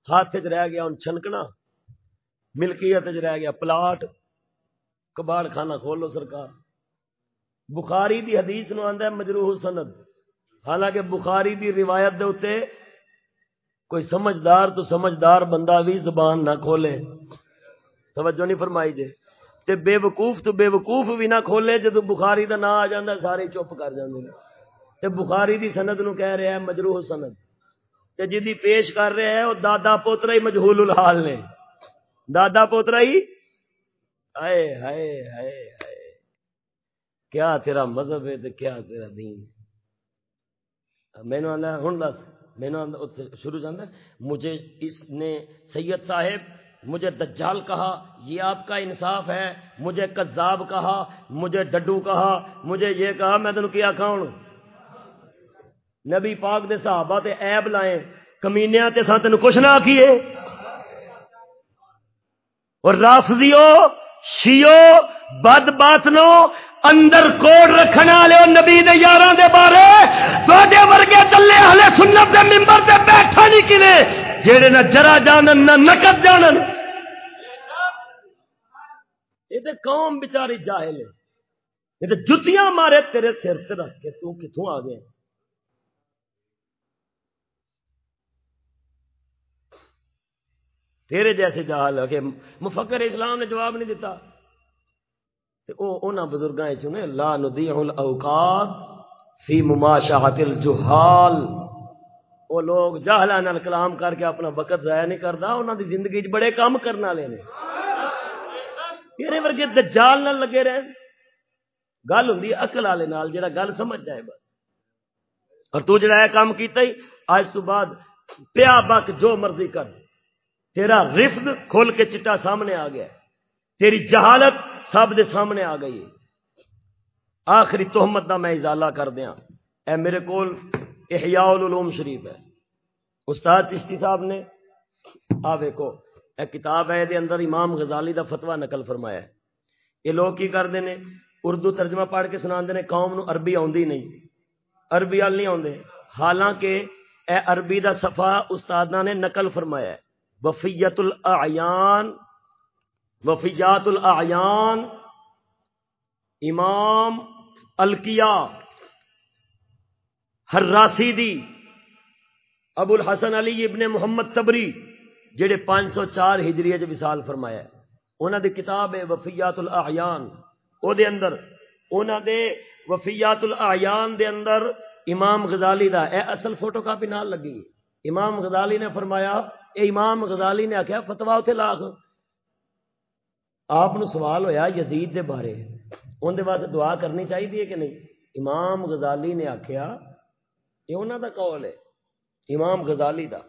[SPEAKER 1] ہاتھ چ رہ گیا ہن چھنکنا ملکیت چ رہ گیا پلاٹ۔ کباڑ خانہ کھولو سرکار۔ بخاری دی حدیث نو آندا ہے مجروح سند۔ حالانکہ بخاری دی روایت دے اتے کوئی سمجھدار تو سمجھدار بندہ بھی زبان نہ کھولے۔ توجہ نہیں فرمائی جے۔ تے بے وقوف تو بے وقوف بھی نہ کھولے جدو بخاری دا نا آ جاندا، سارے چپ کر جاندے نے۔ تے بخاری دی سند نو کہہ رہا ہے مجروح سند۔ تے جدی پیش کر رہا ہے وہ دادا پوترا ہی مجہول الحال نے۔ دادا پوترا ہی؟ ہائے ہائے ہائے ہائے۔ کیا تیرا مذہب ہے تے کیا تیرا دین ہے؟ مینو آدھا ہوں دس۔ مینو شروع جانا مجھے اس نے سید صاحب مجھے دجال کہا، یہ آپ کا انصاف ہے، مجھے کذاب کہا، مجھے ڈڈو کہا، مجھے یہ کہا، میں تینوں کیا کھاؤں نبی پاک دے صحابہ تے عیب لائیں، کمینیاں تے ساتھ تینوں کچھ نہ کیے اور رافضیو، شیو، بد باتنو اندر کوڑ رکھنے والے نبی دے یاراں دے بارے۔ تواڈے ورگے چلے ہلے سنت دے منبر تے بیٹھا نہیں کنے جڑے نہ جرا جانن، نہ نقد جانن۔ یہ تے قوم بیچاری جاہل ہے۔ یہ تے جتیاں مارے تیرے سر تے رکھ کے تو کتھوں آ گیا تیرے جیسے جہال ہے کہ مفکر اسلام نے جواب نہیں دیتا۔ بزرگاں چنے لا ندیع الاوقات فی مماشاہت الجہال۔ وہ لوگ جہلا نال کلام کر کے اپنا وقت ضائع نہیں کرتا انہوں دی زندگی چ بڑے کام کرنا لے نے۔ تیرے ورگے دجال نال لگے رہن۔ گل ہوں اقل والے نال جڑا گل سمجھ جائے بس۔ اور تو جڑا ہے کام کیتا ہی، آج تو بعد پیا بک جو مرضی کر۔ تیرا رفض کھول کے چٹا سامنے آ گیا۔ تیری جہالت سب دے سامنے آ گئی۔ آخری تہمت کا میں ازالہ کر دیا اے میرے کول احیاء العلوم شریف ہے۔ استاد چشتی صاحب نے، آ ویکو اے کتاب ہے، دے اندر امام غزالی دا فتویٰ نقل فرمایا ہے۔ یہ لوگ کی کرتے ہیں؟ اردو ترجمہ پڑھ کے سنا نے قوم نو عربی آندی نہیں۔ عربی وال نہیں آندے حالانکہ اے عربی دا صفحہ استادہ نے نقل فرمایا ہے۔ وفیت الاعیان، وفیات الاعیان، امام الکیا، ہراسی دی ابو الحسن علی ابن محمد تبری۔ جڑے پانچ سو چار ہجری وصال فرمایا انہوں دی کتاب ہے وفیات الاعیان او دے اندر انہوں دے وفیات الاعیان دے اندر امام غزالی دا، اے اصل فوٹو کاپی نال لگی۔ امام غزالی نے فرمایا، اے امام غزالی نے آخیا فتوا اتنے لاکھ۔ آپ سوال ہویا یزید دے بارے۔ اندر واسطے دعا کرنی چاہیے کہ نہیں؟ امام غزالی نے آخیا یہ انہوں دا قول ہے، امام غزالی دا۔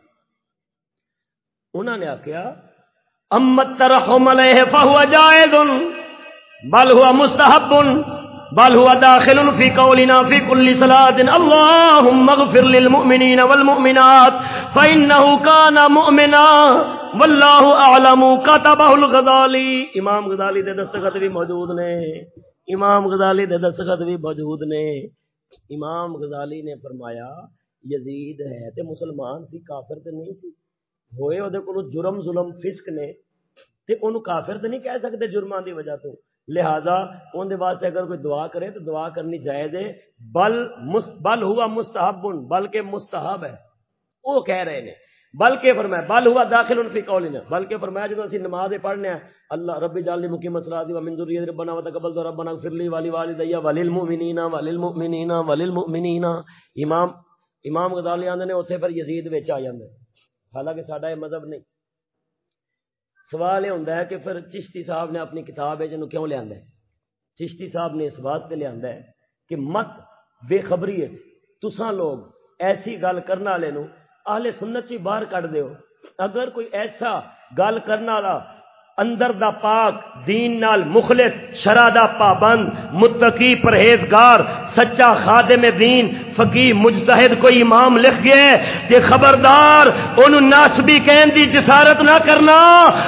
[SPEAKER 1] انہوں نے آخیا امت ترحم علیہ فہو جائز بل ہوا مستحب بل هو داخل في قولنا في كل صلاة. اللهم اغفر للمؤمنين والمؤمنات فإنه كان مؤمنا والله اعلم كتبه الغزالي امام غزالی دے دستخط بھی موجود نے، امام غزالی دے دستخط بھی موجود نے. امام غزالی نے فرمایا، یزید ہے تے مسلمان سی، کافر تے نہیں سی. ہوئے او دے کولو جرم، ظلم، فسق نے، تے اونوں کافر تے نہیں کہہ سکتے جرمان دی وجہ تو۔ لہذا ان دے واسطے اگر کوئی دعا کرے تو دعا کرنی جائز ہے۔ بل مست بل ہوا مستحب بلکہ مستحب ہے۔ وہ کہہ رہے ہیں بلکہ فرمایا، بل ہوا داخل ان فی قولنا۔ بلکہ فرمایا، جدوں اسی نماز پڑھنے ہیں، اللہ رب جعلنی مقیم الصلاۃ و من ذریت ربنا وتقبل ربنا، اغفر لي ولی والدي وللمؤمنین وللمؤمنین وللمؤمنین امام امام غزالی آندے نے، اوتھے پھر یزید وچ آ جاندے۔ حالانکہ ساڈا یہ مذہب نہیں۔ سوال یہ ہوتا ہے کہ پھر چشتی صاحب نے اپنی کتاب ہے جنہوں کیوں لیا ہے؟ چشتی صاحب نے اس واسطے لیا ہے کہ مت بے خبری ہے جی، تساں لوگ ایسی گل کرنے والے اہل سنت چی باہر کٹ دیو۔ اگر کوئی ایسا گل کرنے والا اندر دا پاک، دین نال مخلص، شرع دا پابند، متقی پرہیزگار، سچا خادم دین، فقی مجتہد کوئی امام لکھ گئے کہ خبردار، انہوں ناسبی کہن دی جسارت نہ کرنا،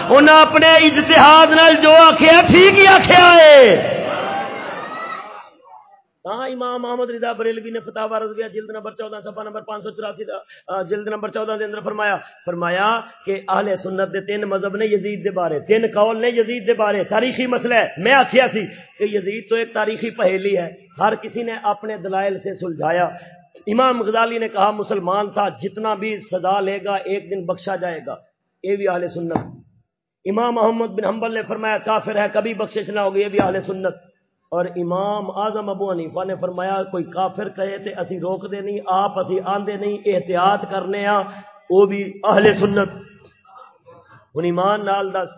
[SPEAKER 1] انہاں اپنے اجتہاد نال جو آکھیا، ٹھیک ہی آکھیا ہے۔ ہاں امام محمد رضا بریلوی نے فتح رض گیا جلد نمبر چودہ سفا نمبر پانچ سو چوراسی جلد نمبر چودہ دے اندر فرمایا فرمایا کہ اہل سنت دے تین مذہب نے یزید دے بارے، تین قول نے یزید دے بارے، تاریخی مسئلہ ہے، میں آخیا سی کہ یزید تو ایک تاریخی پہیلی ہے، ہر کسی نے اپنے دلائل سے سلجھایا۔ امام غزالی نے کہا، مسلمان تھا، جتنا بھی سزا لے گا، ایک دن بخشا جائے گا۔ یہ بھی اہل سنت۔ امام محمد بن حنبل نے فرمایا، کافر ہے، کبھی بخشش نہ ہوگی، یہ بھی اہل سنت۔ اور امام اعظم ابو حنیفہ نے فرمایا، کوئی کافر کہے تے اسی روک دے نہیں، آپ اسی آندے نہیں، احتیاط کرنے ہاں وہ بھی اہل سنت۔ ہن ایمان نال دس،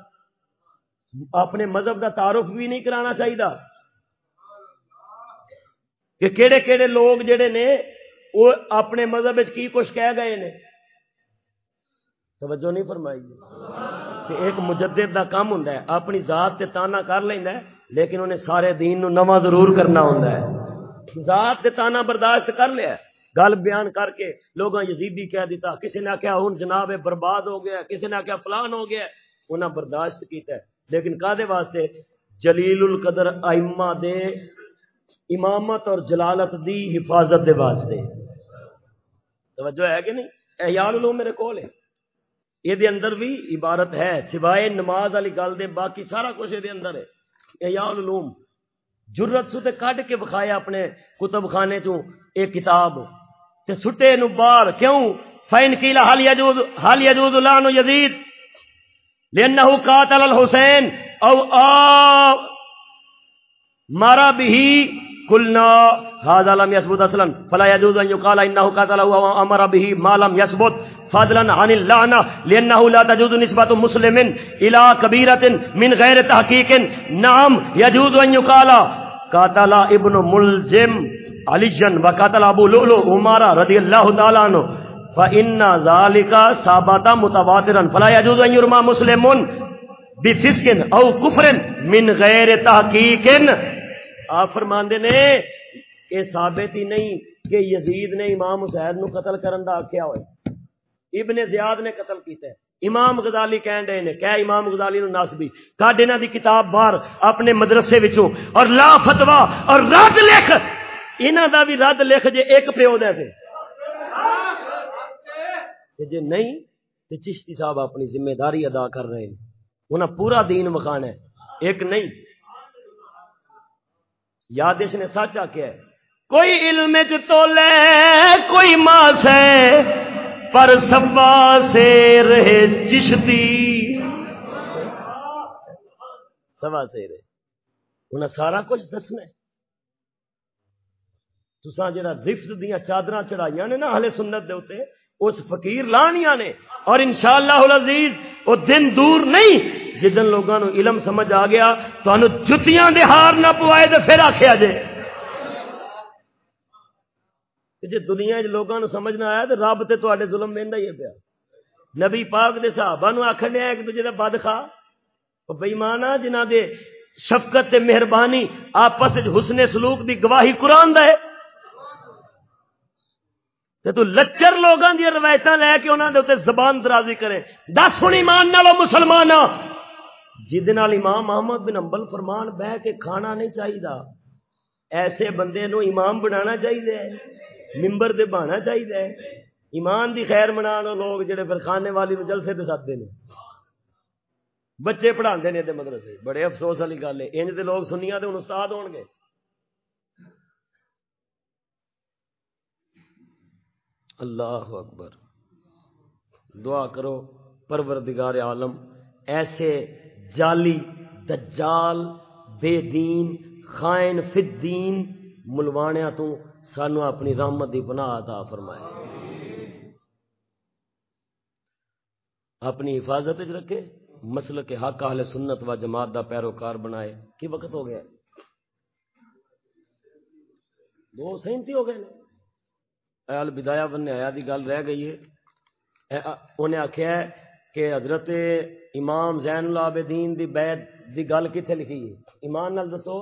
[SPEAKER 1] اپنے مذہب دا تعارف بھی نہیں کرانا چاہیے کہ کیڑے کیڑے لوگ جڑے نے، وہ اپنے مذہب کی کچھ کہہ گئے نے۔ توجہ نہیں فرمائی۔ کہ ایک مجدد دا کام ہوندا ہے، اپنی ذات تے تانا کر لیندا ہے۔ لیکن انہیں سارے دین نو نواں ضرور کرنا ہوندا ہے۔ ذات تے تانا برداشت کر لیا گل بیان کر کے لوگاں یزیدی کہہ دیتا کسی نے آخیا ہوں جناب برباد ہو گیا کسی نے آخیا فلان ہو گیا انہاں برداشت کیتا ہے۔ لیکن کادے واسطے؟ جلیل القدر ائمہ دے امامت اور جلالت دی حفاظت دے واسطے۔ توجہ ہے کہ نہیں؟ احیال میرے کول ہے۔ یہ اندر بھی عبارت ہے، سوائے نماز والی گل دے، باقی سارا کچھ یہ اندر ہے۔ العلوم جرت سو تے کڈ کے بخایا اپنے کتب خانے چوں، اے کتاب، تے سٹے نو بار کیوں؟ فین کیلا حال یجوز حال یجوز لعنو یزید لانه قاتل الحسین او آ مارا به قلنا، هذا لم يثبت اصلا فلا يجوز ان يقال انه قاتل او امر به ما لم يثبت. فضلا عن اللعنه لانه لا تجوز نسبه مسلم الى كبيره من غير تحقيق نعم يجوز ان يقال قاتل ابن ملجم علي وقاتل ابو لؤلؤ عمر رضي الله تعالى عنه فان ذلك ثابت متواترا فلا يجوز ان يرمى مسلم بفسق او كفر من غير تحقيق آپ فرماندے نے یہ ثابت ہی نہیں کہ یزید نے امام حسین نو قتل کرن دا آکھیا ہوئے۔ ابن زیاد نے قتل کیتا ہے۔ امام غزالی کہن رہے نے کہ امام غزالی نو ناسبی کڈ انہاں دی کتاب باہر اپنے مدرسے وچوں۔ اور لا فتوا اور رد لکھ۔ انہاں دا بھی رد لکھ جے ایک پیو دے تے جے نہیں، تے چشتی صاحب اپنی ذمہ داری ادا کر رہے ہیں۔ انہاں پورا دین مخانا ہے۔ ایک نہیں۔ یادش نے سچ آکھیا ہے۔ کوئی علم چ تو لے کوئی ماں سے پر سبا سے رہے چشتی۔ سوا سے رہے انہیں سارا کچھ دسنا تسا جڑا رفت دیا چادر چڑھائی نے نا ہلے سنت دے اتنے اس فقیر لانیاں نے۔ اور انشاءاللہ العزیز، وہ دن دور نہیں، جدن لوگوں علم سمجھ آ گیا تو جتیاں دے ہار نہ پوائے تو پھر آخیا جائے جی دنیا لوگوں سمجھ نہ آیا تو رب تے تے ظلم لینا ہی پیا۔ نبی پاک دے صحابہ نو آخر نے ایک دوجے کا بد خا بےمانا جنہ دے شفقت تے مہربانی آپس حسن سلوک دی گواہی قرآن دے تے تو لچر لوگوں دی روایت لے کے انہوں نے زبان درازی کرے۔ دس ہوں ایمان نالو مسلمان جد نال امام محمد بن امبل فرمان بہ کے کھانا نہیں چاہیے ایسے بندے نو امام بنانا چاہیے ممبر دے بہانا چاہیے ایمان دی خیر منا لوگ جڑے پھر خانے والی نو جلسے دے ساتھ نے۔ بچے پڑھا نے مدرسے۔ بڑے افسوس والی گل ہے۔ انج دے لوگ سنیا تو استاد ہون گے۔ اللہ اکبر۔ دعا کرو پروردگار عالم، ایسے جالی، دجال، بے دین، خائن فدین ملوانیا تو سانو اپنی رحمت دی پناہ عطا فرمائے۔ اپنی حفاظت رکھے مسل کے حق اہل سنت و جماعت دا پیروکار بنائے۔ کی وقت ہو گیا؟ دو سہمتی ہو گئے ال بدایا بننے آیا دی گل رہ گئی ہے۔ انہیں آخیا کہ حضرت امام زین العابدین دی بیعت دی گل کتنے لکھی ہے؟ ایمان نال دسو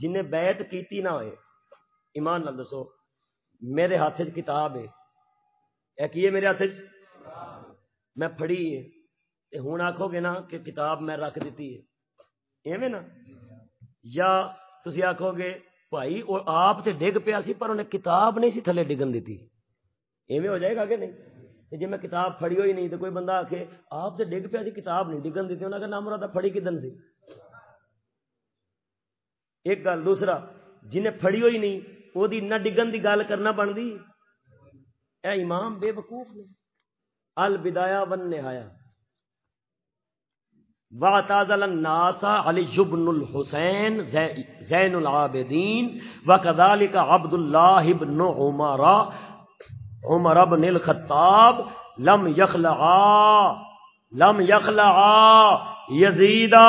[SPEAKER 1] جن بیعت کیتی نہ ہوئے۔ ایمان نال دسو، میرے ہاتھ چ کتاب ہے۔ اے کی ہے میرے ہاتھ چ میں پڑھی ہے تے ہن آکھو گے نا کہ کتاب میں رکھ دیتی ہے۔ ایویں نا؟ یا تسی آکھو گے، بھائی اور آپ تے ڈگ پیا سی پر انہیں کتاب نہیں سی تھلے ڈگن دیتی ایویں ہو جائے گا کہ نہیں؟ جی میں کتاب پڑھی ہوئی نہیں تو کوئی بندہ آ کے آپ تو ڈگ پیا سی، کتاب نہیں ڈگن دیتی انہوں نے نام مراد پڑھی کدن سی؟ ایک گل، دوسرا، جنہیں پڑھی ہوئی نہیں وہ نہ ڈگن دی گل کرنا بنتی اے امام بے وقوف نے البدایا ون نہایا وَاتَازَلَ النَّاسَ علی جبن الحسین زین العابدین وَكَذَلِكَ عبد اللہ ابن عمرہ عمر بن الخطاب لم یخلعا لم یخلعا یزیدا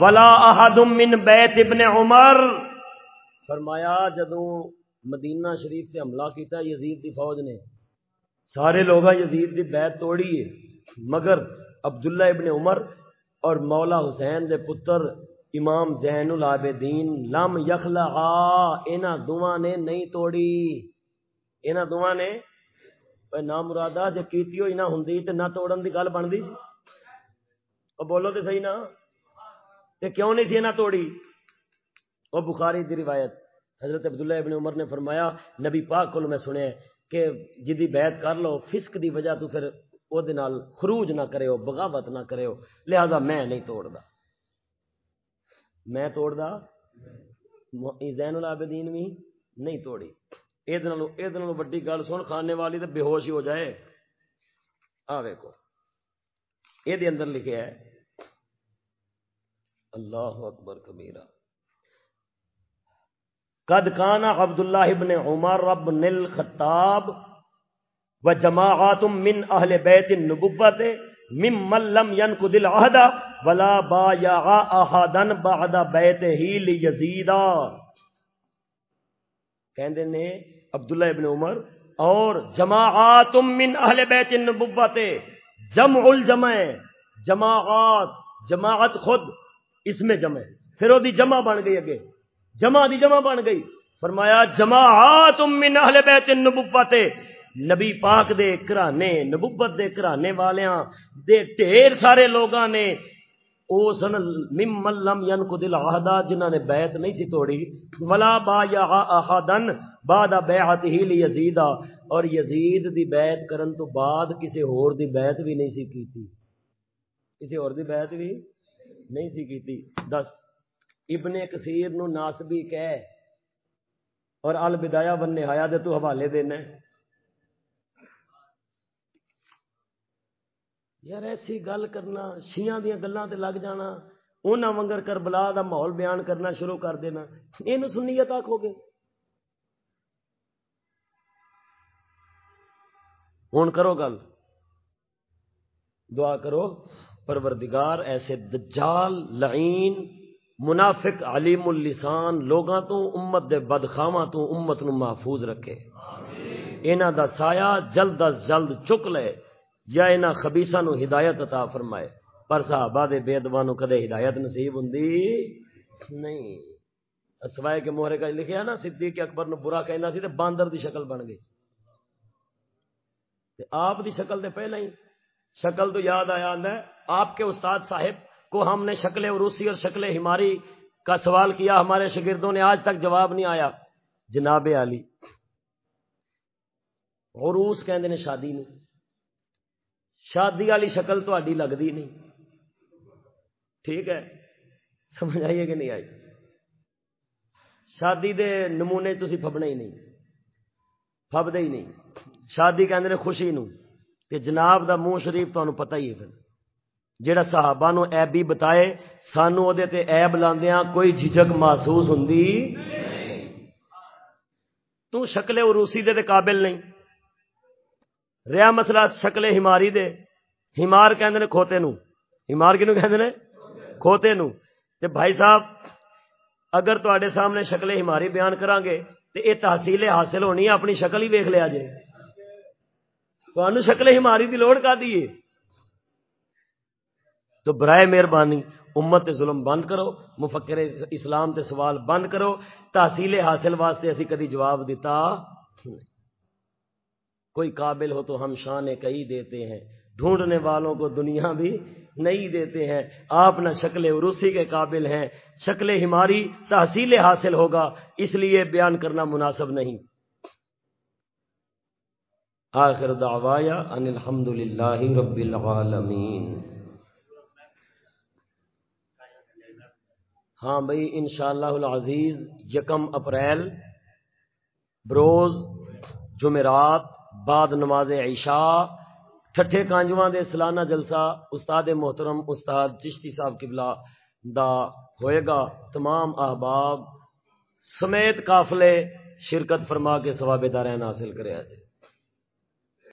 [SPEAKER 1] ولا احد من بیت ابن عمر فرمایا جدوں مدینہ شریف تے حملہ کیتا یزید دی فوج نے۔ سارے لوگا یزید دی بیعت توڑی ہے۔ مگر عبداللہ ابن عمر اور مولا حسین دے پتر امام زین العابدین لم یخلعا انہاں دوواں نے نہیں توڑی۔ انہاں دوواں نے نہ مرادا جی کیتی ہوئی نہ ہوں تو نہ توڑن کی گل بنتی سی۔ بولو تو صحیح نا تے کیوں نہیں سی نہ توڑی؟ وہ بخاری دی روایت، حضرت عبداللہ ابن عمر نے فرمایا، نبی پاک کو میں سنیا کہ جدی بیعت کر لو، فسق دی وجہ تو پھر او دے نال خروج نہ کرے ہو بغاوت نہ کرے ہو لہذا میں نہیں توڑدا۔ میں توڑدا؟ زین العابدین بھی نہیں توڑی۔ یہ وڈی گل سن کھانے والی تو بے ہوش ہی ہو جائے۔ آ ویکو یہ اندر لکھا ہے، اللہ اکبر کبیرہ۔ قد کانا عبد اللہ ابن عمر ابن الخطاب و جماعات من اہل بیت النبوت ممن لم ينقض العهد ولا بايع احدا بعد بيته ليزيدا کہندے نے عبداللہ ابن عمر، اور جماعات من اہل بیت النبوت، جمع الجمع، جماعات، جماعت خود، اس میں جمع۔ پھر وہ دی جمع بن گئی اگے۔ جمع دی جمع بن گئی۔ فرمایا، جماعات من اہل بیت النبوت نبی پاک دے کرانے، نبوت دے کرانے والیاں دے ڈھیر سارے لوگاں نے۔ او سن، ممن لم ینقض العهد جنہاں نے بیعت نہیں سی توڑی۔ ولا با یا احدن بعد بیعته لیزید۔ اور یزید دی بیعت کرن تو بعد کسی اور دی بیعت بھی نہیں سی کیتی۔ کسی اور دی بیعت بھی نہیں سی کیتی۔ دس۔ ابن کثیر نو ناسبی کہہ اور البدایہ ون نہایا دے تو حوالے دینا ہے۔ یار ایسی گل کرنا شیاں دیا گلوں تے لگ جانا انہاں منگر کربلا دا ماحول بیان کرنا شروع کر دینا۔ یہ سنیت آخو گے۔ ہوں کرو گل۔ دعا کرو، پروردگار، ایسے دجال، لعین منافق علیم اللسان لوگاں تو امت دے بدخاواں تو امت نو محفوظ رکھے۔ انہاں دا سایہ جلد از جلد چک لے یا انہاں خبیثاں نو ہدایت عطا فرمائے۔ پر صحابہ دے بے ادباں نو کدے ہدایت نصیب ہوندی نہیں۔ سوائے کے موہرے کا لکھا نا صدیق اکبر نے برا کہنا سی تے باندر دی شکل بن گئی۔ تے آپ دی شکل دے پہلے ہی شکل تو یاد آیا ہے آپ کے استاد صاحب کو ہم نے شکل عروسی اور شکل ہماری کا سوال کیا، ہمارے شاگردوں نے آج تک جواب نہیں آیا۔ جناب علی۔ عروس کہندے نے شادی نو شادی والی شکل تھی لگتی نہیں۔ ٹھیک ہے۔ سمجھ آئیے کہ نہیں آئی؟ شادی دے نمونے تھی فبنے ہی نہیں۔ فبدے ہی نہیں۔ شادی کہ خوشی نو کہ جناب دا منہ شریف تمہیں پتہ ہی ہے پھر۔ جہاں صحابہ نو ایبی بتائے سانو تے ایب لاندیاں کوئی جھجک محسوس ہوں تو شکل عروسی دے, دے قابل نہیں۔ رہا مسئلہ شکل ہماری دے۔ ہمار کہندے نے کھوتے نو۔ ہمار کنو کہندے نے؟ کھوتے نو۔ تے بھائی صاحب اگر تے سامنے شکل ہماری بیان کران گے تے اے تحصیل حاصل ہونی ہے اپنی شکل ہی ویکھ لیا جائے۔ تو شکل ہماری دی لوڑ کا دیے تو برائے مہربانی امت ظلم بند کرو، مفکر اسلام تے سوال بند کرو، تحصیل حاصل واسطے اسی کدی جواب دیتا کوئی قابل ہو تو ہم شان کئی دیتے ہیں۔ ڈھونڈنے والوں کو دنیا بھی نہیں دیتے ہیں۔ آپ نہ شکل عروسی کے قابل ہیں، شکل ہماری تحصیل حاصل ہوگا، اس لیے بیان کرنا مناسب نہیں۔ آخر دعوایا ان الحمد للہ رب العالمین۔ ہاں بھائی، انشاءاللہ العزیز، یکم اپریل، بروز، جمعرات، بعد نماز عشاء، ٹھٹھے کانجواں دے سلانہ جلسہ، استاد محترم، استاد چشتی صاحب قبلہ دا ہوئے گا، تمام احباب، سمیت قافلے شرکت فرما کے ثواب دارین حاصل کرے آجائے